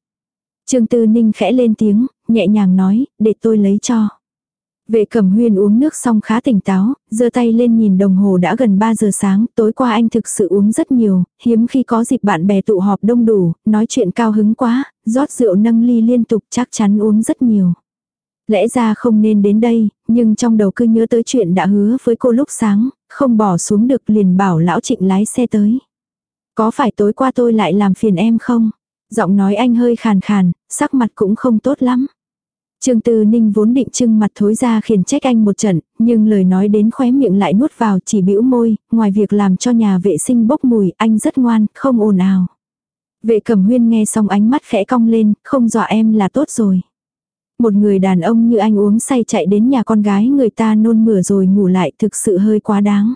Trương Tư Ninh khẽ lên tiếng, nhẹ nhàng nói, để tôi lấy cho. Vệ cẩm huyên uống nước xong khá tỉnh táo, giơ tay lên nhìn đồng hồ đã gần 3 giờ sáng, tối qua anh thực sự uống rất nhiều, hiếm khi có dịp bạn bè tụ họp đông đủ, nói chuyện cao hứng quá, rót rượu nâng ly liên tục chắc chắn uống rất nhiều. Lẽ ra không nên đến đây, nhưng trong đầu cứ nhớ tới chuyện đã hứa với cô lúc sáng, không bỏ xuống được liền bảo lão trịnh lái xe tới. Có phải tối qua tôi lại làm phiền em không? Giọng nói anh hơi khàn khàn, sắc mặt cũng không tốt lắm. Trương Tư Ninh vốn định trưng mặt thối ra khiển trách anh một trận, nhưng lời nói đến khóe miệng lại nuốt vào chỉ bĩu môi, ngoài việc làm cho nhà vệ sinh bốc mùi, anh rất ngoan, không ồn ào. Vệ cẩm huyên nghe xong ánh mắt khẽ cong lên, không dọa em là tốt rồi. Một người đàn ông như anh uống say chạy đến nhà con gái người ta nôn mửa rồi ngủ lại thực sự hơi quá đáng.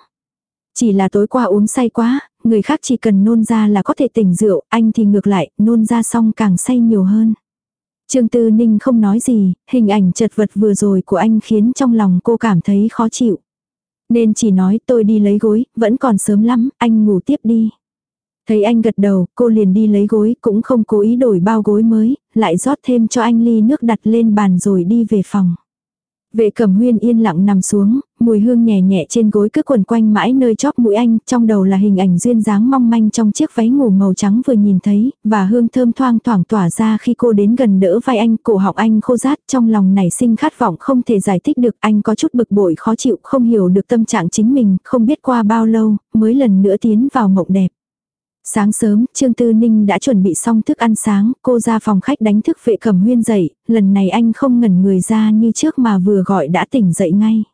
Chỉ là tối qua uống say quá, người khác chỉ cần nôn ra là có thể tỉnh rượu, anh thì ngược lại, nôn ra xong càng say nhiều hơn. Trương Tư Ninh không nói gì, hình ảnh chật vật vừa rồi của anh khiến trong lòng cô cảm thấy khó chịu. Nên chỉ nói tôi đi lấy gối, vẫn còn sớm lắm, anh ngủ tiếp đi. Thấy anh gật đầu, cô liền đi lấy gối, cũng không cố ý đổi bao gối mới, lại rót thêm cho anh ly nước đặt lên bàn rồi đi về phòng. Vệ cẩm huyên yên lặng nằm xuống, mùi hương nhẹ nhẹ trên gối cứ quần quanh mãi nơi chóp mũi anh, trong đầu là hình ảnh duyên dáng mong manh trong chiếc váy ngủ màu trắng vừa nhìn thấy, và hương thơm thoang thoảng tỏa ra khi cô đến gần đỡ vai anh, cổ họng anh khô rát, trong lòng nảy sinh khát vọng không thể giải thích được, anh có chút bực bội khó chịu, không hiểu được tâm trạng chính mình, không biết qua bao lâu, mới lần nữa tiến vào mộng đẹp. Sáng sớm, Trương Tư Ninh đã chuẩn bị xong thức ăn sáng, cô ra phòng khách đánh thức vệ cẩm huyên dậy, lần này anh không ngẩn người ra như trước mà vừa gọi đã tỉnh dậy ngay.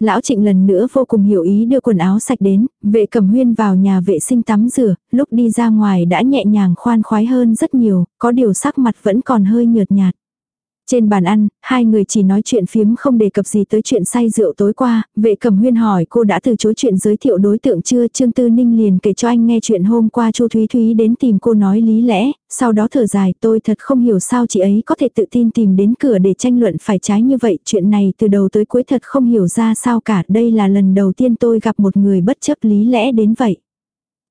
Lão Trịnh lần nữa vô cùng hiểu ý đưa quần áo sạch đến, vệ cẩm huyên vào nhà vệ sinh tắm rửa, lúc đi ra ngoài đã nhẹ nhàng khoan khoái hơn rất nhiều, có điều sắc mặt vẫn còn hơi nhợt nhạt. Trên bàn ăn, hai người chỉ nói chuyện phiếm không đề cập gì tới chuyện say rượu tối qua, vệ cầm huyên hỏi cô đã từ chối chuyện giới thiệu đối tượng chưa, Trương Tư Ninh liền kể cho anh nghe chuyện hôm qua Chu Thúy Thúy đến tìm cô nói lý lẽ, sau đó thở dài tôi thật không hiểu sao chị ấy có thể tự tin tìm đến cửa để tranh luận phải trái như vậy, chuyện này từ đầu tới cuối thật không hiểu ra sao cả, đây là lần đầu tiên tôi gặp một người bất chấp lý lẽ đến vậy.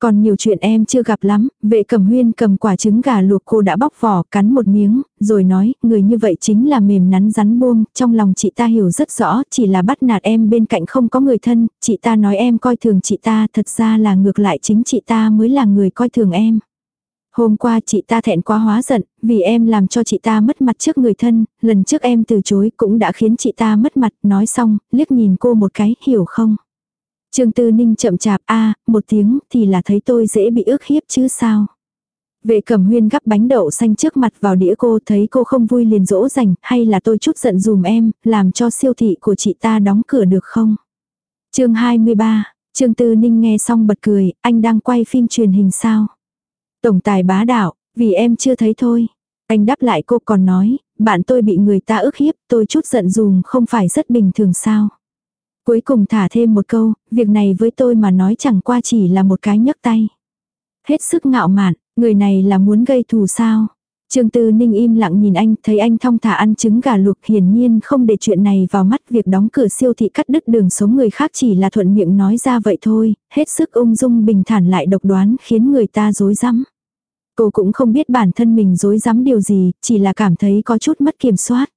Còn nhiều chuyện em chưa gặp lắm, vệ cầm huyên cầm quả trứng gà luộc cô đã bóc vỏ, cắn một miếng, rồi nói, người như vậy chính là mềm nắn rắn buông, trong lòng chị ta hiểu rất rõ, chỉ là bắt nạt em bên cạnh không có người thân, chị ta nói em coi thường chị ta, thật ra là ngược lại chính chị ta mới là người coi thường em. Hôm qua chị ta thẹn quá hóa giận, vì em làm cho chị ta mất mặt trước người thân, lần trước em từ chối cũng đã khiến chị ta mất mặt, nói xong, liếc nhìn cô một cái, hiểu không? Trương Tư Ninh chậm chạp a một tiếng thì là thấy tôi dễ bị ước hiếp chứ sao. Vệ cẩm huyên gắp bánh đậu xanh trước mặt vào đĩa cô thấy cô không vui liền dỗ dành hay là tôi chút giận dùm em, làm cho siêu thị của chị ta đóng cửa được không? chương 23, Trương Tư Ninh nghe xong bật cười, anh đang quay phim truyền hình sao? Tổng tài bá đạo, vì em chưa thấy thôi. Anh đáp lại cô còn nói, bạn tôi bị người ta ức hiếp, tôi chút giận dùm không phải rất bình thường sao? Cuối cùng thả thêm một câu, việc này với tôi mà nói chẳng qua chỉ là một cái nhấc tay. Hết sức ngạo mạn, người này là muốn gây thù sao. Trương Tư Ninh im lặng nhìn anh, thấy anh thong thả ăn trứng gà luộc hiển nhiên không để chuyện này vào mắt việc đóng cửa siêu thị cắt đứt đường sống người khác chỉ là thuận miệng nói ra vậy thôi, hết sức ung dung bình thản lại độc đoán khiến người ta dối rắm Cô cũng không biết bản thân mình dối rắm điều gì, chỉ là cảm thấy có chút mất kiểm soát.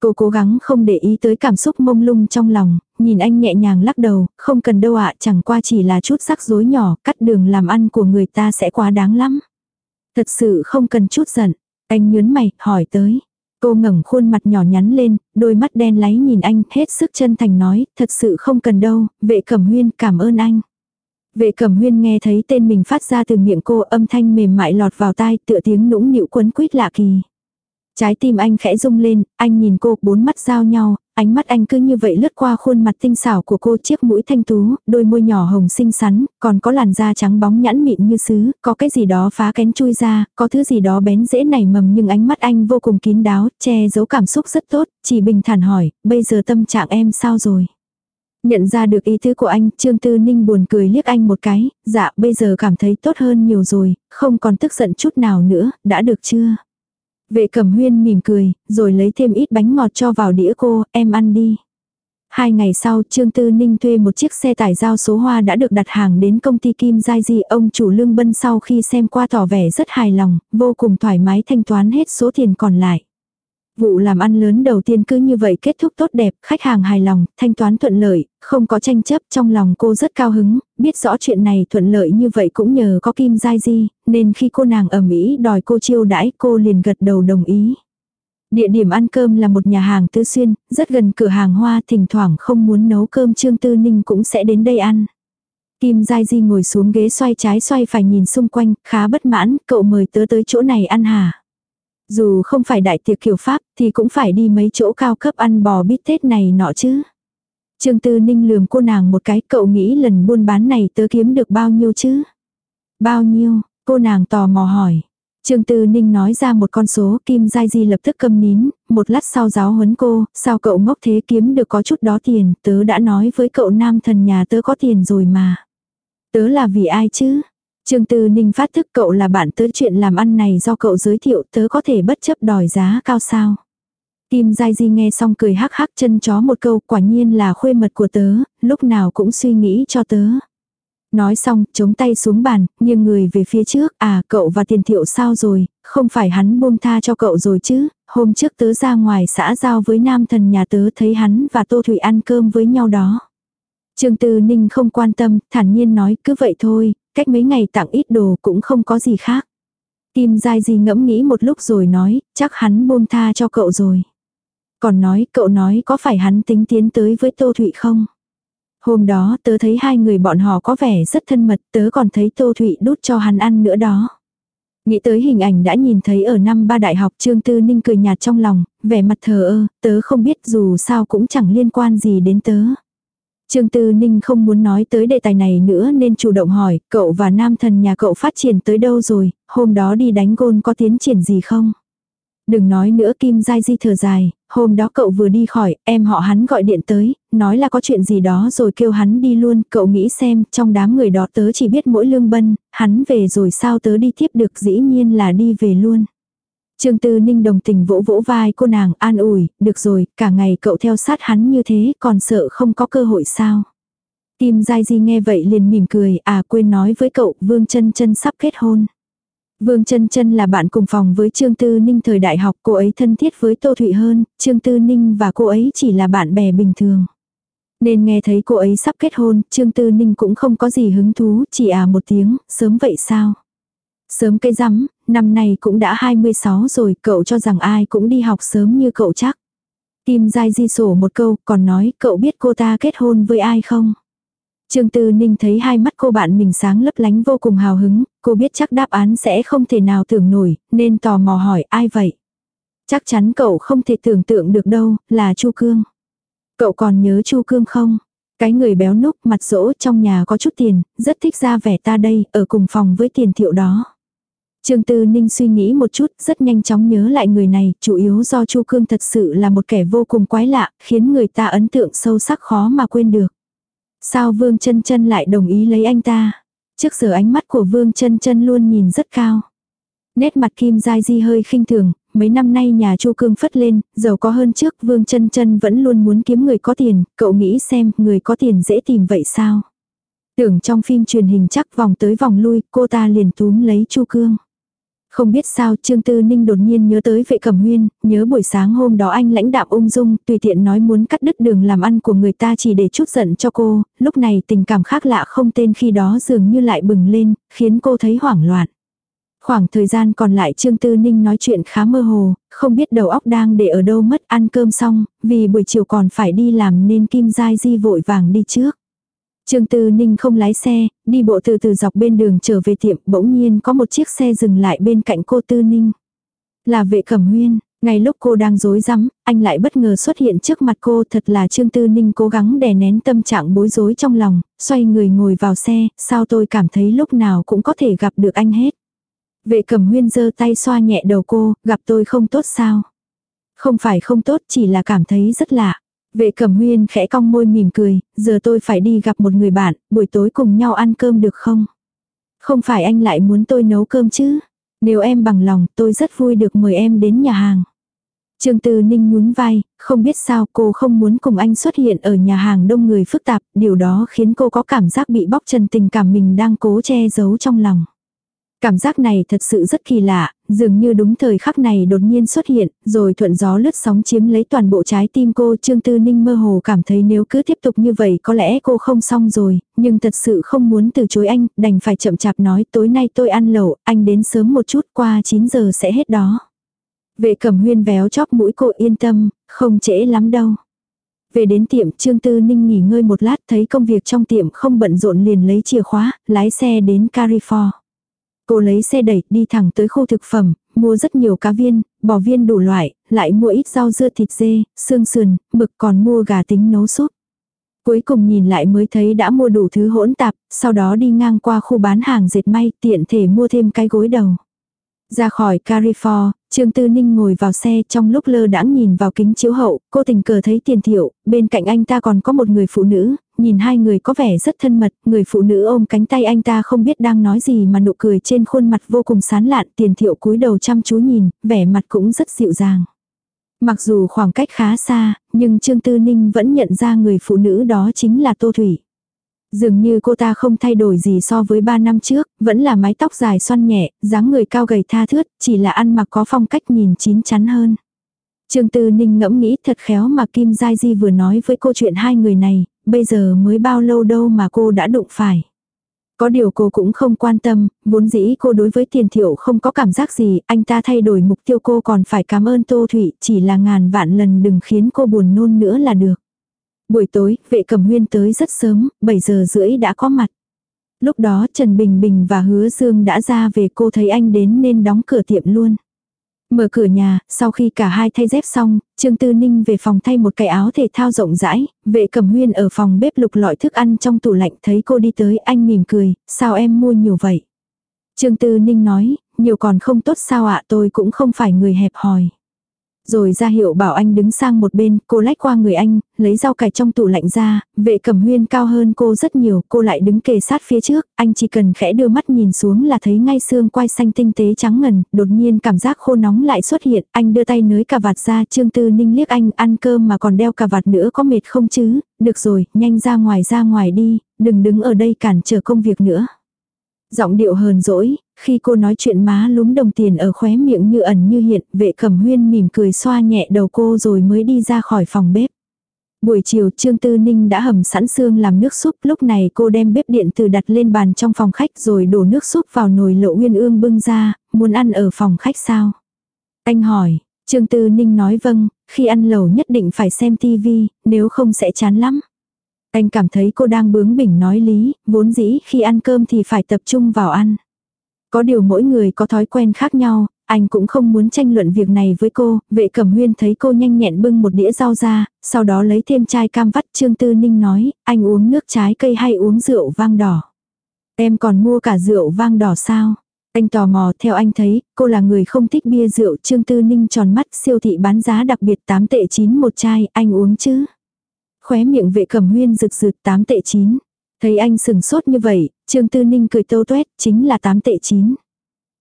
Cô cố gắng không để ý tới cảm xúc mông lung trong lòng, nhìn anh nhẹ nhàng lắc đầu, không cần đâu ạ, chẳng qua chỉ là chút rắc rối nhỏ, cắt đường làm ăn của người ta sẽ quá đáng lắm. Thật sự không cần chút giận. Anh nhớn mày, hỏi tới. Cô ngẩng khuôn mặt nhỏ nhắn lên, đôi mắt đen láy nhìn anh, hết sức chân thành nói, thật sự không cần đâu, vệ cẩm huyên cảm ơn anh. Vệ cẩm huyên nghe thấy tên mình phát ra từ miệng cô âm thanh mềm mại lọt vào tai tựa tiếng nũng nịu quấn quýt lạ kỳ. Trái tim anh khẽ rung lên, anh nhìn cô, bốn mắt giao nhau, ánh mắt anh cứ như vậy lướt qua khuôn mặt tinh xảo của cô chiếc mũi thanh tú, đôi môi nhỏ hồng xinh xắn, còn có làn da trắng bóng nhẵn mịn như sứ, có cái gì đó phá kén chui ra, có thứ gì đó bén dễ nảy mầm nhưng ánh mắt anh vô cùng kín đáo, che giấu cảm xúc rất tốt, chỉ bình thản hỏi, bây giờ tâm trạng em sao rồi? Nhận ra được ý tứ của anh, Trương Tư Ninh buồn cười liếc anh một cái, dạ bây giờ cảm thấy tốt hơn nhiều rồi, không còn tức giận chút nào nữa, đã được chưa? Vệ cẩm huyên mỉm cười, rồi lấy thêm ít bánh ngọt cho vào đĩa cô, em ăn đi. Hai ngày sau, Trương Tư Ninh thuê một chiếc xe tải giao số hoa đã được đặt hàng đến công ty Kim Giai Di. Ông chủ Lương Bân sau khi xem qua tỏ vẻ rất hài lòng, vô cùng thoải mái thanh toán hết số tiền còn lại. Vụ làm ăn lớn đầu tiên cứ như vậy kết thúc tốt đẹp, khách hàng hài lòng, thanh toán thuận lợi, không có tranh chấp trong lòng cô rất cao hứng, biết rõ chuyện này thuận lợi như vậy cũng nhờ có Kim Giai Di, nên khi cô nàng ở Mỹ đòi cô chiêu đãi cô liền gật đầu đồng ý. Địa điểm ăn cơm là một nhà hàng tư xuyên, rất gần cửa hàng hoa thỉnh thoảng không muốn nấu cơm Trương Tư Ninh cũng sẽ đến đây ăn. Kim Giai Di ngồi xuống ghế xoay trái xoay phải nhìn xung quanh, khá bất mãn, cậu mời tớ tới chỗ này ăn hả? Dù không phải đại tiệc kiểu Pháp thì cũng phải đi mấy chỗ cao cấp ăn bò bít tết này nọ chứ. Trương Tư Ninh lườm cô nàng một cái cậu nghĩ lần buôn bán này tớ kiếm được bao nhiêu chứ? Bao nhiêu? Cô nàng tò mò hỏi. Trương Tư Ninh nói ra một con số Kim Giai Di lập tức câm nín, một lát sau giáo huấn cô, sao cậu ngốc thế kiếm được có chút đó tiền, tớ đã nói với cậu nam thần nhà tớ có tiền rồi mà. Tớ là vì ai chứ? Trương Tư Ninh phát thức cậu là bạn tớ chuyện làm ăn này do cậu giới thiệu tớ có thể bất chấp đòi giá cao sao. Kim Giai Di nghe xong cười hắc hắc chân chó một câu quả nhiên là khuê mật của tớ, lúc nào cũng suy nghĩ cho tớ. Nói xong, chống tay xuống bàn, nghiêng người về phía trước, à cậu và tiền thiệu sao rồi, không phải hắn buông tha cho cậu rồi chứ, hôm trước tớ ra ngoài xã giao với nam thần nhà tớ thấy hắn và Tô Thủy ăn cơm với nhau đó. Trương Tư Ninh không quan tâm, thản nhiên nói cứ vậy thôi, cách mấy ngày tặng ít đồ cũng không có gì khác. Kim Giai Di ngẫm nghĩ một lúc rồi nói, chắc hắn buông tha cho cậu rồi. Còn nói, cậu nói có phải hắn tính tiến tới với Tô Thụy không? Hôm đó tớ thấy hai người bọn họ có vẻ rất thân mật, tớ còn thấy Tô Thụy đút cho hắn ăn nữa đó. Nghĩ tới hình ảnh đã nhìn thấy ở năm ba đại học Trương Tư Ninh cười nhạt trong lòng, vẻ mặt thờ ơ, tớ không biết dù sao cũng chẳng liên quan gì đến tớ. Trương Tư Ninh không muốn nói tới đề tài này nữa nên chủ động hỏi, cậu và nam thần nhà cậu phát triển tới đâu rồi, hôm đó đi đánh gôn có tiến triển gì không? Đừng nói nữa Kim Giai Di thở dài, hôm đó cậu vừa đi khỏi, em họ hắn gọi điện tới, nói là có chuyện gì đó rồi kêu hắn đi luôn, cậu nghĩ xem, trong đám người đó tớ chỉ biết mỗi lương bân, hắn về rồi sao tớ đi tiếp được dĩ nhiên là đi về luôn. Trương Tư Ninh đồng tình vỗ vỗ vai cô nàng an ủi, được rồi, cả ngày cậu theo sát hắn như thế còn sợ không có cơ hội sao. Tim Giai Di nghe vậy liền mỉm cười, à quên nói với cậu, Vương chân chân sắp kết hôn. Vương chân chân là bạn cùng phòng với Trương Tư Ninh thời đại học, cô ấy thân thiết với Tô Thụy hơn, Trương Tư Ninh và cô ấy chỉ là bạn bè bình thường. Nên nghe thấy cô ấy sắp kết hôn, Trương Tư Ninh cũng không có gì hứng thú, chỉ à một tiếng, sớm vậy sao? Sớm cây rắm, năm nay cũng đã 26 rồi, cậu cho rằng ai cũng đi học sớm như cậu chắc. Kim Giai di sổ một câu, còn nói, cậu biết cô ta kết hôn với ai không? Trương Tư Ninh thấy hai mắt cô bạn mình sáng lấp lánh vô cùng hào hứng, cô biết chắc đáp án sẽ không thể nào tưởng nổi, nên tò mò hỏi ai vậy? Chắc chắn cậu không thể tưởng tượng được đâu, là Chu Cương. Cậu còn nhớ Chu Cương không? Cái người béo núc mặt rỗ trong nhà có chút tiền, rất thích ra vẻ ta đây, ở cùng phòng với tiền thiệu đó. Trương Tư Ninh suy nghĩ một chút, rất nhanh chóng nhớ lại người này, chủ yếu do Chu Cương thật sự là một kẻ vô cùng quái lạ, khiến người ta ấn tượng sâu sắc khó mà quên được. Sao Vương Chân Chân lại đồng ý lấy anh ta? Trước giờ ánh mắt của Vương Chân Chân luôn nhìn rất cao. Nét mặt Kim Giai Di hơi khinh thường, mấy năm nay nhà Chu Cương phất lên, giàu có hơn trước, Vương Chân Chân vẫn luôn muốn kiếm người có tiền, cậu nghĩ xem, người có tiền dễ tìm vậy sao? Tưởng trong phim truyền hình chắc vòng tới vòng lui, cô ta liền túm lấy Chu Cương. Không biết sao Trương Tư Ninh đột nhiên nhớ tới vệ cẩm huyên, nhớ buổi sáng hôm đó anh lãnh đạm ung dung, tùy tiện nói muốn cắt đứt đường làm ăn của người ta chỉ để chút giận cho cô, lúc này tình cảm khác lạ không tên khi đó dường như lại bừng lên, khiến cô thấy hoảng loạn. Khoảng thời gian còn lại Trương Tư Ninh nói chuyện khá mơ hồ, không biết đầu óc đang để ở đâu mất ăn cơm xong, vì buổi chiều còn phải đi làm nên Kim Giai Di vội vàng đi trước. Trương Tư Ninh không lái xe, đi bộ từ từ dọc bên đường trở về tiệm, bỗng nhiên có một chiếc xe dừng lại bên cạnh cô Tư Ninh. Là vệ cẩm huyên, ngay lúc cô đang rối rắm, anh lại bất ngờ xuất hiện trước mặt cô thật là Trương Tư Ninh cố gắng đè nén tâm trạng bối rối trong lòng, xoay người ngồi vào xe, sao tôi cảm thấy lúc nào cũng có thể gặp được anh hết. Vệ cẩm huyên giơ tay xoa nhẹ đầu cô, gặp tôi không tốt sao? Không phải không tốt chỉ là cảm thấy rất lạ. Vệ cẩm huyên khẽ cong môi mỉm cười, giờ tôi phải đi gặp một người bạn, buổi tối cùng nhau ăn cơm được không? Không phải anh lại muốn tôi nấu cơm chứ? Nếu em bằng lòng tôi rất vui được mời em đến nhà hàng. Trương Tư Ninh nhún vai, không biết sao cô không muốn cùng anh xuất hiện ở nhà hàng đông người phức tạp, điều đó khiến cô có cảm giác bị bóc trần tình cảm mình đang cố che giấu trong lòng. Cảm giác này thật sự rất kỳ lạ, dường như đúng thời khắc này đột nhiên xuất hiện, rồi thuận gió lướt sóng chiếm lấy toàn bộ trái tim cô. Trương Tư Ninh mơ hồ cảm thấy nếu cứ tiếp tục như vậy có lẽ cô không xong rồi, nhưng thật sự không muốn từ chối anh, đành phải chậm chạp nói tối nay tôi ăn lẩu, anh đến sớm một chút qua 9 giờ sẽ hết đó. Vệ cẩm huyên véo chóp mũi cô yên tâm, không trễ lắm đâu. Về đến tiệm Trương Tư Ninh nghỉ ngơi một lát thấy công việc trong tiệm không bận rộn liền lấy chìa khóa, lái xe đến Carrefour. Cô lấy xe đẩy đi thẳng tới khu thực phẩm, mua rất nhiều cá viên, bò viên đủ loại, lại mua ít rau dưa thịt dê, xương sườn, mực còn mua gà tính nấu súp. Cuối cùng nhìn lại mới thấy đã mua đủ thứ hỗn tạp, sau đó đi ngang qua khu bán hàng dệt may tiện thể mua thêm cái gối đầu. Ra khỏi Carrefour, Trương Tư Ninh ngồi vào xe trong lúc lơ đãng nhìn vào kính chiếu hậu, cô tình cờ thấy tiền thiệu, bên cạnh anh ta còn có một người phụ nữ, nhìn hai người có vẻ rất thân mật, người phụ nữ ôm cánh tay anh ta không biết đang nói gì mà nụ cười trên khuôn mặt vô cùng sán lạn, tiền thiệu cúi đầu chăm chú nhìn, vẻ mặt cũng rất dịu dàng. Mặc dù khoảng cách khá xa, nhưng Trương Tư Ninh vẫn nhận ra người phụ nữ đó chính là Tô Thủy. Dường như cô ta không thay đổi gì so với 3 năm trước, vẫn là mái tóc dài xoăn nhẹ, dáng người cao gầy tha thướt, chỉ là ăn mặc có phong cách nhìn chín chắn hơn. Trương Tư Ninh ngẫm nghĩ thật khéo mà Kim Giai Di vừa nói với cô chuyện hai người này, bây giờ mới bao lâu đâu mà cô đã đụng phải. Có điều cô cũng không quan tâm, vốn dĩ cô đối với tiền thiệu không có cảm giác gì, anh ta thay đổi mục tiêu cô còn phải cảm ơn Tô Thụy, chỉ là ngàn vạn lần đừng khiến cô buồn nôn nữa là được. Buổi tối, vệ cầm huyên tới rất sớm, 7 giờ rưỡi đã có mặt. Lúc đó Trần Bình Bình và Hứa Dương đã ra về cô thấy anh đến nên đóng cửa tiệm luôn. Mở cửa nhà, sau khi cả hai thay dép xong, Trương Tư Ninh về phòng thay một cái áo thể thao rộng rãi, vệ cầm huyên ở phòng bếp lục lọi thức ăn trong tủ lạnh thấy cô đi tới anh mỉm cười, sao em mua nhiều vậy? Trương Tư Ninh nói, nhiều còn không tốt sao ạ tôi cũng không phải người hẹp hòi. Rồi ra hiệu bảo anh đứng sang một bên, cô lách qua người anh, lấy rau cải trong tủ lạnh ra, vệ cẩm huyên cao hơn cô rất nhiều, cô lại đứng kề sát phía trước, anh chỉ cần khẽ đưa mắt nhìn xuống là thấy ngay xương quai xanh tinh tế trắng ngần, đột nhiên cảm giác khô nóng lại xuất hiện, anh đưa tay nới cà vạt ra, Trương Tư Ninh liếc anh ăn cơm mà còn đeo cà vạt nữa có mệt không chứ, được rồi, nhanh ra ngoài ra ngoài đi, đừng đứng ở đây cản trở công việc nữa. Giọng điệu hờn dỗi, khi cô nói chuyện má lúm đồng tiền ở khóe miệng như ẩn như hiện, vệ cẩm huyên mỉm cười xoa nhẹ đầu cô rồi mới đi ra khỏi phòng bếp. Buổi chiều Trương Tư Ninh đã hầm sẵn xương làm nước súp, lúc này cô đem bếp điện từ đặt lên bàn trong phòng khách rồi đổ nước súp vào nồi lộ uyên ương bưng ra, muốn ăn ở phòng khách sao? Anh hỏi, Trương Tư Ninh nói vâng, khi ăn lẩu nhất định phải xem tivi, nếu không sẽ chán lắm. Anh cảm thấy cô đang bướng bỉnh nói lý, vốn dĩ khi ăn cơm thì phải tập trung vào ăn. Có điều mỗi người có thói quen khác nhau, anh cũng không muốn tranh luận việc này với cô, vệ cẩm huyên thấy cô nhanh nhẹn bưng một đĩa rau ra, sau đó lấy thêm chai cam vắt Trương Tư Ninh nói, anh uống nước trái cây hay uống rượu vang đỏ. Em còn mua cả rượu vang đỏ sao? Anh tò mò theo anh thấy, cô là người không thích bia rượu Trương Tư Ninh tròn mắt siêu thị bán giá đặc biệt 8 tệ 9 một chai, anh uống chứ? Khóe miệng vệ cẩm huyên rực rực 8 tệ 9. Thấy anh sừng sốt như vậy, Trương Tư Ninh cười tâu tuét, chính là 8 tệ 9.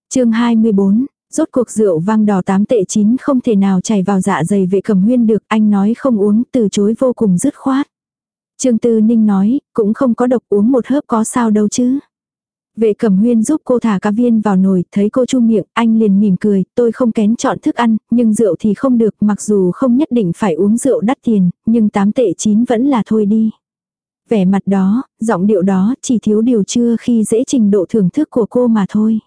chương 24, rốt cuộc rượu vang đỏ tám tệ chín không thể nào chảy vào dạ dày vệ cẩm huyên được, anh nói không uống, từ chối vô cùng dứt khoát. Trương Tư Ninh nói, cũng không có độc uống một hớp có sao đâu chứ. Vệ cẩm huyên giúp cô thả cá viên vào nồi, thấy cô chu miệng, anh liền mỉm cười, tôi không kén chọn thức ăn, nhưng rượu thì không được, mặc dù không nhất định phải uống rượu đắt tiền, nhưng tám tệ chín vẫn là thôi đi. Vẻ mặt đó, giọng điệu đó, chỉ thiếu điều chưa khi dễ trình độ thưởng thức của cô mà thôi.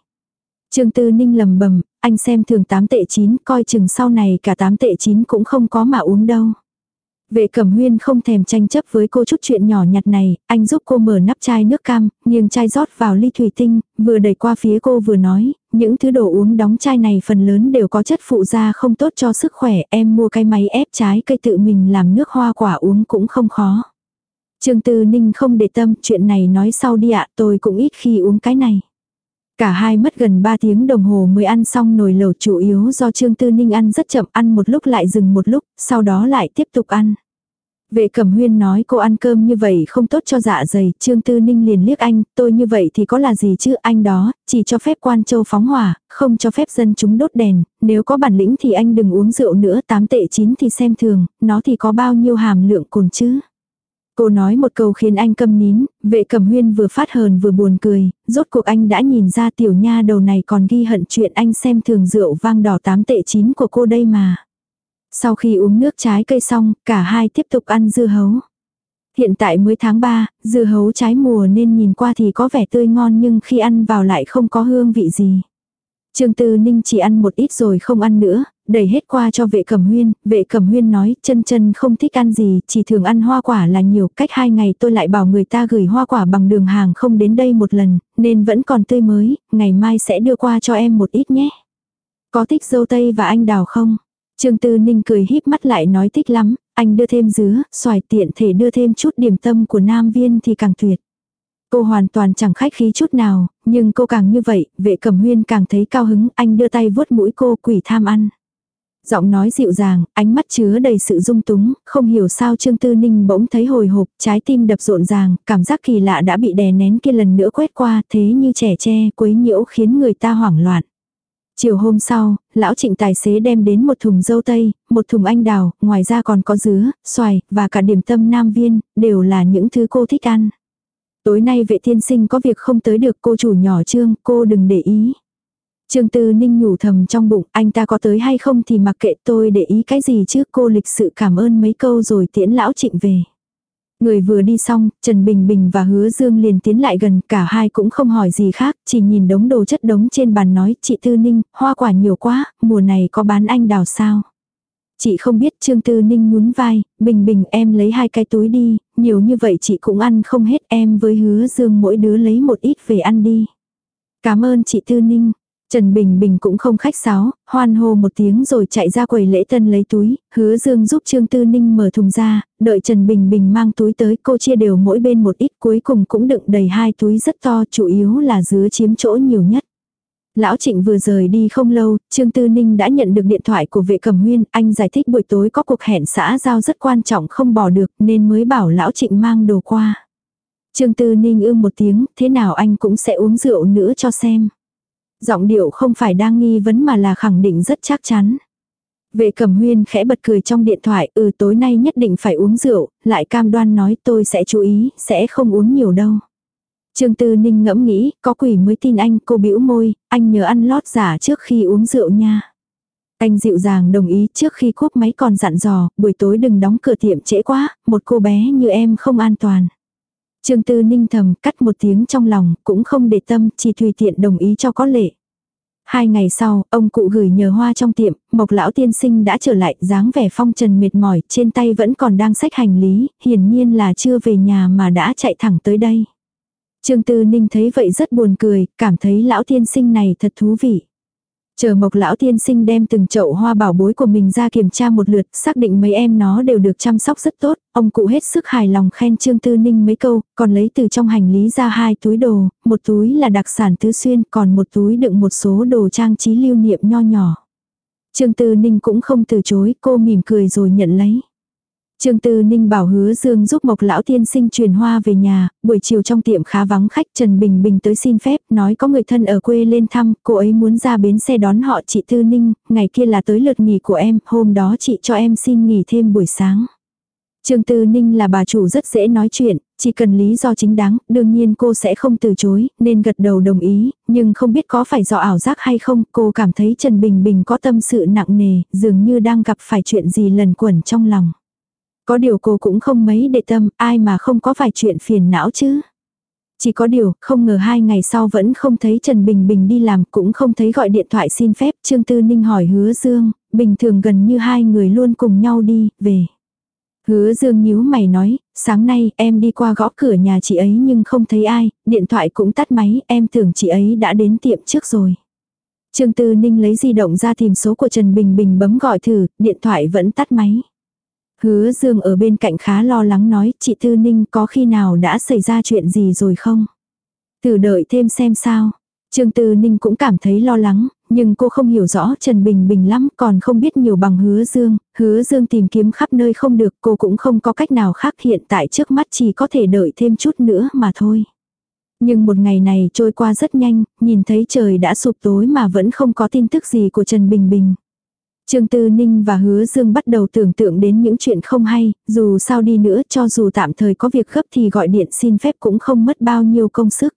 Trương Tư Ninh lầm bầm, anh xem thường tám tệ chín, coi chừng sau này cả tám tệ chín cũng không có mà uống đâu. Vệ cẩm huyên không thèm tranh chấp với cô chút chuyện nhỏ nhặt này, anh giúp cô mở nắp chai nước cam, nghiêng chai rót vào ly thủy tinh, vừa đẩy qua phía cô vừa nói, những thứ đồ uống đóng chai này phần lớn đều có chất phụ da không tốt cho sức khỏe, em mua cái máy ép trái cây tự mình làm nước hoa quả uống cũng không khó. Trương Tư Ninh không để tâm, chuyện này nói sau đi ạ, tôi cũng ít khi uống cái này. Cả hai mất gần 3 tiếng đồng hồ mới ăn xong nồi lẩu chủ yếu do Trương Tư Ninh ăn rất chậm ăn một lúc lại dừng một lúc, sau đó lại tiếp tục ăn. Vệ cẩm huyên nói cô ăn cơm như vậy không tốt cho dạ dày, Trương Tư Ninh liền liếc anh, tôi như vậy thì có là gì chứ anh đó, chỉ cho phép quan châu phóng hỏa, không cho phép dân chúng đốt đèn, nếu có bản lĩnh thì anh đừng uống rượu nữa, tám tệ chín thì xem thường, nó thì có bao nhiêu hàm lượng cồn chứ. Cô nói một câu khiến anh câm nín, vệ cầm huyên vừa phát hờn vừa buồn cười, rốt cuộc anh đã nhìn ra tiểu nha đầu này còn ghi hận chuyện anh xem thường rượu vang đỏ tám tệ chín của cô đây mà. Sau khi uống nước trái cây xong, cả hai tiếp tục ăn dưa hấu. Hiện tại mới tháng 3, dưa hấu trái mùa nên nhìn qua thì có vẻ tươi ngon nhưng khi ăn vào lại không có hương vị gì. Trương Tư Ninh chỉ ăn một ít rồi không ăn nữa, đẩy hết qua cho vệ cẩm huyên, vệ cẩm huyên nói chân chân không thích ăn gì, chỉ thường ăn hoa quả là nhiều, cách hai ngày tôi lại bảo người ta gửi hoa quả bằng đường hàng không đến đây một lần, nên vẫn còn tươi mới, ngày mai sẽ đưa qua cho em một ít nhé. Có thích dâu tây và anh đào không? Trương Tư Ninh cười híp mắt lại nói thích lắm, anh đưa thêm dứa, xoài tiện thể đưa thêm chút điểm tâm của Nam Viên thì càng tuyệt. Cô hoàn toàn chẳng khách khí chút nào, nhưng cô càng như vậy, vệ cẩm huyên càng thấy cao hứng, anh đưa tay vuốt mũi cô quỷ tham ăn. Giọng nói dịu dàng, ánh mắt chứa đầy sự dung túng, không hiểu sao Trương Tư Ninh bỗng thấy hồi hộp, trái tim đập rộn ràng, cảm giác kỳ lạ đã bị đè nén kia lần nữa quét qua, thế như trẻ tre, quấy nhiễu khiến người ta hoảng loạn. Chiều hôm sau, lão trịnh tài xế đem đến một thùng dâu tây, một thùng anh đào, ngoài ra còn có dứa, xoài, và cả điểm tâm nam viên, đều là những thứ cô thích ăn. Tối nay vệ tiên sinh có việc không tới được cô chủ nhỏ trương, cô đừng để ý. Trương Tư Ninh nhủ thầm trong bụng, anh ta có tới hay không thì mặc kệ tôi để ý cái gì chứ cô lịch sự cảm ơn mấy câu rồi tiễn lão trịnh về. Người vừa đi xong, Trần Bình Bình và Hứa Dương liền tiến lại gần, cả hai cũng không hỏi gì khác, chỉ nhìn đống đồ chất đống trên bàn nói, chị Tư Ninh, hoa quả nhiều quá, mùa này có bán anh đào sao? Chị không biết Trương Tư Ninh nhún vai, Bình Bình em lấy hai cái túi đi, nhiều như vậy chị cũng ăn không hết em với Hứa Dương mỗi đứa lấy một ít về ăn đi. Cảm ơn chị Tư Ninh, Trần Bình Bình cũng không khách sáo, hoan hô một tiếng rồi chạy ra quầy lễ tân lấy túi, hứa dương giúp Trương Tư Ninh mở thùng ra, đợi Trần Bình Bình mang túi tới cô chia đều mỗi bên một ít cuối cùng cũng đựng đầy hai túi rất to chủ yếu là dứa chiếm chỗ nhiều nhất. Lão Trịnh vừa rời đi không lâu, Trương Tư Ninh đã nhận được điện thoại của vệ cầm nguyên. anh giải thích buổi tối có cuộc hẹn xã giao rất quan trọng không bỏ được nên mới bảo Lão Trịnh mang đồ qua. Trương Tư Ninh ưm một tiếng, thế nào anh cũng sẽ uống rượu nữa cho xem. Giọng điệu không phải đang nghi vấn mà là khẳng định rất chắc chắn. Vệ cẩm huyên khẽ bật cười trong điện thoại, ừ tối nay nhất định phải uống rượu, lại cam đoan nói tôi sẽ chú ý, sẽ không uống nhiều đâu. Trương Tư Ninh ngẫm nghĩ, có quỷ mới tin anh, cô bĩu môi, anh nhớ ăn lót giả trước khi uống rượu nha. Anh dịu dàng đồng ý trước khi cúp máy còn dặn dò, buổi tối đừng đóng cửa tiệm trễ quá, một cô bé như em không an toàn. Trương Tư Ninh thầm cắt một tiếng trong lòng, cũng không để tâm, chỉ tùy tiện đồng ý cho có lệ. Hai ngày sau, ông cụ gửi nhờ hoa trong tiệm, mộc lão tiên sinh đã trở lại, dáng vẻ phong trần mệt mỏi, trên tay vẫn còn đang xách hành lý, hiển nhiên là chưa về nhà mà đã chạy thẳng tới đây. Trương Tư Ninh thấy vậy rất buồn cười, cảm thấy lão tiên sinh này thật thú vị. Chờ mộc lão tiên sinh đem từng chậu hoa bảo bối của mình ra kiểm tra một lượt, xác định mấy em nó đều được chăm sóc rất tốt, ông cụ hết sức hài lòng khen Trương Tư Ninh mấy câu, còn lấy từ trong hành lý ra hai túi đồ, một túi là đặc sản tứ xuyên, còn một túi đựng một số đồ trang trí lưu niệm nho nhỏ. Trương Tư Ninh cũng không từ chối, cô mỉm cười rồi nhận lấy. Trương Tư Ninh bảo hứa Dương giúp Mộc Lão Tiên Sinh truyền hoa về nhà, buổi chiều trong tiệm khá vắng khách Trần Bình Bình tới xin phép, nói có người thân ở quê lên thăm, cô ấy muốn ra bến xe đón họ chị Tư Ninh, ngày kia là tới lượt nghỉ của em, hôm đó chị cho em xin nghỉ thêm buổi sáng. Trương Tư Ninh là bà chủ rất dễ nói chuyện, chỉ cần lý do chính đáng, đương nhiên cô sẽ không từ chối, nên gật đầu đồng ý, nhưng không biết có phải do ảo giác hay không, cô cảm thấy Trần Bình Bình có tâm sự nặng nề, dường như đang gặp phải chuyện gì lần quẩn trong lòng. Có điều cô cũng không mấy để tâm, ai mà không có vài chuyện phiền não chứ. Chỉ có điều, không ngờ hai ngày sau vẫn không thấy Trần Bình Bình đi làm, cũng không thấy gọi điện thoại xin phép, Trương Tư Ninh hỏi hứa Dương, bình thường gần như hai người luôn cùng nhau đi, về. Hứa Dương nhíu mày nói, sáng nay em đi qua gõ cửa nhà chị ấy nhưng không thấy ai, điện thoại cũng tắt máy, em tưởng chị ấy đã đến tiệm trước rồi. Trương Tư Ninh lấy di động ra tìm số của Trần Bình Bình bấm gọi thử, điện thoại vẫn tắt máy. Hứa Dương ở bên cạnh khá lo lắng nói, chị Tư Ninh có khi nào đã xảy ra chuyện gì rồi không? Thử đợi thêm xem sao. Trương Tư Ninh cũng cảm thấy lo lắng, nhưng cô không hiểu rõ Trần Bình Bình lắm, còn không biết nhiều bằng hứa Dương. Hứa Dương tìm kiếm khắp nơi không được, cô cũng không có cách nào khác hiện tại trước mắt chỉ có thể đợi thêm chút nữa mà thôi. Nhưng một ngày này trôi qua rất nhanh, nhìn thấy trời đã sụp tối mà vẫn không có tin tức gì của Trần Bình Bình. Trương Tư Ninh và Hứa Dương bắt đầu tưởng tượng đến những chuyện không hay, dù sao đi nữa cho dù tạm thời có việc gấp thì gọi điện xin phép cũng không mất bao nhiêu công sức.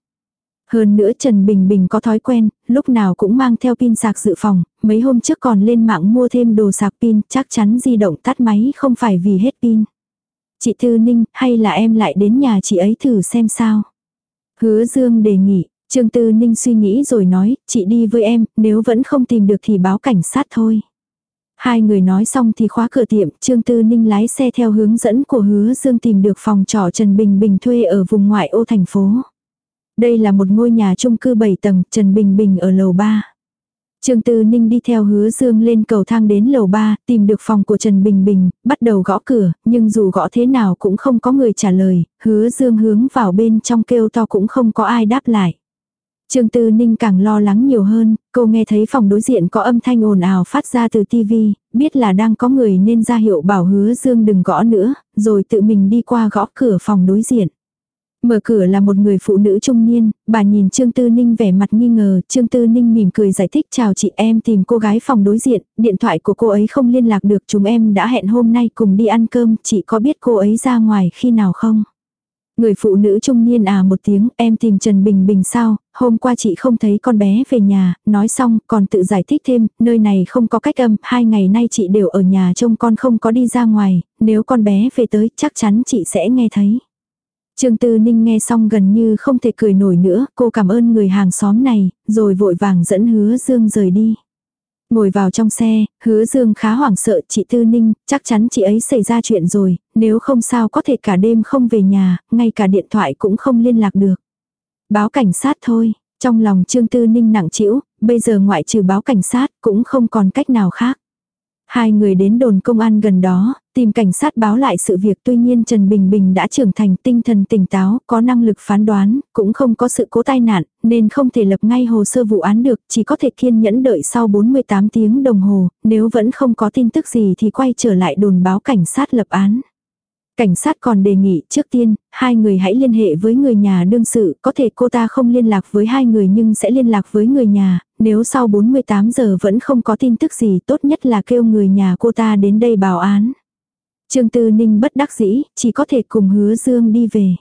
Hơn nữa Trần Bình Bình có thói quen, lúc nào cũng mang theo pin sạc dự phòng, mấy hôm trước còn lên mạng mua thêm đồ sạc pin, chắc chắn di động tắt máy không phải vì hết pin. Chị Tư Ninh, hay là em lại đến nhà chị ấy thử xem sao? Hứa Dương đề nghị, Trương Tư Ninh suy nghĩ rồi nói, chị đi với em, nếu vẫn không tìm được thì báo cảnh sát thôi. Hai người nói xong thì khóa cửa tiệm, Trương Tư Ninh lái xe theo hướng dẫn của hứa Dương tìm được phòng trọ Trần Bình Bình thuê ở vùng ngoại ô thành phố. Đây là một ngôi nhà chung cư 7 tầng, Trần Bình Bình ở lầu 3. Trương Tư Ninh đi theo hứa Dương lên cầu thang đến lầu 3, tìm được phòng của Trần Bình Bình, bắt đầu gõ cửa, nhưng dù gõ thế nào cũng không có người trả lời, hứa Dương hướng vào bên trong kêu to cũng không có ai đáp lại. Trương Tư Ninh càng lo lắng nhiều hơn, cô nghe thấy phòng đối diện có âm thanh ồn ào phát ra từ tivi, biết là đang có người nên ra hiệu bảo hứa Dương đừng gõ nữa, rồi tự mình đi qua gõ cửa phòng đối diện. Mở cửa là một người phụ nữ trung niên, bà nhìn Trương Tư Ninh vẻ mặt nghi ngờ, Trương Tư Ninh mỉm cười giải thích chào chị em tìm cô gái phòng đối diện, điện thoại của cô ấy không liên lạc được chúng em đã hẹn hôm nay cùng đi ăn cơm, chị có biết cô ấy ra ngoài khi nào không? Người phụ nữ trung niên à một tiếng, em tìm Trần Bình Bình sao, hôm qua chị không thấy con bé về nhà, nói xong còn tự giải thích thêm, nơi này không có cách âm, hai ngày nay chị đều ở nhà trông con không có đi ra ngoài, nếu con bé về tới chắc chắn chị sẽ nghe thấy. Trương Tư Ninh nghe xong gần như không thể cười nổi nữa, cô cảm ơn người hàng xóm này, rồi vội vàng dẫn hứa Dương rời đi. Ngồi vào trong xe, hứa Dương khá hoảng sợ chị Tư Ninh, chắc chắn chị ấy xảy ra chuyện rồi, nếu không sao có thể cả đêm không về nhà, ngay cả điện thoại cũng không liên lạc được. Báo cảnh sát thôi, trong lòng Trương Tư Ninh nặng trĩu, bây giờ ngoại trừ báo cảnh sát cũng không còn cách nào khác. Hai người đến đồn công an gần đó, tìm cảnh sát báo lại sự việc tuy nhiên Trần Bình Bình đã trưởng thành tinh thần tỉnh táo, có năng lực phán đoán, cũng không có sự cố tai nạn, nên không thể lập ngay hồ sơ vụ án được, chỉ có thể kiên nhẫn đợi sau 48 tiếng đồng hồ, nếu vẫn không có tin tức gì thì quay trở lại đồn báo cảnh sát lập án. Cảnh sát còn đề nghị trước tiên, hai người hãy liên hệ với người nhà đương sự, có thể cô ta không liên lạc với hai người nhưng sẽ liên lạc với người nhà, nếu sau 48 giờ vẫn không có tin tức gì tốt nhất là kêu người nhà cô ta đến đây báo án. Trương Tư Ninh bất đắc dĩ, chỉ có thể cùng hứa Dương đi về.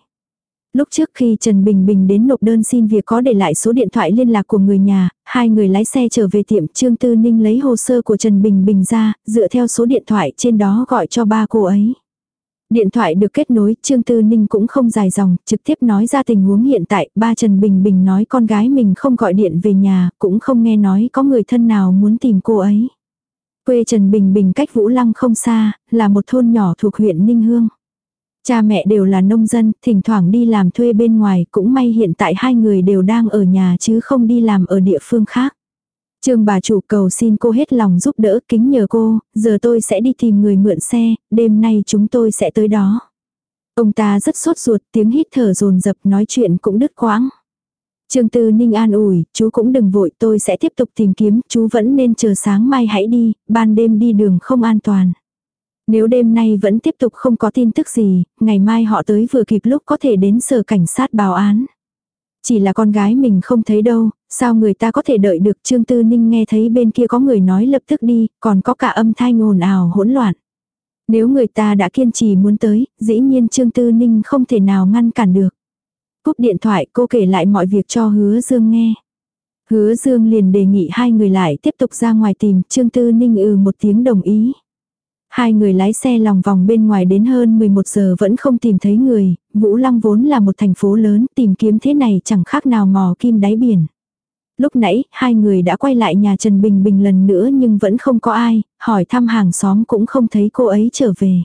Lúc trước khi Trần Bình Bình đến nộp đơn xin việc có để lại số điện thoại liên lạc của người nhà, hai người lái xe trở về tiệm Trương Tư Ninh lấy hồ sơ của Trần Bình Bình ra, dựa theo số điện thoại trên đó gọi cho ba cô ấy. Điện thoại được kết nối, Trương Tư Ninh cũng không dài dòng, trực tiếp nói ra tình huống hiện tại, ba Trần Bình Bình nói con gái mình không gọi điện về nhà, cũng không nghe nói có người thân nào muốn tìm cô ấy. Quê Trần Bình Bình cách Vũ Lăng không xa, là một thôn nhỏ thuộc huyện Ninh Hương. Cha mẹ đều là nông dân, thỉnh thoảng đi làm thuê bên ngoài, cũng may hiện tại hai người đều đang ở nhà chứ không đi làm ở địa phương khác. Trương bà chủ cầu xin cô hết lòng giúp đỡ kính nhờ cô, giờ tôi sẽ đi tìm người mượn xe, đêm nay chúng tôi sẽ tới đó. Ông ta rất sốt ruột, tiếng hít thở dồn dập nói chuyện cũng đứt quãng. Trương Tư Ninh an ủi, chú cũng đừng vội, tôi sẽ tiếp tục tìm kiếm, chú vẫn nên chờ sáng mai hãy đi, ban đêm đi đường không an toàn. Nếu đêm nay vẫn tiếp tục không có tin tức gì, ngày mai họ tới vừa kịp lúc có thể đến sở cảnh sát báo án. Chỉ là con gái mình không thấy đâu, sao người ta có thể đợi được Trương Tư Ninh nghe thấy bên kia có người nói lập tức đi, còn có cả âm thanh ồn ào hỗn loạn. Nếu người ta đã kiên trì muốn tới, dĩ nhiên Trương Tư Ninh không thể nào ngăn cản được. Cúp điện thoại cô kể lại mọi việc cho hứa Dương nghe. Hứa Dương liền đề nghị hai người lại tiếp tục ra ngoài tìm, Trương Tư Ninh ừ một tiếng đồng ý. Hai người lái xe lòng vòng bên ngoài đến hơn 11 giờ vẫn không tìm thấy người, Vũ Lăng vốn là một thành phố lớn, tìm kiếm thế này chẳng khác nào mò kim đáy biển. Lúc nãy, hai người đã quay lại nhà Trần Bình Bình lần nữa nhưng vẫn không có ai, hỏi thăm hàng xóm cũng không thấy cô ấy trở về.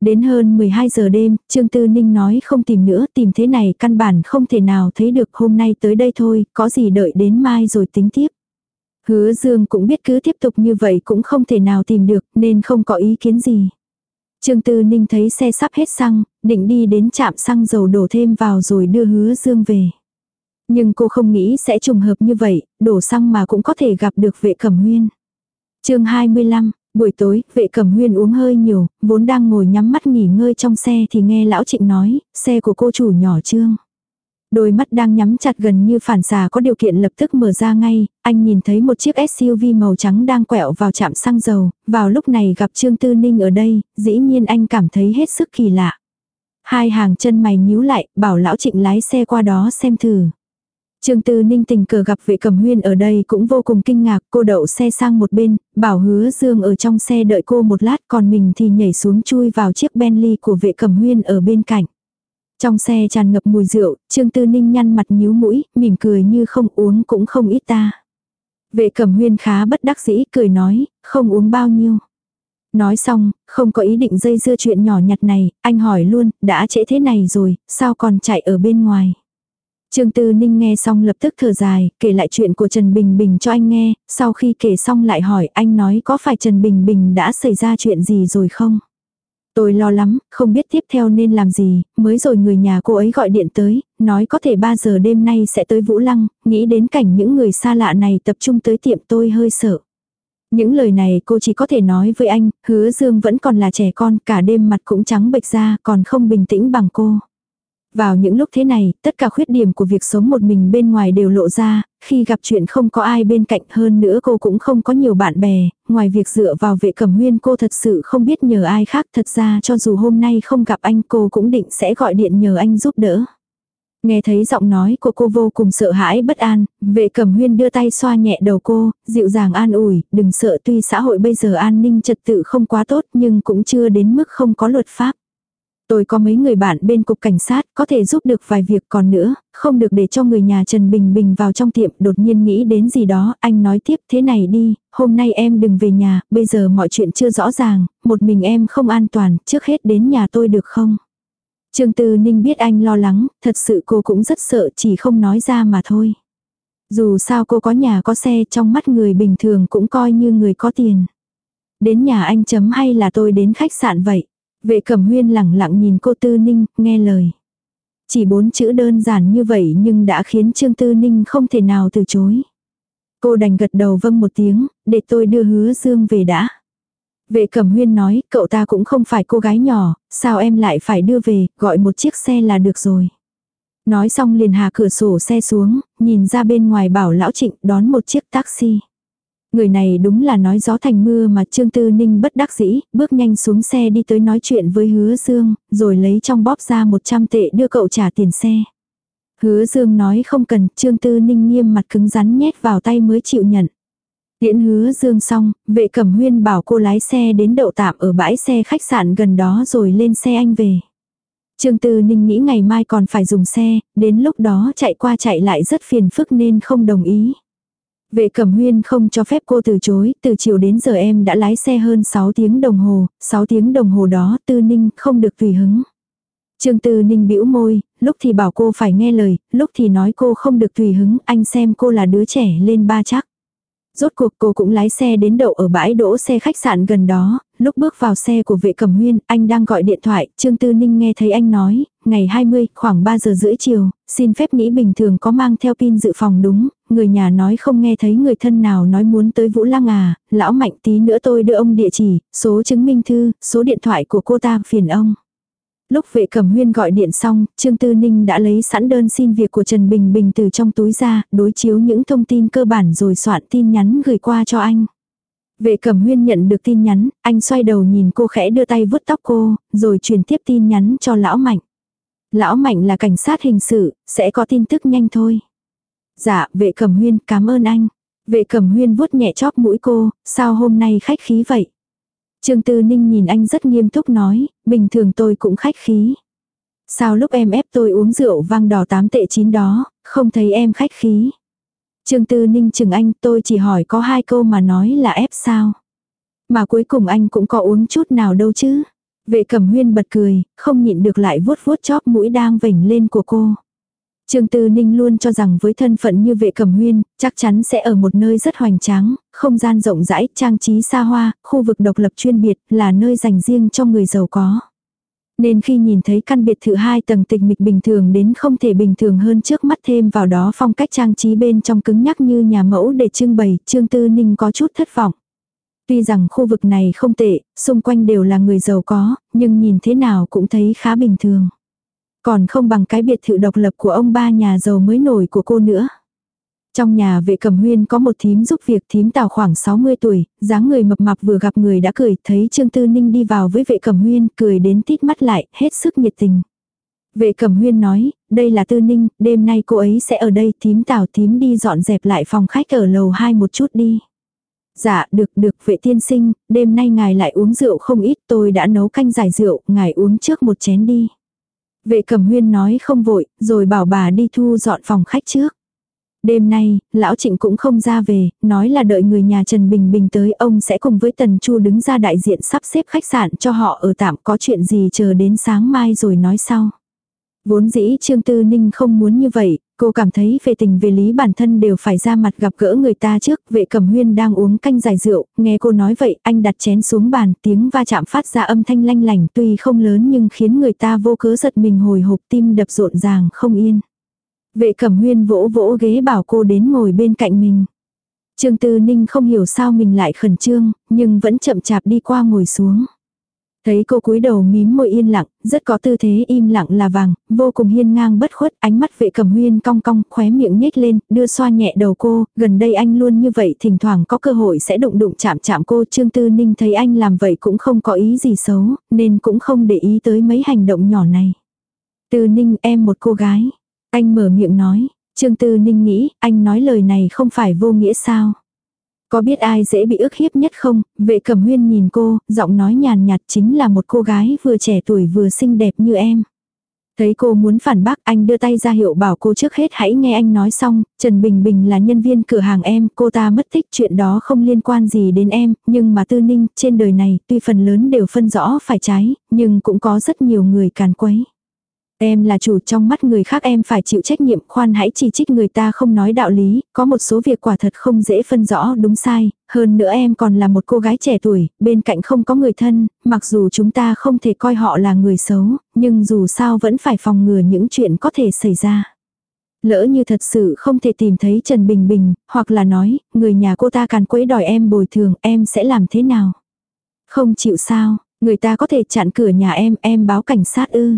Đến hơn 12 giờ đêm, Trương Tư Ninh nói không tìm nữa, tìm thế này căn bản không thể nào thấy được hôm nay tới đây thôi, có gì đợi đến mai rồi tính tiếp. Hứa Dương cũng biết cứ tiếp tục như vậy cũng không thể nào tìm được nên không có ý kiến gì. Trương Tư Ninh thấy xe sắp hết xăng, định đi đến trạm xăng dầu đổ thêm vào rồi đưa hứa Dương về. Nhưng cô không nghĩ sẽ trùng hợp như vậy, đổ xăng mà cũng có thể gặp được vệ cẩm huyên. chương 25, buổi tối, vệ cẩm huyên uống hơi nhiều, vốn đang ngồi nhắm mắt nghỉ ngơi trong xe thì nghe lão trịnh nói, xe của cô chủ nhỏ trương. Đôi mắt đang nhắm chặt gần như phản xà có điều kiện lập tức mở ra ngay, anh nhìn thấy một chiếc SUV màu trắng đang quẹo vào trạm xăng dầu, vào lúc này gặp Trương Tư Ninh ở đây, dĩ nhiên anh cảm thấy hết sức kỳ lạ. Hai hàng chân mày nhíu lại, bảo lão trịnh lái xe qua đó xem thử. Trương Tư Ninh tình cờ gặp vệ cầm huyên ở đây cũng vô cùng kinh ngạc, cô đậu xe sang một bên, bảo hứa Dương ở trong xe đợi cô một lát còn mình thì nhảy xuống chui vào chiếc Bentley của vệ cầm huyên ở bên cạnh. Trong xe tràn ngập mùi rượu, Trương Tư Ninh nhăn mặt nhíu mũi, mỉm cười như không uống cũng không ít ta. Vệ cẩm huyên khá bất đắc dĩ, cười nói, không uống bao nhiêu. Nói xong, không có ý định dây dưa chuyện nhỏ nhặt này, anh hỏi luôn, đã trễ thế này rồi, sao còn chạy ở bên ngoài. Trương Tư Ninh nghe xong lập tức thở dài, kể lại chuyện của Trần Bình Bình cho anh nghe, sau khi kể xong lại hỏi anh nói có phải Trần Bình Bình đã xảy ra chuyện gì rồi không? Tôi lo lắm, không biết tiếp theo nên làm gì, mới rồi người nhà cô ấy gọi điện tới, nói có thể 3 giờ đêm nay sẽ tới Vũ Lăng, nghĩ đến cảnh những người xa lạ này tập trung tới tiệm tôi hơi sợ. Những lời này cô chỉ có thể nói với anh, hứa Dương vẫn còn là trẻ con, cả đêm mặt cũng trắng bệch ra, còn không bình tĩnh bằng cô. Vào những lúc thế này, tất cả khuyết điểm của việc sống một mình bên ngoài đều lộ ra, khi gặp chuyện không có ai bên cạnh hơn nữa cô cũng không có nhiều bạn bè, ngoài việc dựa vào vệ cẩm huyên cô thật sự không biết nhờ ai khác thật ra cho dù hôm nay không gặp anh cô cũng định sẽ gọi điện nhờ anh giúp đỡ. Nghe thấy giọng nói của cô vô cùng sợ hãi bất an, vệ cẩm huyên đưa tay xoa nhẹ đầu cô, dịu dàng an ủi, đừng sợ tuy xã hội bây giờ an ninh trật tự không quá tốt nhưng cũng chưa đến mức không có luật pháp. Tôi có mấy người bạn bên cục cảnh sát, có thể giúp được vài việc còn nữa, không được để cho người nhà Trần Bình Bình vào trong tiệm đột nhiên nghĩ đến gì đó, anh nói tiếp thế này đi, hôm nay em đừng về nhà, bây giờ mọi chuyện chưa rõ ràng, một mình em không an toàn, trước hết đến nhà tôi được không? Trương Tư Ninh biết anh lo lắng, thật sự cô cũng rất sợ chỉ không nói ra mà thôi. Dù sao cô có nhà có xe trong mắt người bình thường cũng coi như người có tiền. Đến nhà anh chấm hay là tôi đến khách sạn vậy? Vệ cẩm huyên lẳng lặng nhìn cô Tư Ninh, nghe lời. Chỉ bốn chữ đơn giản như vậy nhưng đã khiến Trương Tư Ninh không thể nào từ chối. Cô đành gật đầu vâng một tiếng, để tôi đưa hứa Dương về đã. Vệ cẩm huyên nói, cậu ta cũng không phải cô gái nhỏ, sao em lại phải đưa về, gọi một chiếc xe là được rồi. Nói xong liền hạ cửa sổ xe xuống, nhìn ra bên ngoài bảo lão trịnh đón một chiếc taxi. Người này đúng là nói gió thành mưa mà Trương Tư Ninh bất đắc dĩ, bước nhanh xuống xe đi tới nói chuyện với Hứa Dương, rồi lấy trong bóp ra 100 tệ đưa cậu trả tiền xe. Hứa Dương nói không cần, Trương Tư Ninh nghiêm mặt cứng rắn nhét vào tay mới chịu nhận. Tiễn hứa Dương xong, vệ cẩm huyên bảo cô lái xe đến đậu tạm ở bãi xe khách sạn gần đó rồi lên xe anh về. Trương Tư Ninh nghĩ ngày mai còn phải dùng xe, đến lúc đó chạy qua chạy lại rất phiền phức nên không đồng ý. Vệ cẩm huyên không cho phép cô từ chối, từ chiều đến giờ em đã lái xe hơn 6 tiếng đồng hồ, 6 tiếng đồng hồ đó tư ninh không được tùy hứng. Trương Tư Ninh bĩu môi, lúc thì bảo cô phải nghe lời, lúc thì nói cô không được tùy hứng, anh xem cô là đứa trẻ lên ba chắc. Rốt cuộc cô cũng lái xe đến đậu ở bãi đỗ xe khách sạn gần đó, lúc bước vào xe của vệ cẩm huyên, anh đang gọi điện thoại, Trương Tư Ninh nghe thấy anh nói, ngày 20, khoảng 3 giờ rưỡi chiều, xin phép nghĩ bình thường có mang theo pin dự phòng đúng, người nhà nói không nghe thấy người thân nào nói muốn tới Vũ Lăng à, lão mạnh tí nữa tôi đưa ông địa chỉ, số chứng minh thư, số điện thoại của cô ta phiền ông. Lúc vệ cẩm huyên gọi điện xong, Trương Tư Ninh đã lấy sẵn đơn xin việc của Trần Bình Bình từ trong túi ra, đối chiếu những thông tin cơ bản rồi soạn tin nhắn gửi qua cho anh. Vệ cẩm huyên nhận được tin nhắn, anh xoay đầu nhìn cô khẽ đưa tay vuốt tóc cô, rồi truyền tiếp tin nhắn cho lão mạnh. Lão mạnh là cảnh sát hình sự, sẽ có tin tức nhanh thôi. Dạ, vệ cẩm huyên, cảm ơn anh. Vệ cẩm huyên vuốt nhẹ chóp mũi cô, sao hôm nay khách khí vậy? Trương Tư Ninh nhìn anh rất nghiêm túc nói, bình thường tôi cũng khách khí. Sao lúc em ép tôi uống rượu vang đỏ tám tệ chín đó, không thấy em khách khí. Trương Tư Ninh chừng anh tôi chỉ hỏi có hai câu mà nói là ép sao. Mà cuối cùng anh cũng có uống chút nào đâu chứ. Vệ cẩm huyên bật cười, không nhịn được lại vuốt vuốt chóp mũi đang vểnh lên của cô. Trương Tư Ninh luôn cho rằng với thân phận như vệ cẩm huyên, chắc chắn sẽ ở một nơi rất hoành tráng, không gian rộng rãi, trang trí xa hoa, khu vực độc lập chuyên biệt, là nơi dành riêng cho người giàu có. Nên khi nhìn thấy căn biệt thự hai tầng tịch mịch bình thường đến không thể bình thường hơn trước mắt thêm vào đó phong cách trang trí bên trong cứng nhắc như nhà mẫu để trưng bày, Trương Tư Ninh có chút thất vọng. Tuy rằng khu vực này không tệ, xung quanh đều là người giàu có, nhưng nhìn thế nào cũng thấy khá bình thường. Còn không bằng cái biệt thự độc lập của ông ba nhà giàu mới nổi của cô nữa. Trong nhà vệ cầm huyên có một thím giúp việc thím tào khoảng 60 tuổi, dáng người mập mạp vừa gặp người đã cười, thấy Trương Tư Ninh đi vào với vệ cầm huyên, cười đến tít mắt lại, hết sức nhiệt tình. Vệ cầm huyên nói, đây là Tư Ninh, đêm nay cô ấy sẽ ở đây, thím tào thím đi dọn dẹp lại phòng khách ở lầu 2 một chút đi. Dạ, được, được, vệ tiên sinh, đêm nay ngài lại uống rượu không ít, tôi đã nấu canh giải rượu, ngài uống trước một chén đi. Vệ cẩm huyên nói không vội, rồi bảo bà đi thu dọn phòng khách trước. Đêm nay, lão trịnh cũng không ra về, nói là đợi người nhà Trần Bình Bình tới ông sẽ cùng với Tần Chu đứng ra đại diện sắp xếp khách sạn cho họ ở tạm có chuyện gì chờ đến sáng mai rồi nói sau. Vốn dĩ Trương Tư Ninh không muốn như vậy, cô cảm thấy về tình về lý bản thân đều phải ra mặt gặp gỡ người ta trước, vệ cầm huyên đang uống canh giải rượu, nghe cô nói vậy, anh đặt chén xuống bàn, tiếng va chạm phát ra âm thanh lanh lành tuy không lớn nhưng khiến người ta vô cớ giật mình hồi hộp tim đập rộn ràng không yên. Vệ cẩm huyên vỗ vỗ ghế bảo cô đến ngồi bên cạnh mình. Trương Tư Ninh không hiểu sao mình lại khẩn trương, nhưng vẫn chậm chạp đi qua ngồi xuống. Thấy cô cúi đầu mím môi yên lặng, rất có tư thế im lặng là vàng, vô cùng hiên ngang bất khuất, ánh mắt vệ cầm huyên cong cong, khóe miệng nhếch lên, đưa xoa nhẹ đầu cô, gần đây anh luôn như vậy, thỉnh thoảng có cơ hội sẽ đụng đụng chạm chạm cô, Trương Tư Ninh thấy anh làm vậy cũng không có ý gì xấu, nên cũng không để ý tới mấy hành động nhỏ này. Tư Ninh em một cô gái, anh mở miệng nói, Trương Tư Ninh nghĩ, anh nói lời này không phải vô nghĩa sao. Có biết ai dễ bị ức hiếp nhất không? Vệ cẩm huyên nhìn cô, giọng nói nhàn nhạt chính là một cô gái vừa trẻ tuổi vừa xinh đẹp như em. Thấy cô muốn phản bác anh đưa tay ra hiệu bảo cô trước hết hãy nghe anh nói xong, Trần Bình Bình là nhân viên cửa hàng em, cô ta mất tích chuyện đó không liên quan gì đến em, nhưng mà tư ninh, trên đời này, tuy phần lớn đều phân rõ phải trái, nhưng cũng có rất nhiều người càn quấy. Em là chủ trong mắt người khác em phải chịu trách nhiệm khoan hãy chỉ trích người ta không nói đạo lý, có một số việc quả thật không dễ phân rõ đúng sai, hơn nữa em còn là một cô gái trẻ tuổi, bên cạnh không có người thân, mặc dù chúng ta không thể coi họ là người xấu, nhưng dù sao vẫn phải phòng ngừa những chuyện có thể xảy ra. Lỡ như thật sự không thể tìm thấy Trần Bình Bình, hoặc là nói, người nhà cô ta càn quấy đòi em bồi thường, em sẽ làm thế nào? Không chịu sao, người ta có thể chặn cửa nhà em, em báo cảnh sát ư.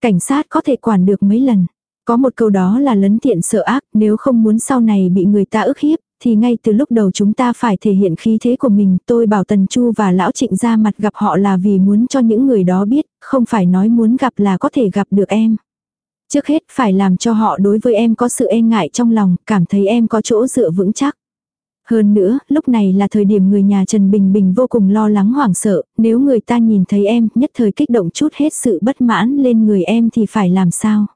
Cảnh sát có thể quản được mấy lần. Có một câu đó là lấn tiện sợ ác, nếu không muốn sau này bị người ta ức hiếp, thì ngay từ lúc đầu chúng ta phải thể hiện khí thế của mình. Tôi bảo Tần Chu và Lão Trịnh ra mặt gặp họ là vì muốn cho những người đó biết, không phải nói muốn gặp là có thể gặp được em. Trước hết phải làm cho họ đối với em có sự e ngại trong lòng, cảm thấy em có chỗ dựa vững chắc. Hơn nữa, lúc này là thời điểm người nhà Trần Bình Bình vô cùng lo lắng hoảng sợ, nếu người ta nhìn thấy em, nhất thời kích động chút hết sự bất mãn lên người em thì phải làm sao?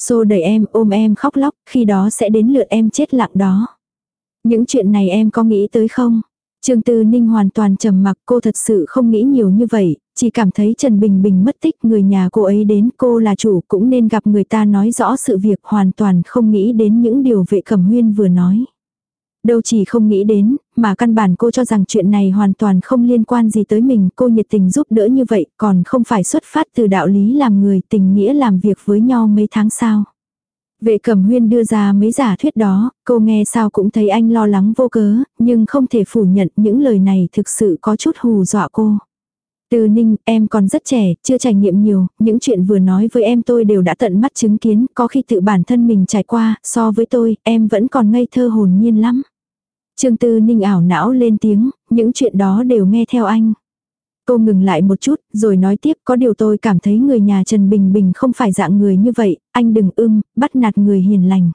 Xô đẩy em, ôm em khóc lóc, khi đó sẽ đến lượt em chết lặng đó. Những chuyện này em có nghĩ tới không? Trương Tư Ninh hoàn toàn trầm mặc, cô thật sự không nghĩ nhiều như vậy, chỉ cảm thấy Trần Bình Bình mất tích, người nhà cô ấy đến, cô là chủ cũng nên gặp người ta nói rõ sự việc hoàn toàn không nghĩ đến những điều vệ cẩm huyên vừa nói. Đâu chỉ không nghĩ đến, mà căn bản cô cho rằng chuyện này hoàn toàn không liên quan gì tới mình, cô nhiệt tình giúp đỡ như vậy, còn không phải xuất phát từ đạo lý làm người tình nghĩa làm việc với nhau mấy tháng sau. Vệ cẩm huyên đưa ra mấy giả thuyết đó, cô nghe sao cũng thấy anh lo lắng vô cớ, nhưng không thể phủ nhận những lời này thực sự có chút hù dọa cô. Từ ninh, em còn rất trẻ, chưa trải nghiệm nhiều, những chuyện vừa nói với em tôi đều đã tận mắt chứng kiến, có khi tự bản thân mình trải qua, so với tôi, em vẫn còn ngây thơ hồn nhiên lắm. Trương Tư Ninh ảo não lên tiếng, những chuyện đó đều nghe theo anh. Cô ngừng lại một chút, rồi nói tiếp có điều tôi cảm thấy người nhà Trần Bình Bình không phải dạng người như vậy, anh đừng ưng, bắt nạt người hiền lành.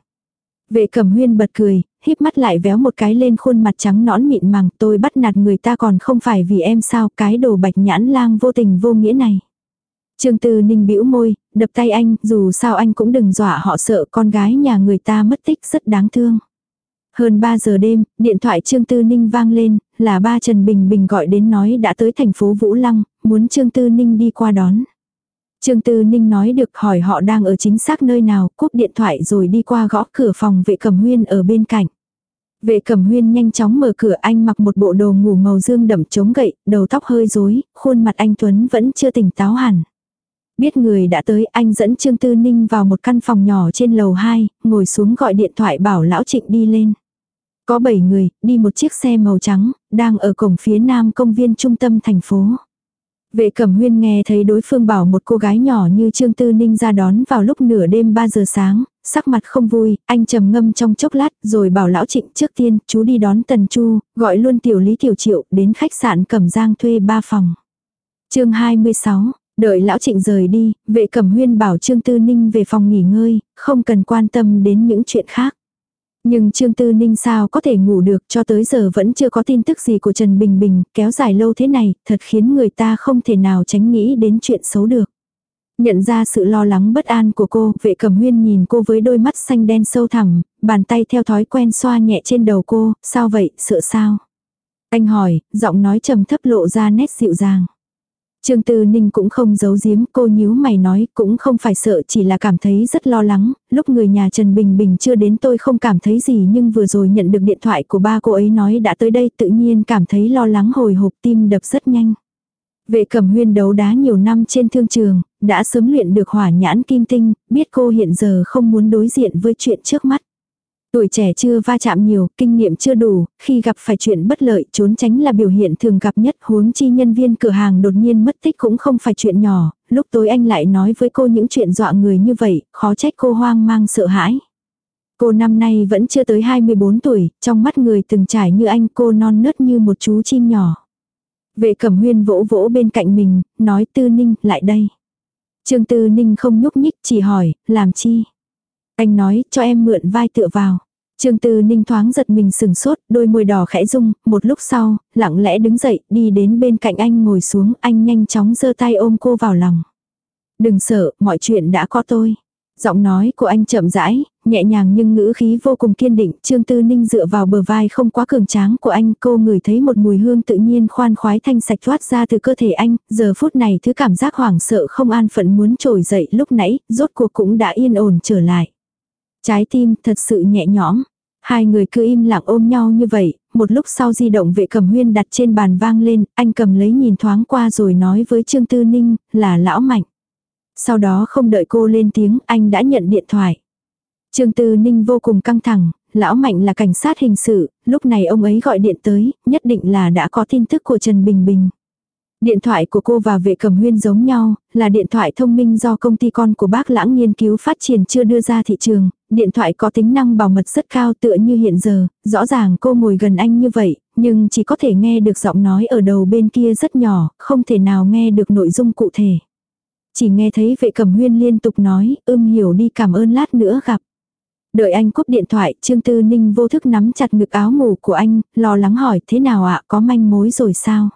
Vệ cẩm huyên bật cười, híp mắt lại véo một cái lên khuôn mặt trắng nõn mịn màng tôi bắt nạt người ta còn không phải vì em sao cái đồ bạch nhãn lang vô tình vô nghĩa này. Trương Tư Ninh bĩu môi, đập tay anh, dù sao anh cũng đừng dọa họ sợ con gái nhà người ta mất tích rất đáng thương. Hơn 3 giờ đêm, điện thoại Trương Tư Ninh vang lên, là ba Trần Bình Bình gọi đến nói đã tới thành phố Vũ Lăng, muốn Trương Tư Ninh đi qua đón. Trương Tư Ninh nói được hỏi họ đang ở chính xác nơi nào, cúp điện thoại rồi đi qua gõ cửa phòng vệ cẩm huyên ở bên cạnh. Vệ cẩm huyên nhanh chóng mở cửa anh mặc một bộ đồ ngủ màu dương đậm chống gậy, đầu tóc hơi rối, khuôn mặt anh Tuấn vẫn chưa tỉnh táo hẳn. Biết người đã tới anh dẫn Trương Tư Ninh vào một căn phòng nhỏ trên lầu 2, ngồi xuống gọi điện thoại bảo lão trịnh đi lên. Có 7 người, đi một chiếc xe màu trắng, đang ở cổng phía nam công viên trung tâm thành phố. Vệ cẩm huyên nghe thấy đối phương bảo một cô gái nhỏ như Trương Tư Ninh ra đón vào lúc nửa đêm 3 giờ sáng, sắc mặt không vui, anh trầm ngâm trong chốc lát rồi bảo lão trịnh trước tiên chú đi đón Tần Chu, gọi luôn tiểu lý tiểu triệu đến khách sạn Cẩm Giang thuê 3 phòng. chương 26, đợi lão trịnh rời đi, vệ cẩm huyên bảo Trương Tư Ninh về phòng nghỉ ngơi, không cần quan tâm đến những chuyện khác. Nhưng Trương Tư Ninh sao có thể ngủ được cho tới giờ vẫn chưa có tin tức gì của Trần Bình Bình, kéo dài lâu thế này, thật khiến người ta không thể nào tránh nghĩ đến chuyện xấu được. Nhận ra sự lo lắng bất an của cô, vệ cẩm huyên nhìn cô với đôi mắt xanh đen sâu thẳm, bàn tay theo thói quen xoa nhẹ trên đầu cô, sao vậy, sợ sao? Anh hỏi, giọng nói trầm thấp lộ ra nét dịu dàng. Trương Tư Ninh cũng không giấu giếm, cô nhíu mày nói, cũng không phải sợ chỉ là cảm thấy rất lo lắng, lúc người nhà Trần Bình Bình chưa đến tôi không cảm thấy gì nhưng vừa rồi nhận được điện thoại của ba cô ấy nói đã tới đây tự nhiên cảm thấy lo lắng hồi hộp tim đập rất nhanh. Vệ cẩm huyên đấu đá nhiều năm trên thương trường, đã sớm luyện được hỏa nhãn kim tinh, biết cô hiện giờ không muốn đối diện với chuyện trước mắt. Tuổi trẻ chưa va chạm nhiều, kinh nghiệm chưa đủ, khi gặp phải chuyện bất lợi trốn tránh là biểu hiện thường gặp nhất huống chi nhân viên cửa hàng đột nhiên mất tích cũng không phải chuyện nhỏ, lúc tối anh lại nói với cô những chuyện dọa người như vậy, khó trách cô hoang mang sợ hãi. Cô năm nay vẫn chưa tới 24 tuổi, trong mắt người từng trải như anh cô non nớt như một chú chim nhỏ. Vệ cẩm huyên vỗ vỗ bên cạnh mình, nói tư ninh lại đây. Trương tư ninh không nhúc nhích chỉ hỏi, làm chi? Anh nói, cho em mượn vai tựa vào. Trương Tư Ninh thoáng giật mình sừng sốt, đôi môi đỏ khẽ rung, một lúc sau, lặng lẽ đứng dậy, đi đến bên cạnh anh ngồi xuống, anh nhanh chóng giơ tay ôm cô vào lòng. Đừng sợ, mọi chuyện đã có tôi. Giọng nói của anh chậm rãi, nhẹ nhàng nhưng ngữ khí vô cùng kiên định, Trương Tư Ninh dựa vào bờ vai không quá cường tráng của anh, cô ngửi thấy một mùi hương tự nhiên khoan khoái thanh sạch thoát ra từ cơ thể anh, giờ phút này thứ cảm giác hoảng sợ không an phận muốn trồi dậy lúc nãy, rốt cuộc cũng đã yên ổn trở lại. Trái tim thật sự nhẹ nhõm. Hai người cứ im lặng ôm nhau như vậy, một lúc sau di động vệ cầm huyên đặt trên bàn vang lên, anh cầm lấy nhìn thoáng qua rồi nói với Trương Tư Ninh, là lão mạnh. Sau đó không đợi cô lên tiếng, anh đã nhận điện thoại. Trương Tư Ninh vô cùng căng thẳng, lão mạnh là cảnh sát hình sự, lúc này ông ấy gọi điện tới, nhất định là đã có tin tức của Trần Bình Bình. Điện thoại của cô và vệ cầm huyên giống nhau, là điện thoại thông minh do công ty con của bác lãng nghiên cứu phát triển chưa đưa ra thị trường. Điện thoại có tính năng bảo mật rất cao tựa như hiện giờ, rõ ràng cô ngồi gần anh như vậy, nhưng chỉ có thể nghe được giọng nói ở đầu bên kia rất nhỏ, không thể nào nghe được nội dung cụ thể. Chỉ nghe thấy vệ cầm huyên liên tục nói, ưm hiểu đi cảm ơn lát nữa gặp. Đợi anh cúp điện thoại, Trương Tư Ninh vô thức nắm chặt ngực áo ngủ của anh, lo lắng hỏi thế nào ạ, có manh mối rồi sao?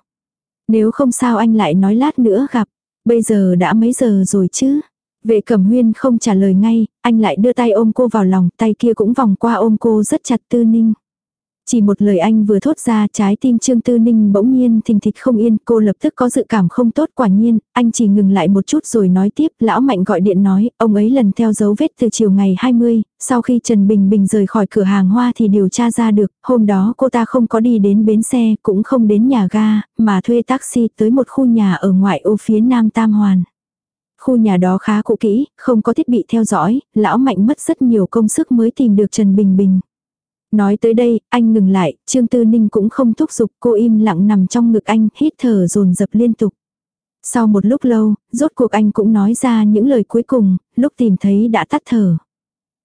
Nếu không sao anh lại nói lát nữa gặp. Bây giờ đã mấy giờ rồi chứ? Vệ cẩm huyên không trả lời ngay, anh lại đưa tay ôm cô vào lòng, tay kia cũng vòng qua ôm cô rất chặt tư ninh. Chỉ một lời anh vừa thốt ra trái tim Trương Tư Ninh bỗng nhiên thình thịch không yên, cô lập tức có dự cảm không tốt quả nhiên, anh chỉ ngừng lại một chút rồi nói tiếp, lão mạnh gọi điện nói, ông ấy lần theo dấu vết từ chiều ngày 20, sau khi Trần Bình Bình rời khỏi cửa hàng hoa thì điều tra ra được, hôm đó cô ta không có đi đến bến xe, cũng không đến nhà ga, mà thuê taxi tới một khu nhà ở ngoại ô phía nam Tam Hoàn. Khu nhà đó khá cũ kỹ, không có thiết bị theo dõi, lão mạnh mất rất nhiều công sức mới tìm được Trần Bình Bình. Nói tới đây, anh ngừng lại, Trương Tư Ninh cũng không thúc giục, cô im lặng nằm trong ngực anh, hít thở dồn dập liên tục. Sau một lúc lâu, rốt cuộc anh cũng nói ra những lời cuối cùng, lúc tìm thấy đã tắt thở.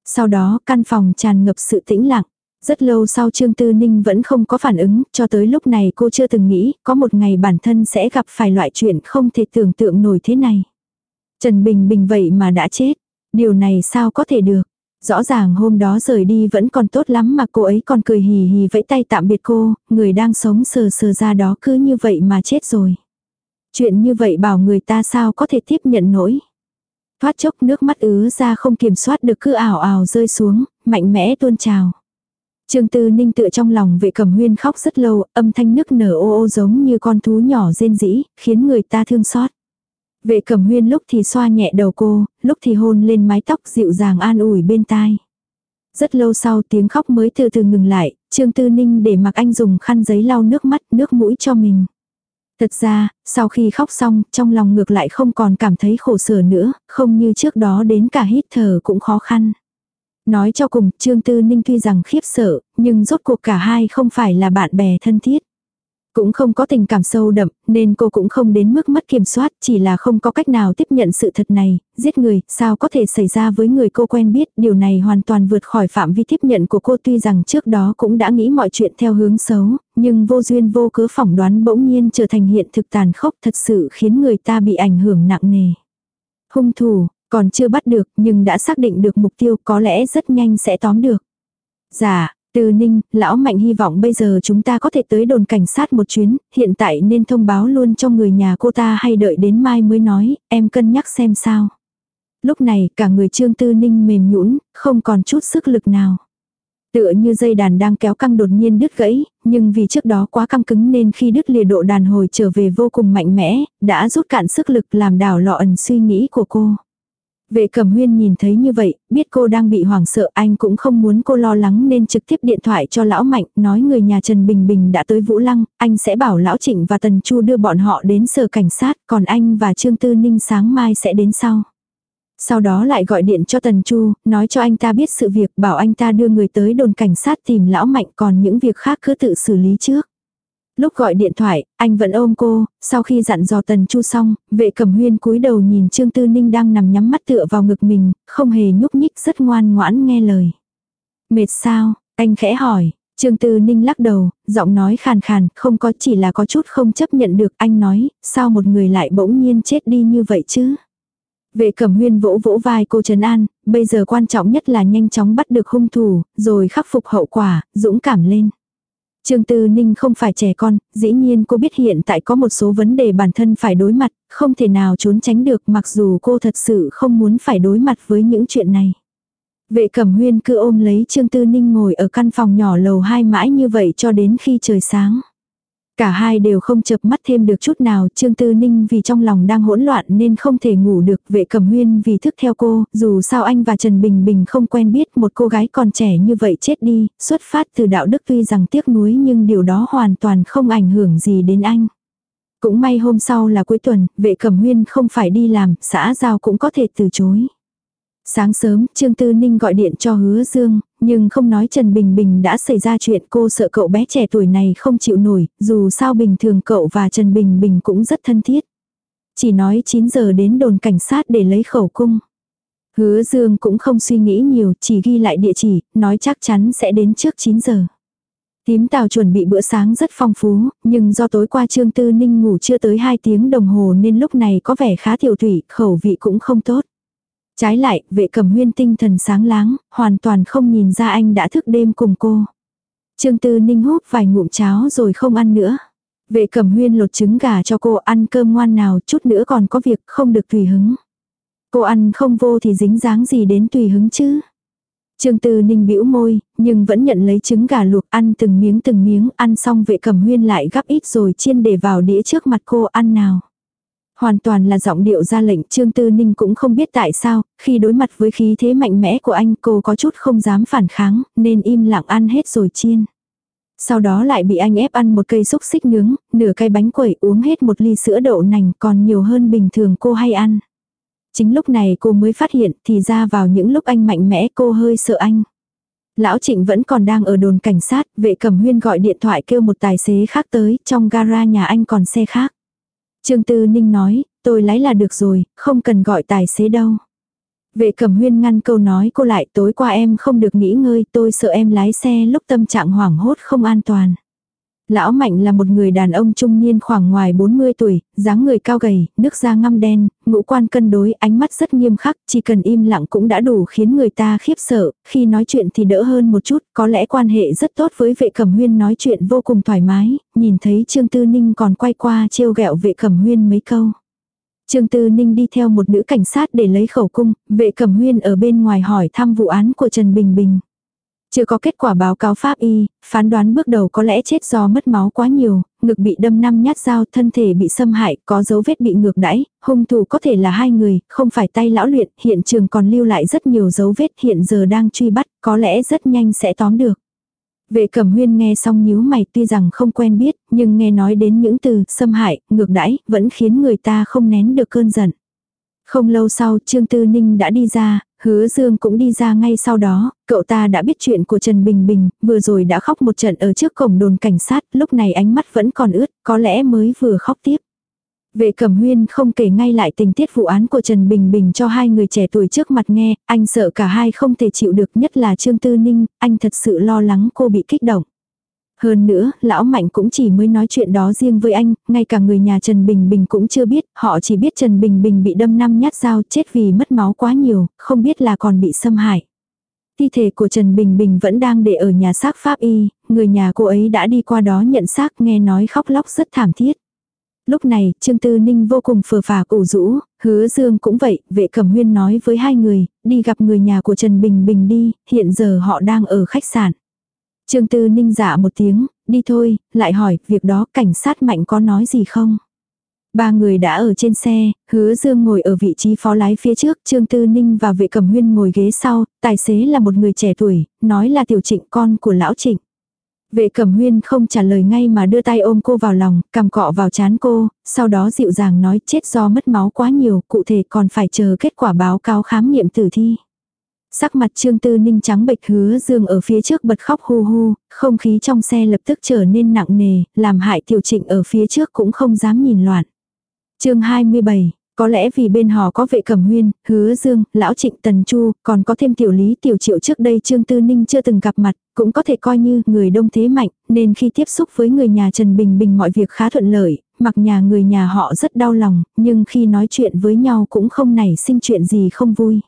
Sau đó, căn phòng tràn ngập sự tĩnh lặng. Rất lâu sau Trương Tư Ninh vẫn không có phản ứng, cho tới lúc này cô chưa từng nghĩ, có một ngày bản thân sẽ gặp phải loại chuyện không thể tưởng tượng nổi thế này. Trần Bình Bình vậy mà đã chết. Điều này sao có thể được. Rõ ràng hôm đó rời đi vẫn còn tốt lắm mà cô ấy còn cười hì hì vẫy tay tạm biệt cô, người đang sống sờ sờ ra đó cứ như vậy mà chết rồi. Chuyện như vậy bảo người ta sao có thể tiếp nhận nổi. Thoát chốc nước mắt ứa ra không kiểm soát được cứ ảo ảo rơi xuống, mạnh mẽ tuôn trào. Trương Tư Ninh tựa trong lòng vệ cầm huyên khóc rất lâu, âm thanh nức nở ô ô giống như con thú nhỏ rên rỉ, khiến người ta thương xót. Vệ cẩm huyên lúc thì xoa nhẹ đầu cô, lúc thì hôn lên mái tóc dịu dàng an ủi bên tai. Rất lâu sau tiếng khóc mới từ từ ngừng lại, Trương Tư Ninh để mặc anh dùng khăn giấy lau nước mắt, nước mũi cho mình. Thật ra, sau khi khóc xong, trong lòng ngược lại không còn cảm thấy khổ sở nữa, không như trước đó đến cả hít thở cũng khó khăn. Nói cho cùng, Trương Tư Ninh tuy rằng khiếp sợ, nhưng rốt cuộc cả hai không phải là bạn bè thân thiết. Cũng không có tình cảm sâu đậm, nên cô cũng không đến mức mất kiểm soát, chỉ là không có cách nào tiếp nhận sự thật này, giết người, sao có thể xảy ra với người cô quen biết, điều này hoàn toàn vượt khỏi phạm vi tiếp nhận của cô tuy rằng trước đó cũng đã nghĩ mọi chuyện theo hướng xấu, nhưng vô duyên vô cớ phỏng đoán bỗng nhiên trở thành hiện thực tàn khốc thật sự khiến người ta bị ảnh hưởng nặng nề. Hung thủ, còn chưa bắt được nhưng đã xác định được mục tiêu có lẽ rất nhanh sẽ tóm được. Dạ, từ Ninh, lão mạnh hy vọng bây giờ chúng ta có thể tới đồn cảnh sát một chuyến, hiện tại nên thông báo luôn cho người nhà cô ta hay đợi đến mai mới nói, em cân nhắc xem sao. Lúc này cả người Trương Tư Ninh mềm nhũn, không còn chút sức lực nào. Tựa như dây đàn đang kéo căng đột nhiên đứt gãy, nhưng vì trước đó quá căng cứng nên khi đứt lìa độ đàn hồi trở về vô cùng mạnh mẽ, đã rút cạn sức lực làm đảo lọ ẩn suy nghĩ của cô. Vệ cẩm huyên nhìn thấy như vậy, biết cô đang bị hoảng sợ anh cũng không muốn cô lo lắng nên trực tiếp điện thoại cho lão Mạnh, nói người nhà Trần Bình Bình đã tới Vũ Lăng, anh sẽ bảo lão Trịnh và Tần Chu đưa bọn họ đến sở cảnh sát, còn anh và Trương Tư Ninh sáng mai sẽ đến sau. Sau đó lại gọi điện cho Tần Chu, nói cho anh ta biết sự việc, bảo anh ta đưa người tới đồn cảnh sát tìm lão Mạnh còn những việc khác cứ tự xử lý trước. Lúc gọi điện thoại, anh vẫn ôm cô, sau khi dặn dò tần chu xong, vệ cẩm huyên cúi đầu nhìn Trương Tư Ninh đang nằm nhắm mắt tựa vào ngực mình, không hề nhúc nhích rất ngoan ngoãn nghe lời. Mệt sao, anh khẽ hỏi, Trương Tư Ninh lắc đầu, giọng nói khàn khàn, không có chỉ là có chút không chấp nhận được, anh nói, sao một người lại bỗng nhiên chết đi như vậy chứ? Vệ cẩm huyên vỗ vỗ vai cô Trần An, bây giờ quan trọng nhất là nhanh chóng bắt được hung thủ, rồi khắc phục hậu quả, dũng cảm lên. Trương Tư Ninh không phải trẻ con, dĩ nhiên cô biết hiện tại có một số vấn đề bản thân phải đối mặt, không thể nào trốn tránh được mặc dù cô thật sự không muốn phải đối mặt với những chuyện này. Vệ cẩm huyên cứ ôm lấy Trương Tư Ninh ngồi ở căn phòng nhỏ lầu hai mãi như vậy cho đến khi trời sáng. Cả hai đều không chập mắt thêm được chút nào, Trương Tư Ninh vì trong lòng đang hỗn loạn nên không thể ngủ được, vệ cẩm huyên vì thức theo cô, dù sao anh và Trần Bình Bình không quen biết một cô gái còn trẻ như vậy chết đi, xuất phát từ đạo đức tuy rằng tiếc nuối nhưng điều đó hoàn toàn không ảnh hưởng gì đến anh. Cũng may hôm sau là cuối tuần, vệ cẩm huyên không phải đi làm, xã giao cũng có thể từ chối. Sáng sớm, Trương Tư Ninh gọi điện cho hứa Dương, nhưng không nói Trần Bình Bình đã xảy ra chuyện cô sợ cậu bé trẻ tuổi này không chịu nổi, dù sao bình thường cậu và Trần Bình Bình cũng rất thân thiết. Chỉ nói 9 giờ đến đồn cảnh sát để lấy khẩu cung. Hứa Dương cũng không suy nghĩ nhiều, chỉ ghi lại địa chỉ, nói chắc chắn sẽ đến trước 9 giờ. Tím Tào chuẩn bị bữa sáng rất phong phú, nhưng do tối qua Trương Tư Ninh ngủ chưa tới 2 tiếng đồng hồ nên lúc này có vẻ khá tiểu thủy, khẩu vị cũng không tốt. Trái lại, vệ cầm huyên tinh thần sáng láng, hoàn toàn không nhìn ra anh đã thức đêm cùng cô. Trương Tư Ninh hút vài ngụm cháo rồi không ăn nữa. Vệ cầm huyên lột trứng gà cho cô ăn cơm ngoan nào chút nữa còn có việc không được tùy hứng. Cô ăn không vô thì dính dáng gì đến tùy hứng chứ. Trương Tư Ninh bĩu môi, nhưng vẫn nhận lấy trứng gà luộc ăn từng miếng từng miếng, ăn xong vệ cẩm huyên lại gắp ít rồi chiên để vào đĩa trước mặt cô ăn nào. Hoàn toàn là giọng điệu ra lệnh Trương Tư Ninh cũng không biết tại sao, khi đối mặt với khí thế mạnh mẽ của anh cô có chút không dám phản kháng, nên im lặng ăn hết rồi chiên. Sau đó lại bị anh ép ăn một cây xúc xích nướng, nửa cây bánh quẩy uống hết một ly sữa đậu nành còn nhiều hơn bình thường cô hay ăn. Chính lúc này cô mới phát hiện thì ra vào những lúc anh mạnh mẽ cô hơi sợ anh. Lão Trịnh vẫn còn đang ở đồn cảnh sát, vệ cẩm huyên gọi điện thoại kêu một tài xế khác tới, trong gara nhà anh còn xe khác. Trương Tư Ninh nói, tôi lái là được rồi, không cần gọi tài xế đâu. Vệ cẩm huyên ngăn câu nói cô lại tối qua em không được nghỉ ngơi tôi sợ em lái xe lúc tâm trạng hoảng hốt không an toàn. Lão Mạnh là một người đàn ông trung niên khoảng ngoài 40 tuổi, dáng người cao gầy, nước da ngăm đen, ngũ quan cân đối, ánh mắt rất nghiêm khắc, chỉ cần im lặng cũng đã đủ khiến người ta khiếp sợ, khi nói chuyện thì đỡ hơn một chút, có lẽ quan hệ rất tốt với vệ cẩm huyên nói chuyện vô cùng thoải mái, nhìn thấy Trương Tư Ninh còn quay qua trêu ghẹo vệ cẩm huyên mấy câu. Trương Tư Ninh đi theo một nữ cảnh sát để lấy khẩu cung, vệ cẩm huyên ở bên ngoài hỏi thăm vụ án của Trần Bình Bình. Chưa có kết quả báo cáo pháp y, phán đoán bước đầu có lẽ chết do mất máu quá nhiều, ngực bị đâm năm nhát dao, thân thể bị xâm hại, có dấu vết bị ngược đãi, hung thủ có thể là hai người, không phải tay lão luyện, hiện trường còn lưu lại rất nhiều dấu vết hiện giờ đang truy bắt, có lẽ rất nhanh sẽ tóm được. Vệ cẩm huyên nghe xong nhíu mày tuy rằng không quen biết, nhưng nghe nói đến những từ xâm hại, ngược đãi, vẫn khiến người ta không nén được cơn giận. Không lâu sau Trương Tư Ninh đã đi ra, hứa Dương cũng đi ra ngay sau đó, cậu ta đã biết chuyện của Trần Bình Bình, vừa rồi đã khóc một trận ở trước cổng đồn cảnh sát, lúc này ánh mắt vẫn còn ướt, có lẽ mới vừa khóc tiếp. Vệ Cẩm Huyên không kể ngay lại tình tiết vụ án của Trần Bình Bình cho hai người trẻ tuổi trước mặt nghe, anh sợ cả hai không thể chịu được nhất là Trương Tư Ninh, anh thật sự lo lắng cô bị kích động. Hơn nữa, lão Mạnh cũng chỉ mới nói chuyện đó riêng với anh, ngay cả người nhà Trần Bình Bình cũng chưa biết, họ chỉ biết Trần Bình Bình bị đâm năm nhát dao chết vì mất máu quá nhiều, không biết là còn bị xâm hại. Thi thể của Trần Bình Bình vẫn đang để ở nhà xác pháp y, người nhà cô ấy đã đi qua đó nhận xác nghe nói khóc lóc rất thảm thiết. Lúc này, Trương Tư Ninh vô cùng phờ phà ủ rũ, hứa dương cũng vậy, vệ cẩm huyên nói với hai người, đi gặp người nhà của Trần Bình Bình đi, hiện giờ họ đang ở khách sạn. Trương Tư Ninh dạ một tiếng, đi thôi, lại hỏi, việc đó cảnh sát mạnh có nói gì không? Ba người đã ở trên xe, hứa dương ngồi ở vị trí phó lái phía trước, Trương Tư Ninh và vệ cẩm huyên ngồi ghế sau, tài xế là một người trẻ tuổi, nói là tiểu trịnh con của lão trịnh. Vệ cẩm huyên không trả lời ngay mà đưa tay ôm cô vào lòng, cầm cọ vào chán cô, sau đó dịu dàng nói chết do mất máu quá nhiều, cụ thể còn phải chờ kết quả báo cáo khám nghiệm tử thi. Sắc mặt Trương Tư Ninh trắng bệch hứa dương ở phía trước bật khóc hu hu, không khí trong xe lập tức trở nên nặng nề, làm hại tiểu trịnh ở phía trước cũng không dám nhìn loạn. chương 27 có lẽ vì bên họ có vệ cẩm huyên, hứa dương, lão trịnh tần chu, còn có thêm tiểu lý tiểu triệu trước đây Trương Tư Ninh chưa từng gặp mặt, cũng có thể coi như người đông thế mạnh, nên khi tiếp xúc với người nhà Trần Bình Bình mọi việc khá thuận lợi, mặc nhà người nhà họ rất đau lòng, nhưng khi nói chuyện với nhau cũng không nảy sinh chuyện gì không vui.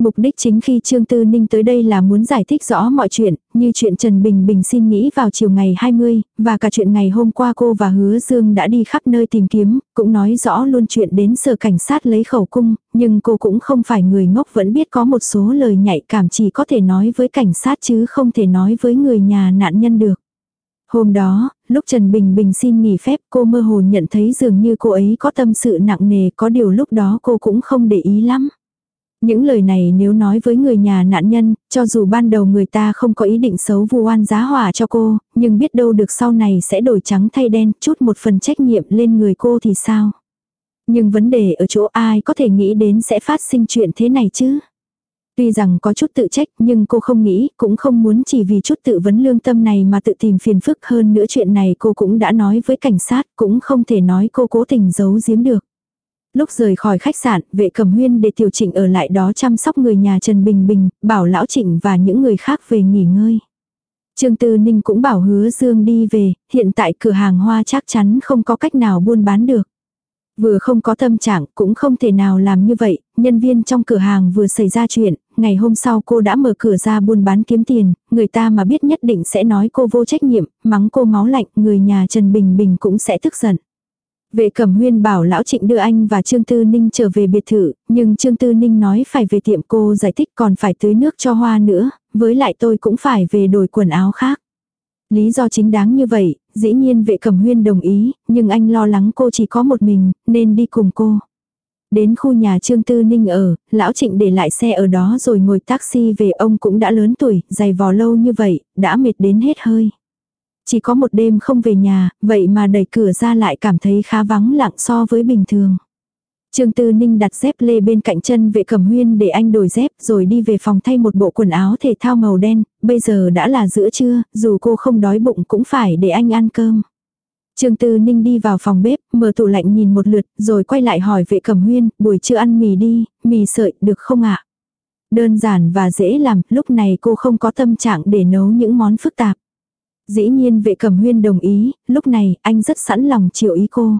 Mục đích chính khi Trương Tư Ninh tới đây là muốn giải thích rõ mọi chuyện, như chuyện Trần Bình Bình xin nghĩ vào chiều ngày 20, và cả chuyện ngày hôm qua cô và Hứa Dương đã đi khắp nơi tìm kiếm, cũng nói rõ luôn chuyện đến sở cảnh sát lấy khẩu cung, nhưng cô cũng không phải người ngốc vẫn biết có một số lời nhạy cảm chỉ có thể nói với cảnh sát chứ không thể nói với người nhà nạn nhân được. Hôm đó, lúc Trần Bình Bình xin nghỉ phép cô mơ hồ nhận thấy dường như cô ấy có tâm sự nặng nề có điều lúc đó cô cũng không để ý lắm. Những lời này nếu nói với người nhà nạn nhân, cho dù ban đầu người ta không có ý định xấu vu oan giá hỏa cho cô, nhưng biết đâu được sau này sẽ đổi trắng thay đen, chút một phần trách nhiệm lên người cô thì sao? Nhưng vấn đề ở chỗ ai có thể nghĩ đến sẽ phát sinh chuyện thế này chứ? Tuy rằng có chút tự trách nhưng cô không nghĩ, cũng không muốn chỉ vì chút tự vấn lương tâm này mà tự tìm phiền phức hơn nữa chuyện này cô cũng đã nói với cảnh sát, cũng không thể nói cô cố tình giấu giếm được. Lúc rời khỏi khách sạn, vệ cầm huyên để tiểu trịnh ở lại đó chăm sóc người nhà Trần Bình Bình, bảo lão trịnh và những người khác về nghỉ ngơi. Trương Tư Ninh cũng bảo hứa Dương đi về, hiện tại cửa hàng hoa chắc chắn không có cách nào buôn bán được. Vừa không có tâm trạng cũng không thể nào làm như vậy, nhân viên trong cửa hàng vừa xảy ra chuyện, ngày hôm sau cô đã mở cửa ra buôn bán kiếm tiền, người ta mà biết nhất định sẽ nói cô vô trách nhiệm, mắng cô máu lạnh, người nhà Trần Bình Bình cũng sẽ tức giận. Vệ cẩm huyên bảo lão trịnh đưa anh và Trương Tư Ninh trở về biệt thự, nhưng Trương Tư Ninh nói phải về tiệm cô giải thích còn phải tưới nước cho hoa nữa, với lại tôi cũng phải về đổi quần áo khác. Lý do chính đáng như vậy, dĩ nhiên vệ cẩm huyên đồng ý, nhưng anh lo lắng cô chỉ có một mình, nên đi cùng cô. Đến khu nhà Trương Tư Ninh ở, lão trịnh để lại xe ở đó rồi ngồi taxi về ông cũng đã lớn tuổi, dày vò lâu như vậy, đã mệt đến hết hơi. Chỉ có một đêm không về nhà, vậy mà đẩy cửa ra lại cảm thấy khá vắng lặng so với bình thường. Trương Tư Ninh đặt dép lê bên cạnh chân vệ cẩm huyên để anh đổi dép rồi đi về phòng thay một bộ quần áo thể thao màu đen, bây giờ đã là giữa trưa, dù cô không đói bụng cũng phải để anh ăn cơm. Trương Tư Ninh đi vào phòng bếp, mở tủ lạnh nhìn một lượt, rồi quay lại hỏi vệ cẩm huyên, buổi trưa ăn mì đi, mì sợi, được không ạ? Đơn giản và dễ làm, lúc này cô không có tâm trạng để nấu những món phức tạp. Dĩ nhiên vệ cẩm huyên đồng ý, lúc này anh rất sẵn lòng chịu ý cô.